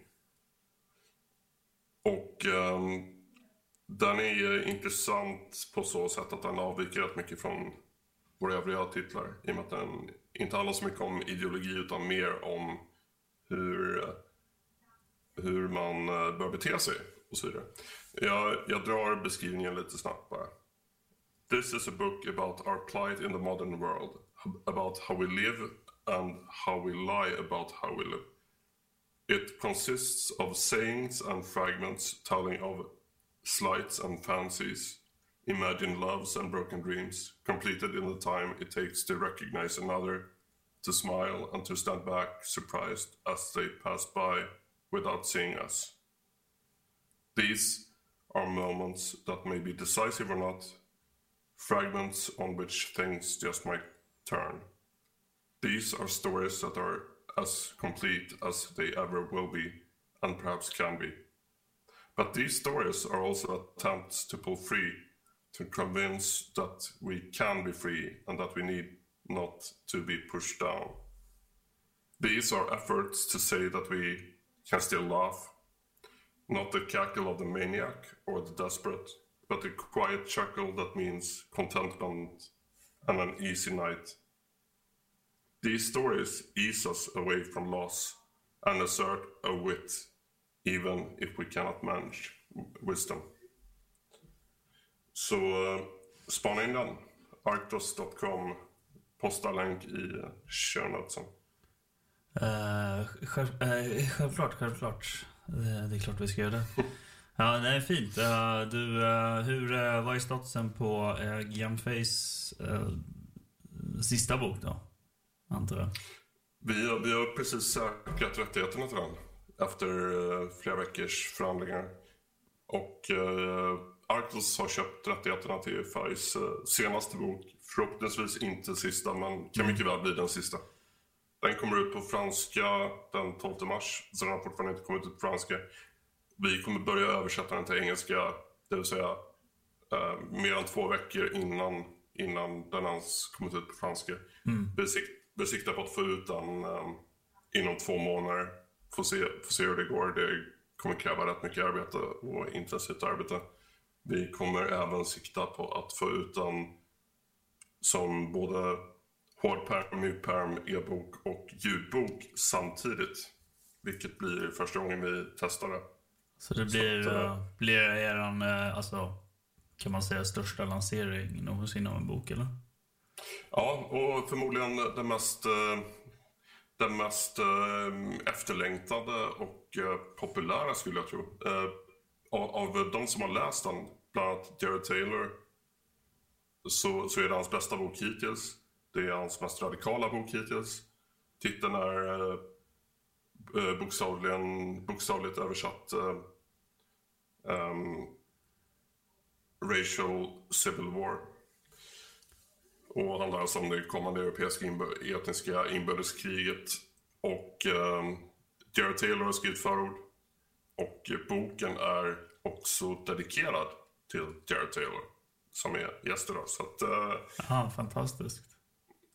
Och um, den är eh, intressant på så sätt att den avviker rätt mycket från våra övriga titlar i och med att den inte handlar så mycket om ideologi utan mer om hur, hur man eh, bör bete sig och så vidare. Jag, jag drar beskrivningen lite snabbt bara. This is a book about our plight in the modern world, about how we live and how we lie about how we live. It consists of sayings and fragments telling of slights and fancies, imagined loves and broken dreams, completed in the time it takes to recognize another, to smile and to stand back surprised as they pass by without seeing us. These are moments that may be decisive or not, fragments on which things just might turn. These are stories that are as complete as they ever will be, and perhaps can be. But these stories are also attempts to pull free, to convince that we can be free and that we need not to be pushed down. These are efforts to say that we can still laugh, not the cackle of the maniac or the desperate, but the quiet chuckle that means contentment and an easy night. These stories ease us away from loss and assert a wit, even if we cannot manage wisdom. Så uh, spana in den. Arctos.com. Posta länk i show notesen. Uh, själv, uh, självklart, självklart. Det, det är klart vi ska göra det. <laughs> Ja, det är fint. Uh, du, hur, uh, vad är statusen på uh, Gamface sista bok då? Antar jag. Vi har, vi har precis säkrat rättigheterna till den efter flera veckors förhandlingar. Och uh, Arctos har köpt rättigheterna till uh, senaste bok. Förhoppningsvis inte sista, men kan mycket väl bli den sista. Den kommer ut på franska den 12 mars, så den har fortfarande inte kommit ut på franska. Vi kommer börja översätta den till engelska, det vill säga eh, mer än två veckor innan, innan den ens kommit ut på franska. Mm. Vi, sik vi siktar på att få ut den eh, inom två månader. Får se, får se hur det går. Det kommer kräva rätt mycket arbete och intensivt arbete. Vi kommer även sikta på att få ut den som både hårdperm, mjukperm, e-bok och ljudbok samtidigt. Vilket blir första gången vi testar det. Så det blir, Så att, uh, blir eran, uh, alltså, kan man säga, största lansering någonsin av en bok eller? Ja, och förmodligen den mest, eh, den mest eh, efterlängtade och eh, populära skulle jag tro. Eh, Av, av de som har läst den, bland annat Jared Taylor, så, så är det hans bästa bok hittills. Det är hans mest radikala bok hittills. Titeln är eh, eh, bokstavligen, bokstavligt översatt eh, um, Racial Civil War. Och handlar alltså om det kommande europeiska inbör etniska inbördeskriget. Och eh, Jared Taylor har skrivit förord. Och boken är också dedikerad till Jared Taylor. Som är gäst idag. Så att, eh, Aha, fantastiskt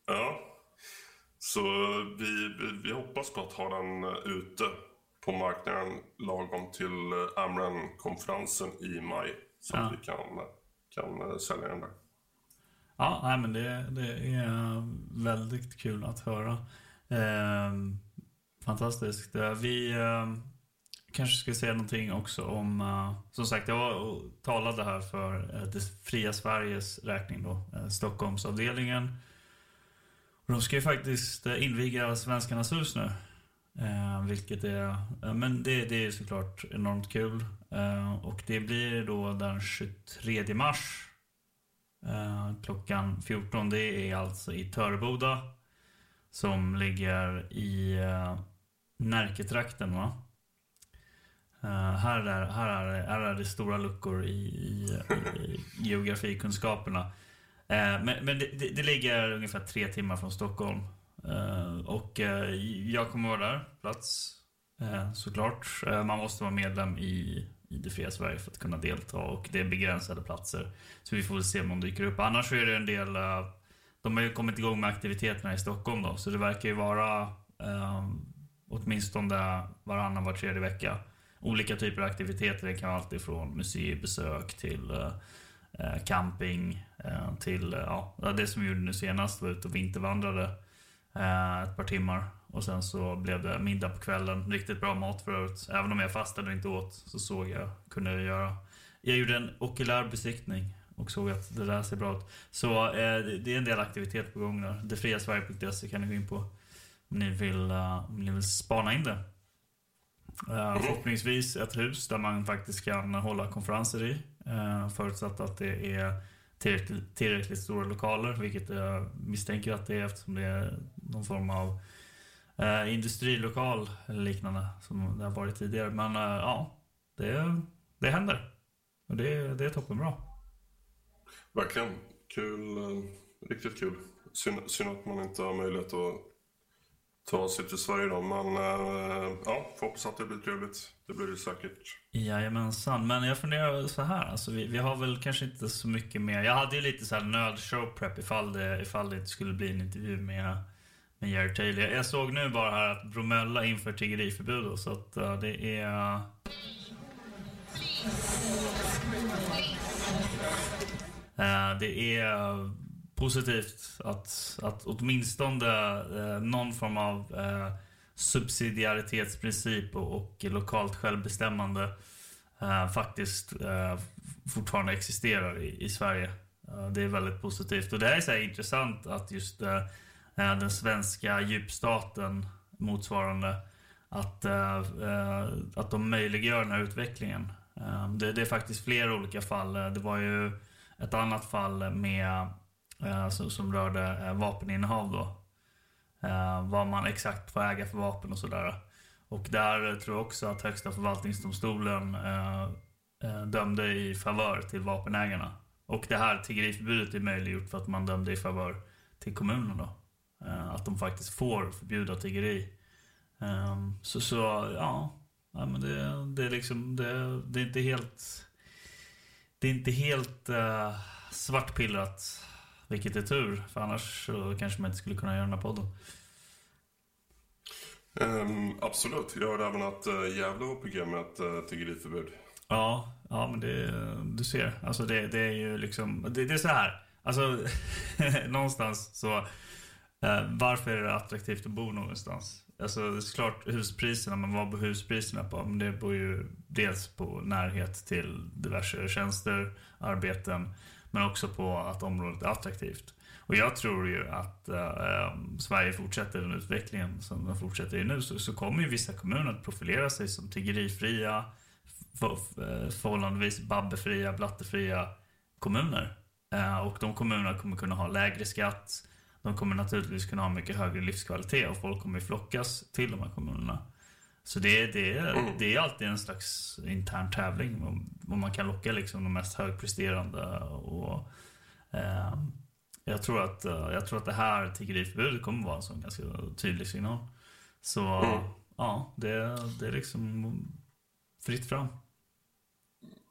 ja. Så vi, vi, vi hoppas på att ha den ute på marknaden lagom till eh, Amran-konferensen i maj. Så Ja. att vi kan, kan eh, sälja den där. Ja, nej, men det, det är väldigt kul att höra. Ehm, fantastiskt. Eh, Vi eh, kanske ska säga någonting också om... eh, som sagt, jag talade här för eh, det fria Sveriges räkning då, Stockholmsavdelningen. De ska ju faktiskt eh, inviga Svenskarnas hus nu. Eh, vilket är, eh, men det, det är såklart enormt kul. Eh, och det blir då den 23 mars eh, klockan 14. Det är alltså i Töreboda. Som ligger i eh, Närketrakten va? Eh, här, är, här, är, här är det stora luckor i, i, i geografikunskaperna. Eh, men men det, det, det ligger ungefär tre timmar från Stockholm. Eh, och eh, jag kommer vara där, plats. Såklart. Man måste vara medlem i, i Det fria Sverige för att kunna delta och det är begränsade platser. Så vi får väl se om de dyker upp. Annars är det en del... de har ju kommit igång med aktiviteterna i Stockholm då, så det verkar ju vara åtminstone varannan, var tredje vecka. Olika typer av aktiviteter. Det kan vara allt ifrån museibesök till Eh, camping eh, till eh, ja, det som vi gjorde nu senast var ute och vintervandrade ett par timmar. Och sen så blev det middag på kvällen. Riktigt bra mat för övrigt. Även om jag fastade och inte åt så såg jag, kunde jag göra. Jag gjorde en okulär besiktning och såg att det där ser bra ut. Så eh, det är en del aktivitet på gång där. Detfriasverige.se kan ni gå in på om ni vill, om ni vill spana in det. Förhoppningsvis ett hus där man faktiskt kan hålla konferenser i. Eh, förutsatt att det är tillräckligt, tillräckligt stora lokaler, vilket jag misstänker att det är eftersom det är någon form av eh, industrilokal eller liknande som det har varit tidigare. Men eh, ja, det, det händer. Och det, det är toppenbra. Verkligen. Kul. Eh, riktigt kul. Synd, synd att man inte har möjlighet att ta sig till Sverige då. Men eh, ja, får hoppas att det blir trevligt. Det blir det säkert. Jajamensan, men jag funderar så här. Alltså vi, vi har väl kanske inte så mycket mer. Jag hade ju lite så här nödshow prep ifall det, ifall det inte skulle bli en intervju med, med Jerry Taylor. Jag, jag såg nu bara här att Bromölla inför tiggeriförbud så att uh, det är... Uh, det är positivt att, att åtminstone eh, någon form av eh, subsidiaritetsprincip och, och lokalt självbestämmande eh, faktiskt eh, fortfarande existerar i, i Sverige. Eh, det är väldigt positivt. Och det här är så här intressant att just eh, den svenska djupstaten motsvarande att, att de möjliggör den här utvecklingen. Det, det är faktiskt flera olika fall. Det var ju ett annat fall med, Eh, alltså, som, rörde eh, vapeninnehav då. Eh, vad man exakt får äga för vapen och sådär. Och där tror jag också att Högsta förvaltningsdomstolen dömde i favör till vapenägarna. Och det här tiggeriförbudet är möjliggjort för att man dömde i favör till kommunen då. Att de faktiskt får förbjuda tiggeri. Ehm, så, så ja, ja men det, det är liksom, det, det är inte helt det är inte helt uh, svartpillrat. Vilket är tur, för annars så kanske man inte skulle kunna göra den här podden. Ehm, absolut. Jag hörde även att uh, Gävle var på G med ett uh, tiggeriförbud. Ja, ja men det, du ser. Alltså det, det är ju liksom, det, det är så här. Alltså, <laughs> någonstans så, eh, varför är det attraktivt att bo någonstans? Alltså det är klart huspriserna, men vad beror huspriserna på? Men det beror ju dels på närhet till diverse tjänster, arbeten, men också på att området är attraktivt. Och jag tror ju att eh, om Sverige fortsätter den utvecklingen som den fortsätter i nu så, så kommer ju vissa kommuner att profilera sig som tiggerifria, för, eh, förhållandevis babbefria, blattefria kommuner. Eh, och de kommunerna kommer kunna ha lägre skatt. De kommer naturligtvis kunna ha mycket högre livskvalitet och folk kommer flockas till de här kommunerna. Så det, det, det är alltid en slags intern tävling om, man kan locka liksom de mest högpresterande. Och, eh, jag, tror att, eh, jag tror att det här tiggeriförbudet kommer vara en sån ganska tydlig signal. Så ja, det, det är liksom fritt fram.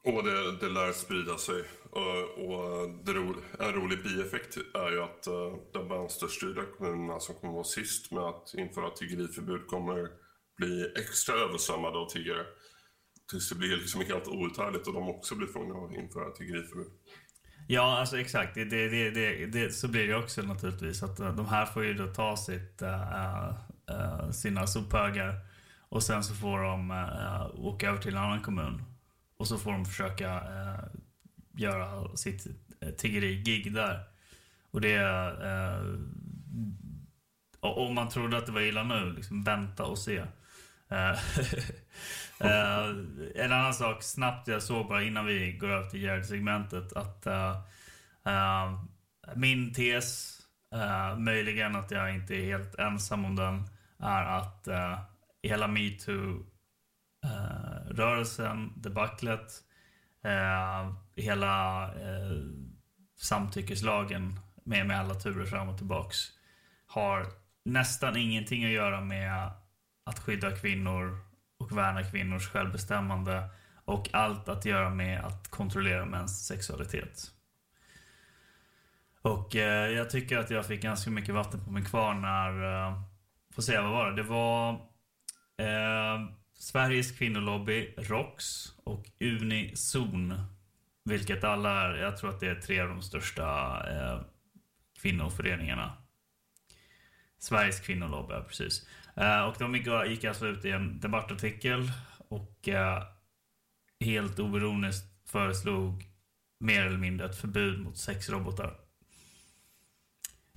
Och det, det lär sprida sig. Och, och det ro, en rolig bieffekt är ju att uh, de vänsterstyrda kommunerna som kommer vara sist med att införa tiggeriförbud kommer bli extra översvämmade av tiggare. Tills det blir liksom helt outhärdligt och de också blir tvungna att införa tiggeriförbud. Ja, alltså exakt. Det, det, det, det, det, så blir det också naturligtvis. Att eh, de här får ju då ta sitt, äh, äh, sina sophögar och sen så får de äh, åka över till en annan kommun. Och så får de försöka göra sitt tiggeri-gig där. Och det är... Om man trodde att det var illa nu, liksom vänta och se. Uh, <laughs> en annan sak snabbt jag såg bara innan vi går över till Jared-segmentet att eh, min tes, möjligen att jag inte är helt ensam om den, är att hela metoo-rörelsen, debaclet, hela samtyckeslagen med, med alla turer fram och tillbaks har nästan ingenting att göra med att skydda kvinnor och värna kvinnors självbestämmande och allt att göra med att kontrollera mäns sexualitet. Och eh, jag tycker att jag fick ganska mycket vatten på min kvarn när, eh, får se vad var det? Det var eh, Sveriges kvinnolobby, ROX och Unizon. Vilket alla är, jag tror att det är tre av de största eh, kvinnoföreningarna. Sveriges kvinnolobby, precis. Eh, och de gick, alltså ut i en debattartikel och eh, helt oberoende föreslog mer eller mindre ett förbud mot sexrobotar.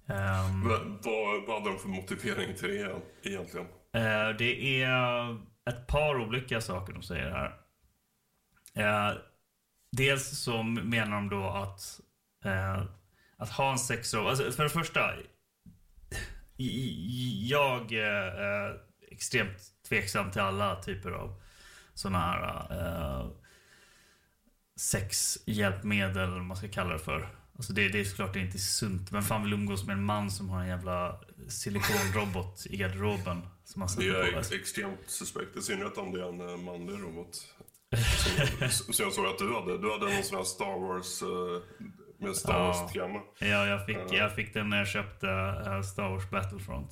Um, vad, hade de för motivering till det egentligen? Eh, det är ett par olika saker de säger här. Dels så menar de då att, att ha en sexrobot... Alltså för det första. Jag är extremt tveksam till alla typer av sådana här sexhjälpmedel, eller vad man ska kalla det för. Alltså det, det är såklart inte sunt. Vem fan vill umgås med en man som har en jävla silikonrobot i garderoben? Som han Det är på. ex- extremt suspekt, i synnerhet om det är en eh, manlig robot. Som, som jag såg att du hade. Du hade någon sån här Star Wars eh, med Star Wars-tema. Ja, jag fick, jag fick den när jag köpte eh, Star Wars Battlefront.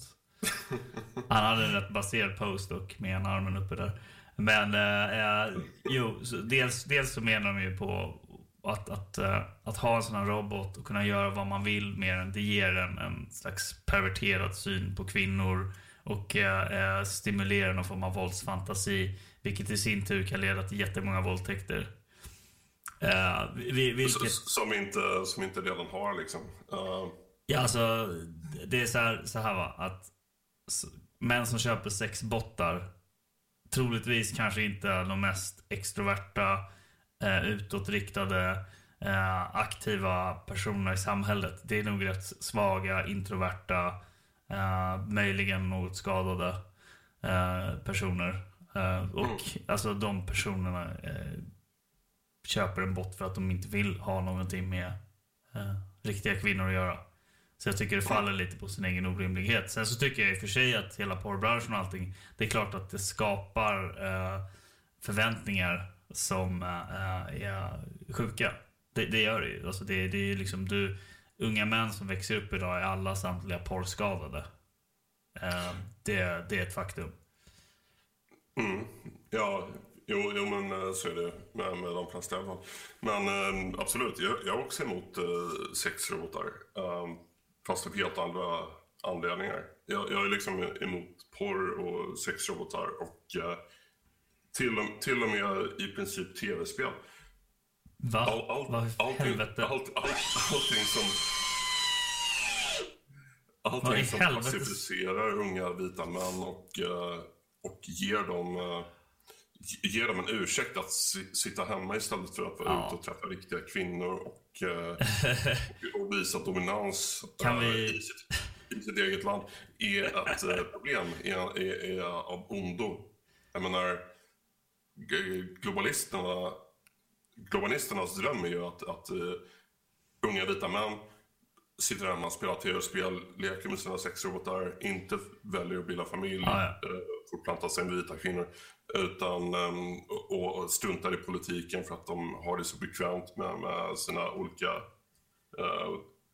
Han hade en rätt baserad post och med en armen uppe där. Men eh, eh, jo, dels, dels så menar de ju på att, att, eh, att ha en sån här robot och kunna göra vad man vill med den, det ger en, en slags perverterad syn på kvinnor och eh, stimulerar någon form av våldsfantasi, vilket i sin tur kan leda till jättemånga våldtäkter. Vi, vilket... Som inte, som inte redan har liksom. Eh, Ja, alltså det är så här, så här va, att män som köper sexbottar troligtvis kanske inte är de mest extroverta, eh, utåtriktade, eh, aktiva personerna i samhället. Det är nog rätt svaga, introverta, eh, möjligen något skadade eh, personer. Eh, och alltså de personerna köper en bot för att de inte vill ha någonting med eh, riktiga kvinnor att göra. Så jag tycker det faller lite på sin egen orimlighet. Sen så tycker jag i och för sig att hela porrbranschen och allting, det är klart att det skapar eh, förväntningar som eh, är sjuka. Det, det gör det ju. Alltså det, det är ju liksom du, unga män som växer upp idag är alla samtliga porrskadade. Eh, det, det är ett faktum. Mm. Ja, jo, jo men eh, så är det med, med de flesta i alla fall. Men eh, absolut, jag, jag är också emot eh, sexrobotar. Eh, fast av helt andra anledningar. Jag, jag är liksom emot porr och sexrobotar och till, och, till och med i princip tv-spel. Va? All, all, Vad i allting, helvete? allt, allt, allting som... Allting som helvete? pacificerar unga vita män och, och ger dem, ger dem en ursäkt att si, sitta hemma istället för att vara Ja. ute och träffa riktiga kvinnor och, <laughs> eh, och, och visa dominans Kan eh, vi- i, sitt, i sitt eget land är ett eh, problem, är, är, är av ondo. Jag menar, globalisterna, globalisternas dröm är ju att, att eh, unga vita män sitter hemma, spelar tv-spel, leker med sina sexrobotar, inte väljer att bilda familj, Ja, eh, fortplanta sig med vita kvinnor. Utan, ehm, och, och struntar i politiken för att de har det så bekvämt med, med sina olika, eh,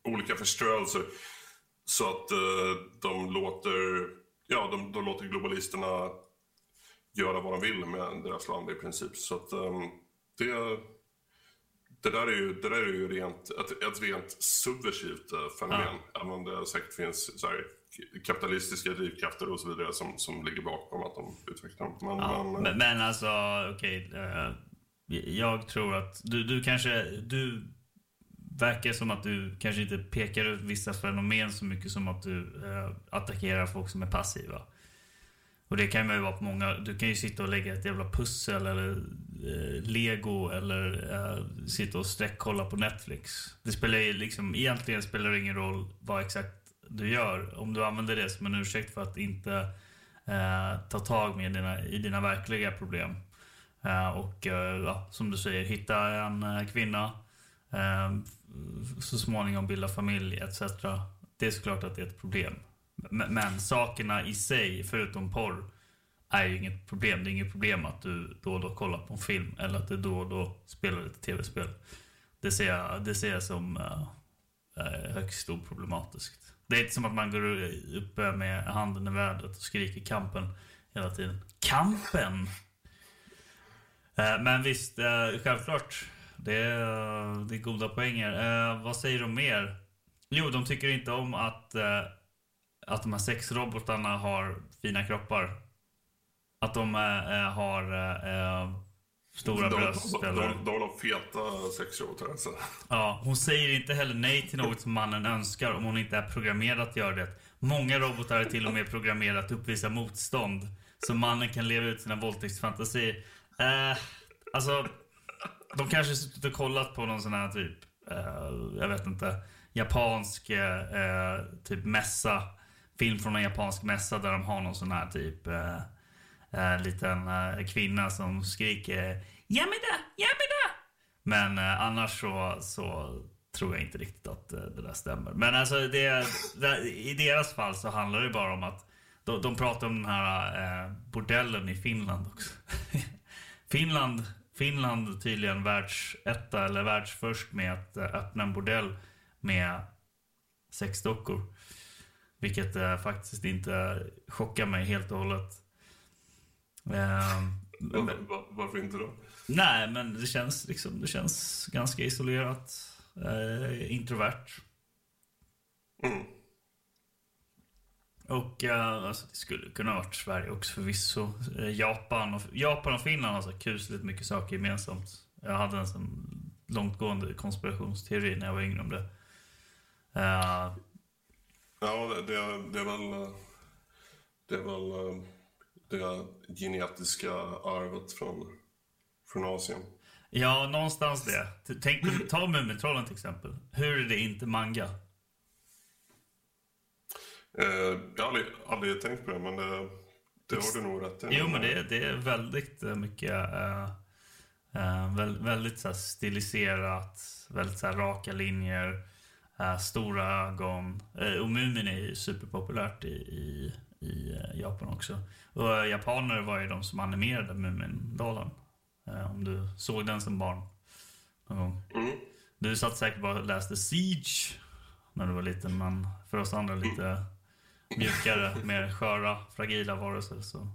olika förströelser. Så att eh, de låter, ja, de, de låter globalisterna göra vad de vill med deras land i princip. Så att ehm, det, det där är ju, det där är ju rent, ett, ett rent subversivt eh, fenomen. Även om det säkert finns så här, kapitalistiska drivkrafter och så vidare som, som ligger bakom att de utvecklar dem. Men, Ja, men, men, men alltså, okej. eh, jag tror att du, du kanske... Du verkar som att du kanske inte pekar ut vissa fenomen så mycket som att du eh, attackerar folk som är passiva. Och det kan ju vara på många... Du kan ju sitta och lägga ett jävla pussel eller eh, lego eller eh, sitta och sträckkolla på Netflix. Det spelar ju liksom... Egentligen spelar det ingen roll vad exakt du gör. Om du använder det som en ursäkt för att inte eh, ta tag med dina, i dina verkliga problem. Eh, och eh, ja, som du säger, hitta en eh, kvinna. Eh, så småningom bilda familj etc. Det är såklart att det är ett problem. Men, men sakerna i sig, förutom porr, är ju inget problem. Det är inget problem att du då och då kollar på en film eller att du då och då spelar ett tv-spel. Det ser jag, det ser jag som eh, eh högst oproblematiskt. Det är inte som att man går uppe med handen i vädret och skriker kampen hela tiden. Kampen! Eh, men visst, eh, självklart. Det är, eh, det är goda poänger. Vad säger de mer? Jo, de tycker inte om att, att de här sexrobotarna har fina kroppar. Att de har stora bröst. de, eller... de har de feta alltså. Ja, hon säger inte heller nej till något som mannen önskar om hon inte är programmerad att göra det. Många robotar är till och med programmerade att uppvisa motstånd. Så mannen kan leva ut sina våldtäktsfantasier. Eh, alltså, de kanske suttit och kollat på någon sån här typ, eh, jag vet inte, japansk eh, typ mässa. Film från en japansk mässa där de har någon sån här typ eh, eh, liten eh, kvinna som skriker Jamida, Jamida! Men eh, annars så, så tror jag inte riktigt att eh, det där stämmer. Men alltså det, det, i deras fall så handlar det bara om att de, de pratar om den här eh, bordellen i Finland också. <laughs> Finland, Finland tydligen världsetta eller världsförst med att eh, öppna en bordell med sexdockor. Vilket eh, faktiskt inte chockar mig helt och hållet. Ehm, Var, var, varför inte då? Nej, men det känns liksom, det känns ganska isolerat. Eh, introvert. Och eh, alltså, det skulle kunna varit Sverige också förvisso. Eh, Japan, och, Japan och Finland har så kusligt mycket saker gemensamt. Jag hade en sån långtgående konspirationsteori när jag var yngre om det. Eh, Ja, det, det, är- det är väl eh, det är väl eh, det genetiska arvet från, från Asien. ja, någonstans det. Tänk, ta Mumintrollen till exempel. Hur är det inte manga? Eh, jag har aldrig, aldrig tänkt på det, men det, det har du nog rätt i. Jo, men det, är- det är väldigt eh, mycket... eh, eh, väl, väldigt så stiliserat, väldigt så raka linjer, eh, stora ögon. Eh, och Mumin är ju superpopulärt i, i, i eh, Japan också. Och eh, japaner var ju de som animerade Mumindalen. Eh, om du såg den som barn någon gång. Du satt säkert bara och läste Siege när du var liten, men för oss andra lite mjukare, <laughs> mer sköra, fragila varelser så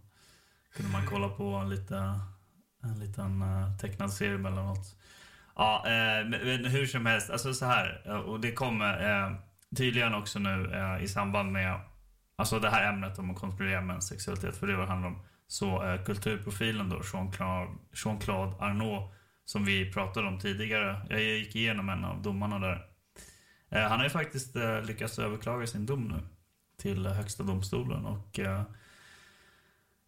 kunde man kolla på lite, en liten tecknad serie emellanåt. Ja, eh, men, hur som helst, alltså så här, och det kommer eh, tydligen också nu eh, i samband med alltså det här ämnet om att kontrollera mäns sexualitet, för det var det handlar om. Så eh, kulturprofilen då, Jean-Claude Jean-Claude Arnault, som vi pratade om tidigare. Jag gick igenom en av domarna där. Eh, han har ju faktiskt eh, lyckats överklaga sin dom nu till eh, Högsta domstolen och eh,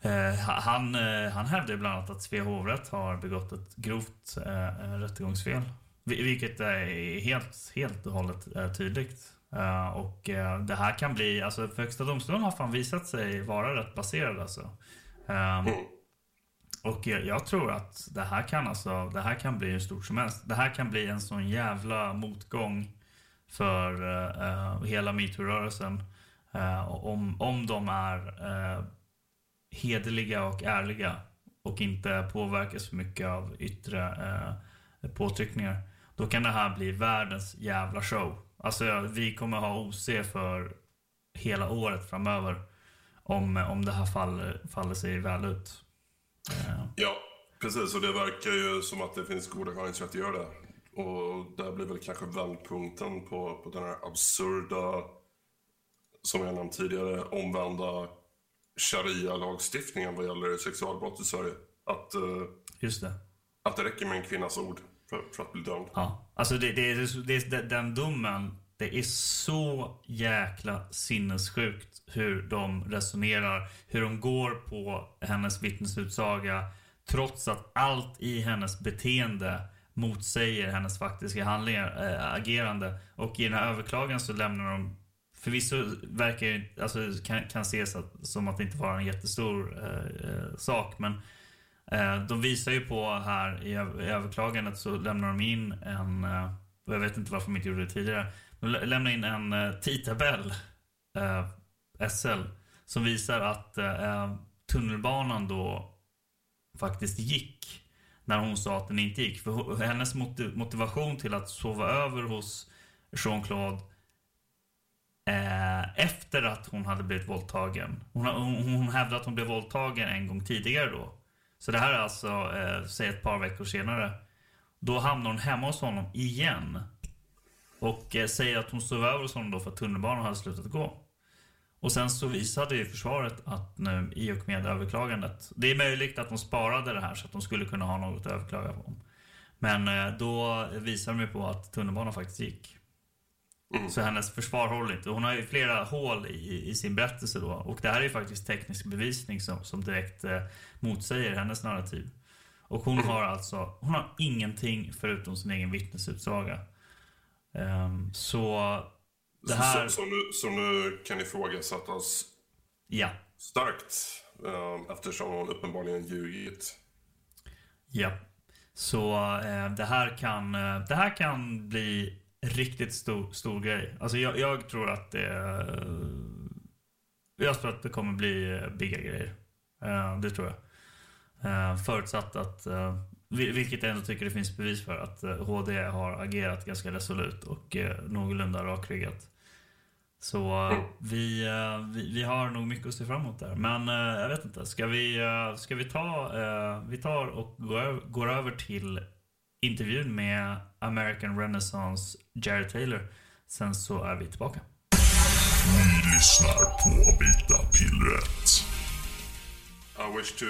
eh, han, eh, han hävdar bland annat att Svea hovrätt har begått ett grovt eh, rättegångsfel. Vilket är helt, helt och hållet eh, tydligt. Eh, och eh, det här kan bli, alltså för Högsta domstolen har fan visat sig vara rätt baserad alltså. Ehm, och jag, jag tror att det här kan alltså, det här kan bli hur stort som helst. Det här kan bli en sån jävla motgång för eh, hela metoo-rörelsen. Om, om de är hederliga och ärliga och inte påverkas för mycket av yttre påtryckningar. Då kan det här bli världens jävla show. Alltså vi kommer ha OC för hela året framöver. Om, om det här faller, faller sig väl ut. Ja, precis. Och det verkar ju som att det finns goda chanser att göra det. Och där blir väl kanske vändpunkten på, på den här absurda, som jag nämnt tidigare, omvända sharia-lagstiftningen vad gäller sexualbrott i Sverige. Att, eh, Just det. att det räcker med en kvinnas ord för, för att bli dömd. Ja. Alltså det, det, det, det, den domen, det är så jäkla sinnessjukt hur de resonerar. Hur de går på hennes vittnesutsaga. Trots att allt i hennes beteende motsäger hennes faktiska handlingar, äh, agerande. Och i den här överklagan så lämnar de Förvisso verkar alltså kan, kan ses att, som att det inte var en jättestor eh, eh sak men Eh, Eh, de visar ju på här i överklagandet så lämnar de in en, eh, jag vet inte varför de inte gjorde det tidigare, de lämnar in en eh, tidtabell, SL, som visar att tunnelbanan då faktiskt gick när hon sa att den inte gick. För hennes motivation till att sova över hos Jean-Claude eh, efter att hon hade blivit våldtagen. Hon, hon, hon hävdade att hon blev våldtagen en gång tidigare då. Så det här är alltså, eh, säg ett par veckor senare. Då hamnar hon hemma hos honom igen. Och eh, säger att hon sov över hos honom då för att tunnelbanan hade slutat gå. Och sen så visade ju försvaret att nu i och med överklagandet. Det är möjligt att de sparade det här så att de skulle kunna ha något att överklaga på. Men eh, då visade de ju på att tunnelbanan faktiskt gick. Så hennes försvar håller inte. Hon har ju flera hål i, i sin berättelse då. Och det här är ju faktiskt teknisk bevisning som, som direkt eh, motsäger hennes narrativ. Och hon har alltså, hon har ingenting förutom sin egen vittnesutsaga. Ehm, så det här... Som, nu, som nu kan ifrågasättas Ja. starkt eh, eftersom hon uppenbarligen ljugit. Ja. Så eh, det, här kan, eh, det här kan bli riktigt stor, stor grej. Alltså jag, jag tror att det... Eh, jag tror att det kommer bli eh, bigga grejer. Eh, det tror jag. Förutsatt att... Vil- vilket jag ändå tycker det finns bevis för. Att HD har agerat ganska resolut och någorlunda rakryggat. Så eh, vi, vi, vi har nog mycket att se fram emot där. Men jag vet inte. Ska vi, ska vi ta... Vi tar och går över till intervjun med American Renaissance Jared Taylor. Sen så är vi tillbaka. Ni lyssnar på Vita Pillret. I wish to,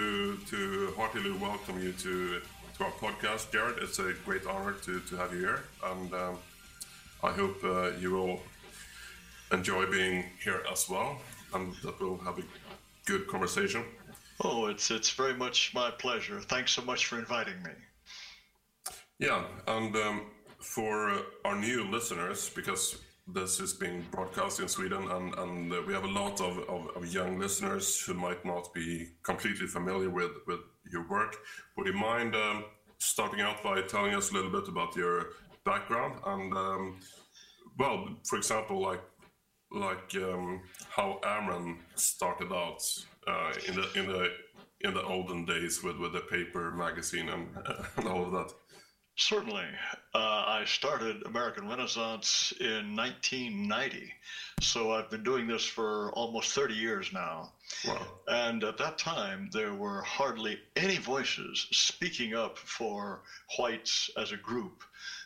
to heartily welcome you to, to our podcast, Jared. It's a great honor to, to have you here, and um, I hope uh, you will enjoy being here as well, and that we'll have a good conversation. Oh, it's it's very much my pleasure. Thanks so much for inviting me. Yeah, and um, for uh, our new listeners, because this is being broadcast in Sweden, and, and uh, we have a lot of, of, of young listeners who might not be completely familiar with, with your work. Would you mind um, starting out by telling us a little bit about your background and, um, well, for example, like like um, how Amran started out uh, in the in the in the olden days with, with the paper magazine and, <laughs> and all of that. Certainly. Uh, I started American Renaissance in 1990, so I've been doing this for almost 30 years now. Wow. And at that time, there were hardly any voices speaking up for whites as a group.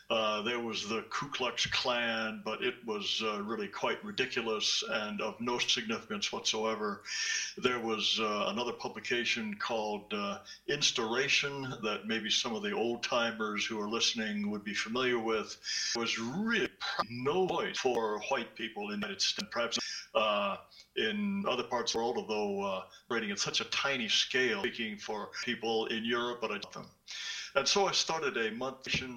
Uh, there was the Ku Klux Klan, but it was uh, really quite ridiculous and of no significance whatsoever. There was uh, another publication called uh, Instauration that maybe some of the old timers who are listening would be familiar with. There was really no voice for white people in the United States, perhaps uh, in other parts of the world, although uh, operating at such a tiny scale, speaking for people in Europe, but I them. And so I started a monthly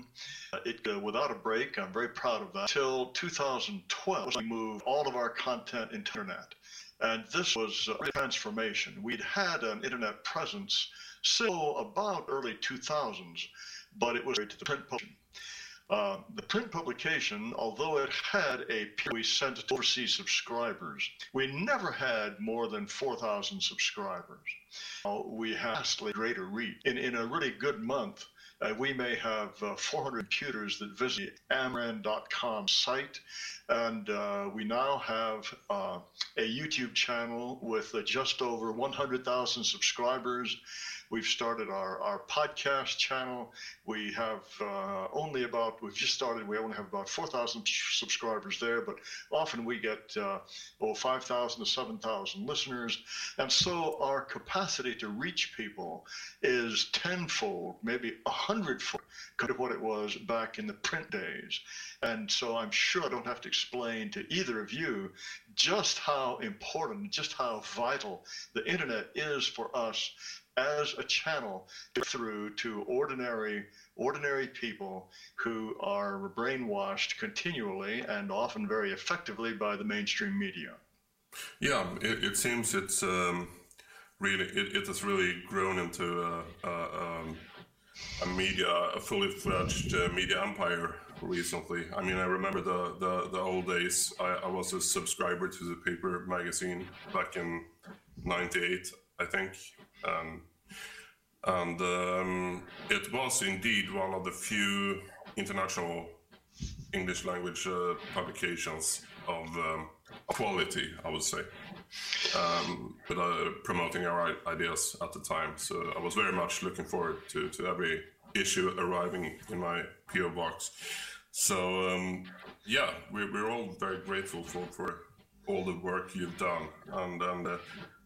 uh, it uh, without a break. I'm very proud of that. Till 2012, we moved all of our content into internet. And this was a transformation. We'd had an internet presence still about early 2000s, but it was to the print publishing. Uh, the print publication, although it had a we sent to overseas subscribers, we never had more than 4,000 subscribers. We have vastly greater reach. In, in a really good month, uh, we may have uh, 400 computers that visit the amran.com site, and uh, we now have uh, a YouTube channel with uh, just over 100,000 subscribers. We've started our, our podcast channel. We have uh, only about, we've just started, we only have about 4,000 subscribers there, but often we get uh, oh, 5,000 to 7,000 listeners. And so our capacity to reach people is tenfold, maybe a hundredfold compared to what it was back in the print days. And so I'm sure I don't have to explain to either of you just how important, just how vital the internet is for us as a channel through to ordinary ordinary people who are brainwashed continually and often very effectively by the mainstream media. Yeah, it, it seems it's um, really it, it has really grown into a, a, um, a media, a fully fledged uh, media empire recently. I mean, I remember the the, the old days. I, I was a subscriber to the paper magazine back in '98, I think. Um, and um, it was indeed one of the few international English language uh, publications of um, quality, I would say, um, but, uh, promoting our ideas at the time. So I was very much looking forward to, to every issue arriving in my PO box. So um, yeah, we're, we're all very grateful for, for all the work you've done and, and uh,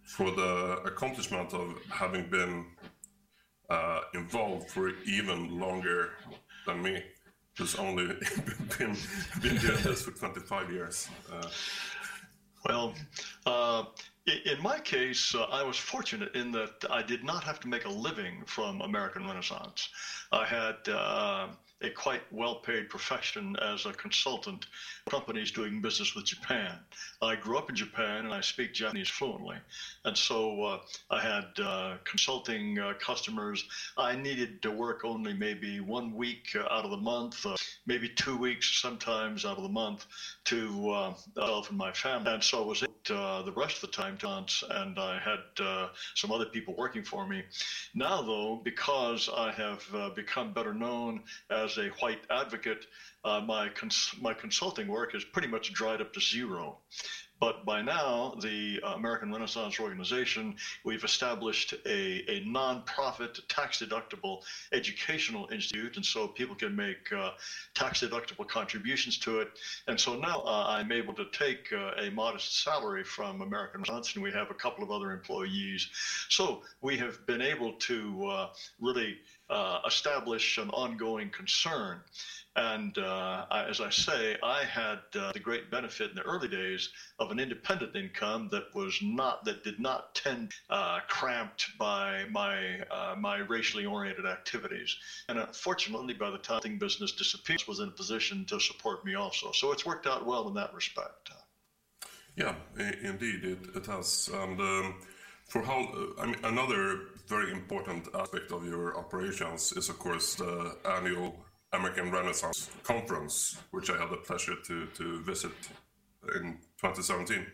for the accomplishment of having been uh, involved for even longer than me, who's only <laughs> been, been doing this for 25 years. Uh, Well, uh, in my case, uh, I was fortunate in that I did not have to make a living from American Renaissance. I had uh, a quite well paid profession as a consultant companies doing business with Japan. I grew up in Japan and I speak Japanese fluently. And so uh, I had uh, consulting uh, customers. I needed to work only maybe one week uh, out of the month, uh, maybe two weeks sometimes out of the month to uh, myself and my family. And so I was uh, the rest of the time to and I had some other people working for me. Now, though, because I have become better known as a white advocate, uh, my cons- my consulting work is pretty much dried up to zero. But by now, the American Renaissance Organization, we've established a, a nonprofit, tax deductible educational institute, and so people can make uh, tax deductible contributions to it. And so now uh, I'm able to take uh, a modest salary from American Renaissance, and we have a couple of other employees. So we have been able to uh, really uh, establish an ongoing concern. And uh, I, as I say, I had uh, the great benefit in the early days of an independent income that was not that did not tend uh, cramped by my uh, my racially oriented activities. And unfortunately, by the time the business disappeared, was in a position to support me also. So it's worked out well in that respect. Yeah, indeed, it, it has. And um, for how, I mean, another very important aspect of your operations is, of course, the annual American Renaissance Conference, which I had the pleasure to, to visit in 2017.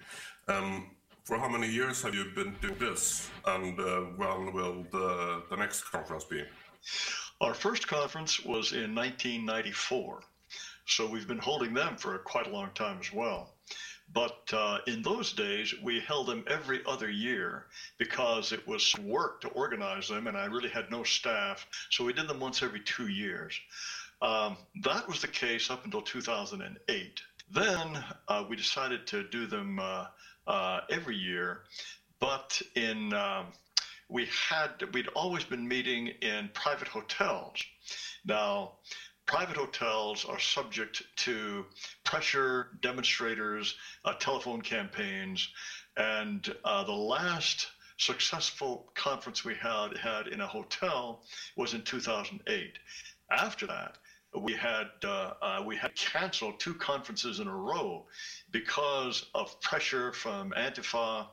Um, for how many years have you been doing this, and uh, when will the, the next conference be? Our first conference was in 1994, so we've been holding them for quite a long time as well. But uh, in those days, we held them every other year because it was work to organize them, and I really had no staff. So we did them once every two years. Um, that was the case up until 2008. Then uh, we decided to do them uh, uh, every year, but in um, we had we'd always been meeting in private hotels. Now, private hotels are subject to pressure, demonstrators, uh, telephone campaigns, and uh, the last successful conference we had had in a hotel was in 2008. After that, we had uh, uh, we had canceled two conferences in a row because of pressure from Antifa,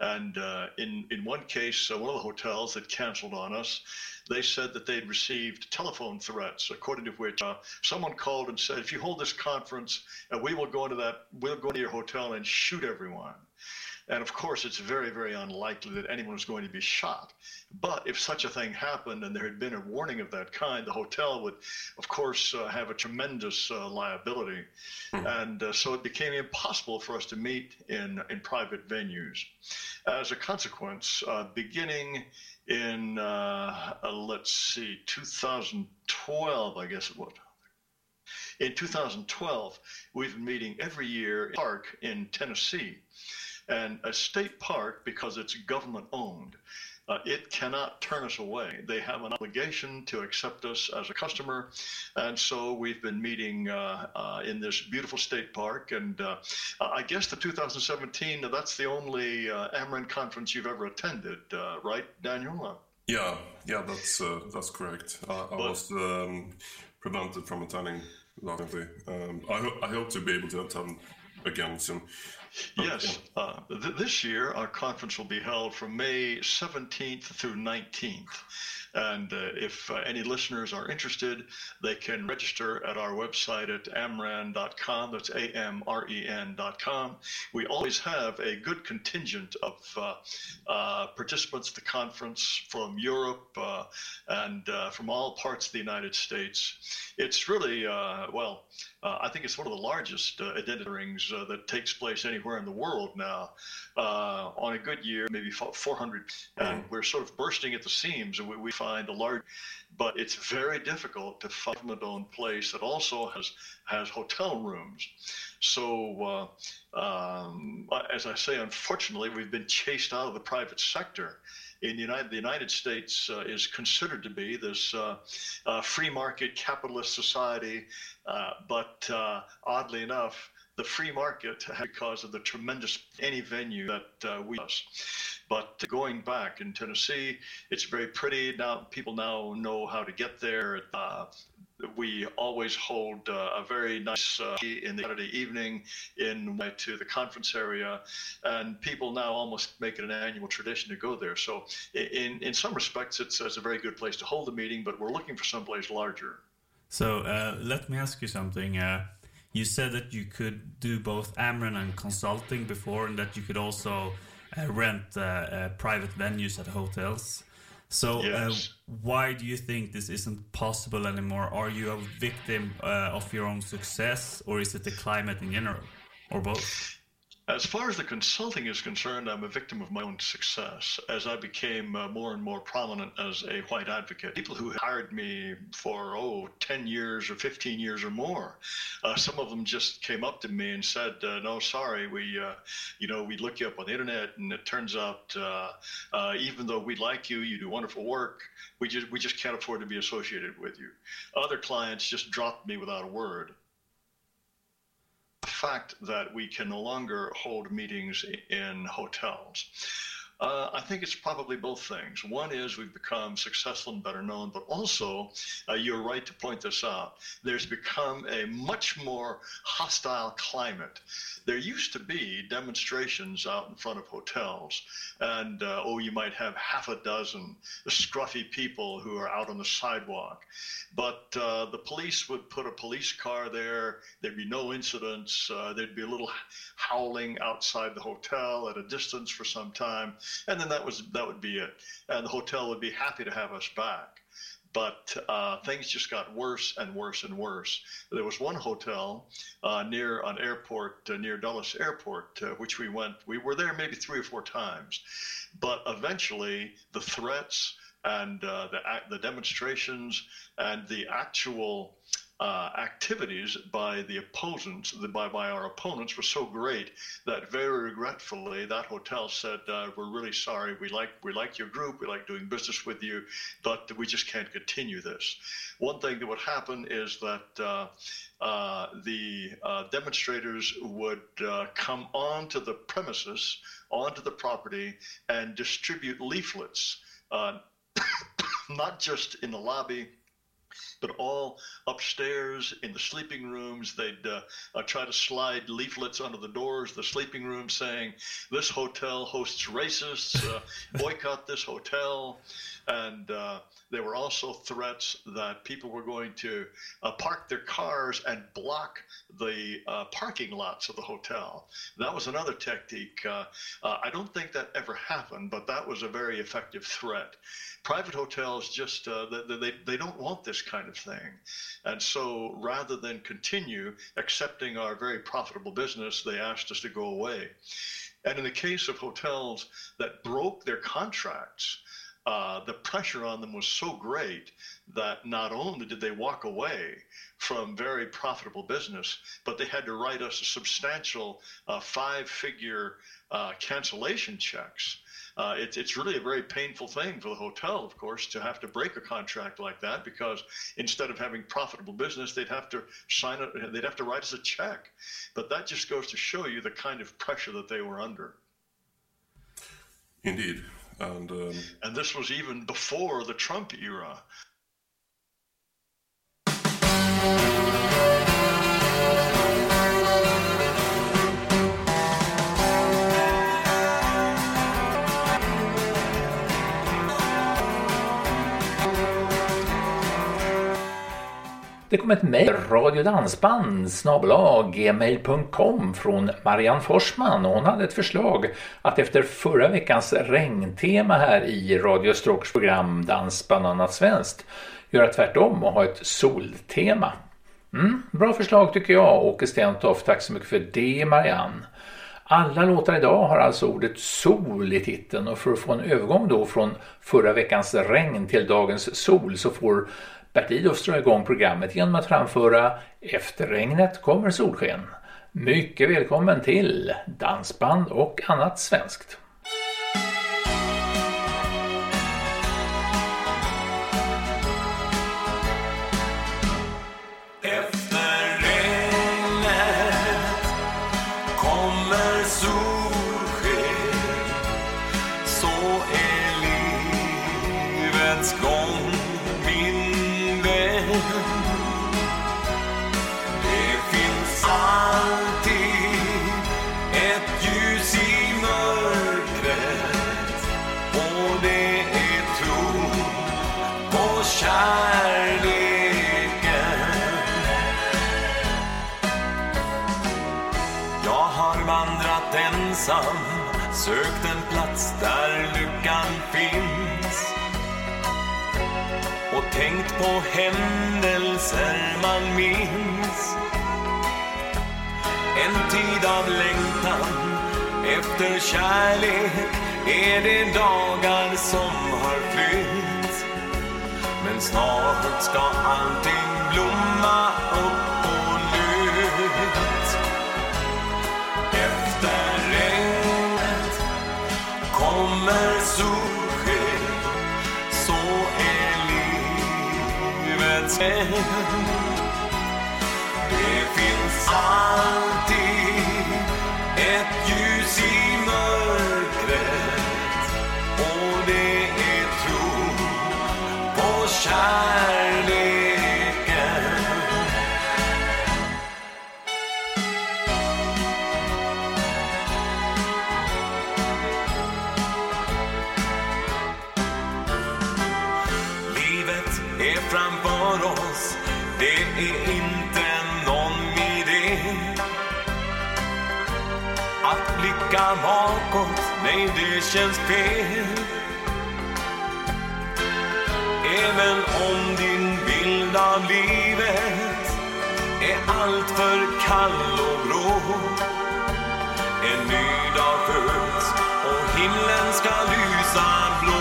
and uh, in in one case, uh, one of the hotels that canceled on us, they said that they'd received telephone threats, according to which uh, someone called and said, "If you hold this conference, uh, we will go into that we'll go to your hotel and shoot everyone." And of course, it's very, very unlikely that anyone was going to be shot. But if such a thing happened and there had been a warning of that kind, the hotel would, of course, uh, have a tremendous uh, liability. And uh, so it became impossible for us to meet in, in private venues. As a consequence, uh, beginning in, uh, uh, let's see, 2012, I guess it was. In 2012, we've been meeting every year in park in Tennessee. And a state park, because it's government owned, uh, it cannot turn us away. They have an obligation to accept us as a customer. And so we've been meeting uh, uh, in this beautiful state park. And uh, I guess the 2017, that's the only uh, Ameren conference you've ever attended, uh, right, Daniel? Yeah, yeah, that's uh, that's correct. I, I was um, prevented from attending last year. Um, I, ho- I hope to be able to attend again soon. Yes. Uh, th- this year, our conference will be held from May 17th through 19th. And uh, if uh, any listeners are interested, they can register at our website at amran.com. That's A M R E N.com. We always have a good contingent of uh, uh, participants at the conference from Europe uh, and uh, from all parts of the United States. It's really, uh, well, uh, I think it's one of the largest uh, identity rings uh, that takes place anywhere in the world now. Uh, on a good year, maybe fo- 400, and we're sort of bursting at the seams, and we, we find a large. But it's very difficult to find a government-owned place that also has has hotel rooms. So, uh, um, as I say, unfortunately, we've been chased out of the private sector in the United, the United States uh, is considered to be this uh, uh, free market capitalist society, uh, but oddly enough, the free market, <laughs> because of the tremendous any venue that uh, we us. But going back in Tennessee, it's very pretty now. People now know how to get there. Uh, we always hold uh, a very nice uh, in the Saturday evening in to the conference area, and people now almost make it an annual tradition to go there. So, in in some respects, it's, it's a very good place to hold a meeting, but we're looking for someplace larger. So uh, let me ask you something. You said that you could do both Amran and consulting before, and that you could also uh, rent uh, uh, private venues at hotels. So uh, Yes. why do you think this isn't possible anymore? Are you a victim uh, of your own success, or is it the climate in general, or both? As far as the consulting is concerned, I'm a victim of my own success as I became uh, more and more prominent as a white advocate. People who hired me for, oh, 10 years or 15 years or more, uh, some of them just came up to me and said, uh, no, sorry, we, uh, you know, we look you up on the internet and it turns out uh, uh, even though we like you, you do wonderful work, we just, we just can't afford to be associated with you. Other clients just dropped me without a word fact that we can no longer hold meetings in hotels. Uh, I think it's probably both things. One is we've become successful and better known, but also, uh, you're right to point this out, there's become a much more hostile climate. There used to be demonstrations out in front of hotels, and uh, oh, you might have half a dozen scruffy people who are out on the sidewalk. But uh, the police would put a police car there, there'd be no incidents, uh, there'd be a little howling outside the hotel at a distance for some time, <laughs> and then that was that would be it. And the hotel would be happy to have us back. But uh, things just got worse and worse and worse. There was one hotel uh, near an airport, uh, near Dulles Airport, uh, which we went. We were there maybe three or four times, but eventually the threats and uh, the the demonstrations and the actual uh, activities by the opponents, by, by our opponents, were so great that very regretfully that hotel said, uh, "We're really sorry. We like we like your group. We like doing business with you, but we just can't continue this." One thing that would happen is that. Uh, uh, the uh, demonstrators would uh, come onto the premises, onto the property, and distribute leaflets, <coughs> not just in the lobby, but all upstairs in the sleeping rooms. They'd uh, uh, try to slide leaflets under the doors the sleeping rooms saying, This hotel hosts racists, uh, <laughs> boycott this hotel. And uh, there were also threats that people were going to uh, park their cars and block the uh, parking lots of the hotel. That was another technique. Uh, uh, I don't think that ever happened, but that was a very effective threat. Private hotels just uh, they, they they don't want this kind of thing, and so rather than continue accepting our very profitable business, they asked us to go away. And in the case of hotels that broke their contracts, uh, the pressure on them was so great that not only did they walk away from very profitable business, but they had to write us a substantial uh, five figure uh, cancellation checks. Uh, it, it's really a very painful thing for the hotel, of course, to have to break a contract like that because instead of having profitable business, they'd have to sign it, they'd have to write us a check. But that just goes to show you the kind of pressure that they were under. Indeed. And, um, And this was even before the Trump era. Det kom ett mejl, radiodansband gmail.com från Marianne Forsman och hon hade ett förslag att efter förra veckans regntema här i Radio Strokes program Dans bland svenskt göra tvärtom och ha ett soltema. Mm, bra förslag tycker jag, Åke Stentoft. Tack så mycket för det Marianne. Alla låtar idag har alltså ordet sol i titeln och för att få en övergång då från förra veckans regn till dagens sol så får Bert drar igång programmet genom att framföra Efter regnet kommer solsken. Mycket välkommen till Dansband och annat svenskt. Sökt en plats där lyckan finns och tänkt på händelser man minns. En tid av längtan efter kärlek är det dagar som har flytt. Men snart ska allting blomma upp kommer solsken Så är livets hem Det finns alltid blicka bakåt, nej det känns fel. Även om din bild av livet är alltför kall och grå En ny dag föds och himlen ska lysa blå.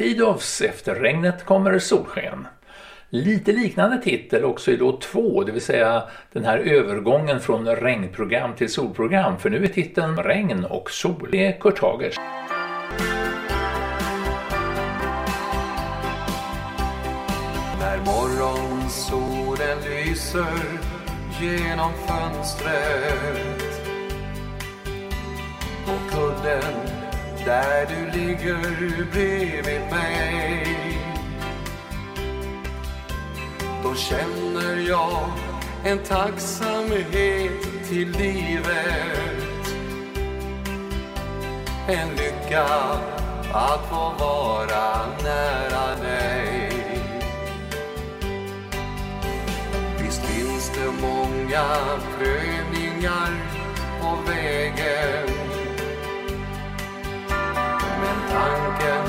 Bert Efter regnet kommer solsken. Lite liknande titel också i låt två, det vill säga den här övergången från regnprogram till solprogram. För nu är titeln Regn och sol. Det är Kurt Hagers. När morgonsolen lyser genom fönstret och kudden där du ligger bredvid mig. Då känner jag en tacksamhet till livet. En lycka att få vara nära dig. Visst finns det många prövningar på vägen tanken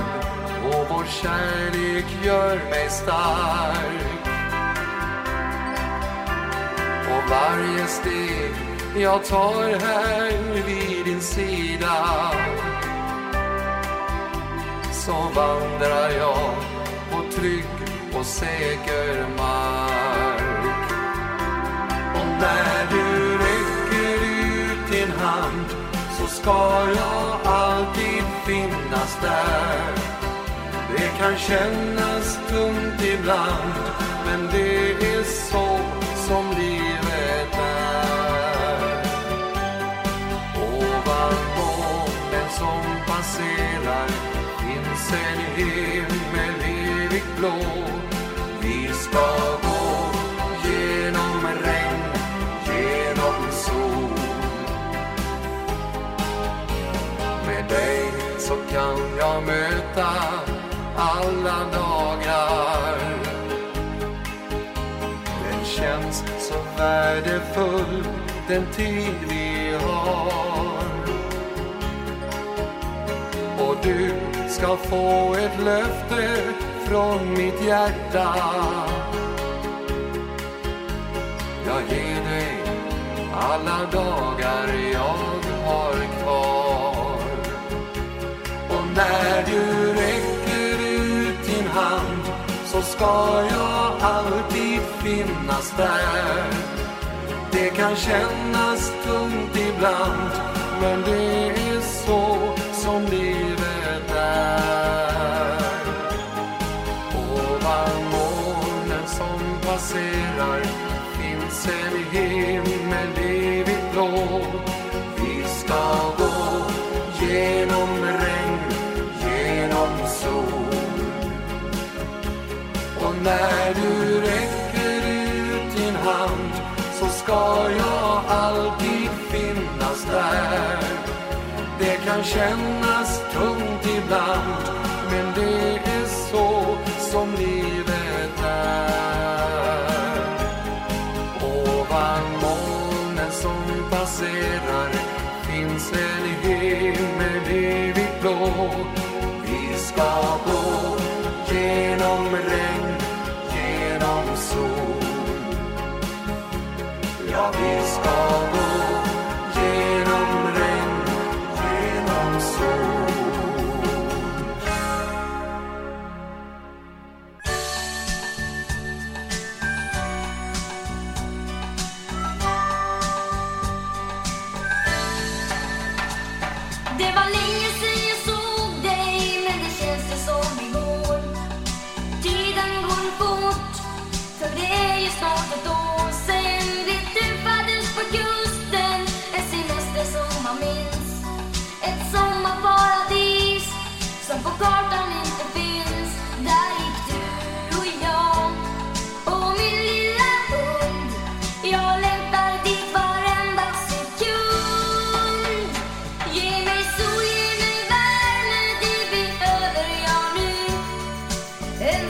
på vår kärlek gör mig stark. Och varje steg jag tar här vid din sida Så vandrar jag på trygg och säker mark. Och när du räcker ut din hand ska jag alltid finnas där. Det kan kännas tungt ibland, men det är så som livet är. Ovanpå den som passerar finns en himmel evigt blå. Vi ska gå så kan jag möta alla dagar. Den känns så värdefull, den tid vi har. Och du ska få ett löfte från mitt hjärta. Jag ger dig alla dagar jag har kvar. När du räcker ut din hand så ska jag alltid finnas där. Det kan kännas tungt ibland, men det är så som livet är. Ovan molnen som passerar ska jag alltid finnas där. Det kan kännas tungt ibland, men det är så som livet är. Ovan molnen som passerar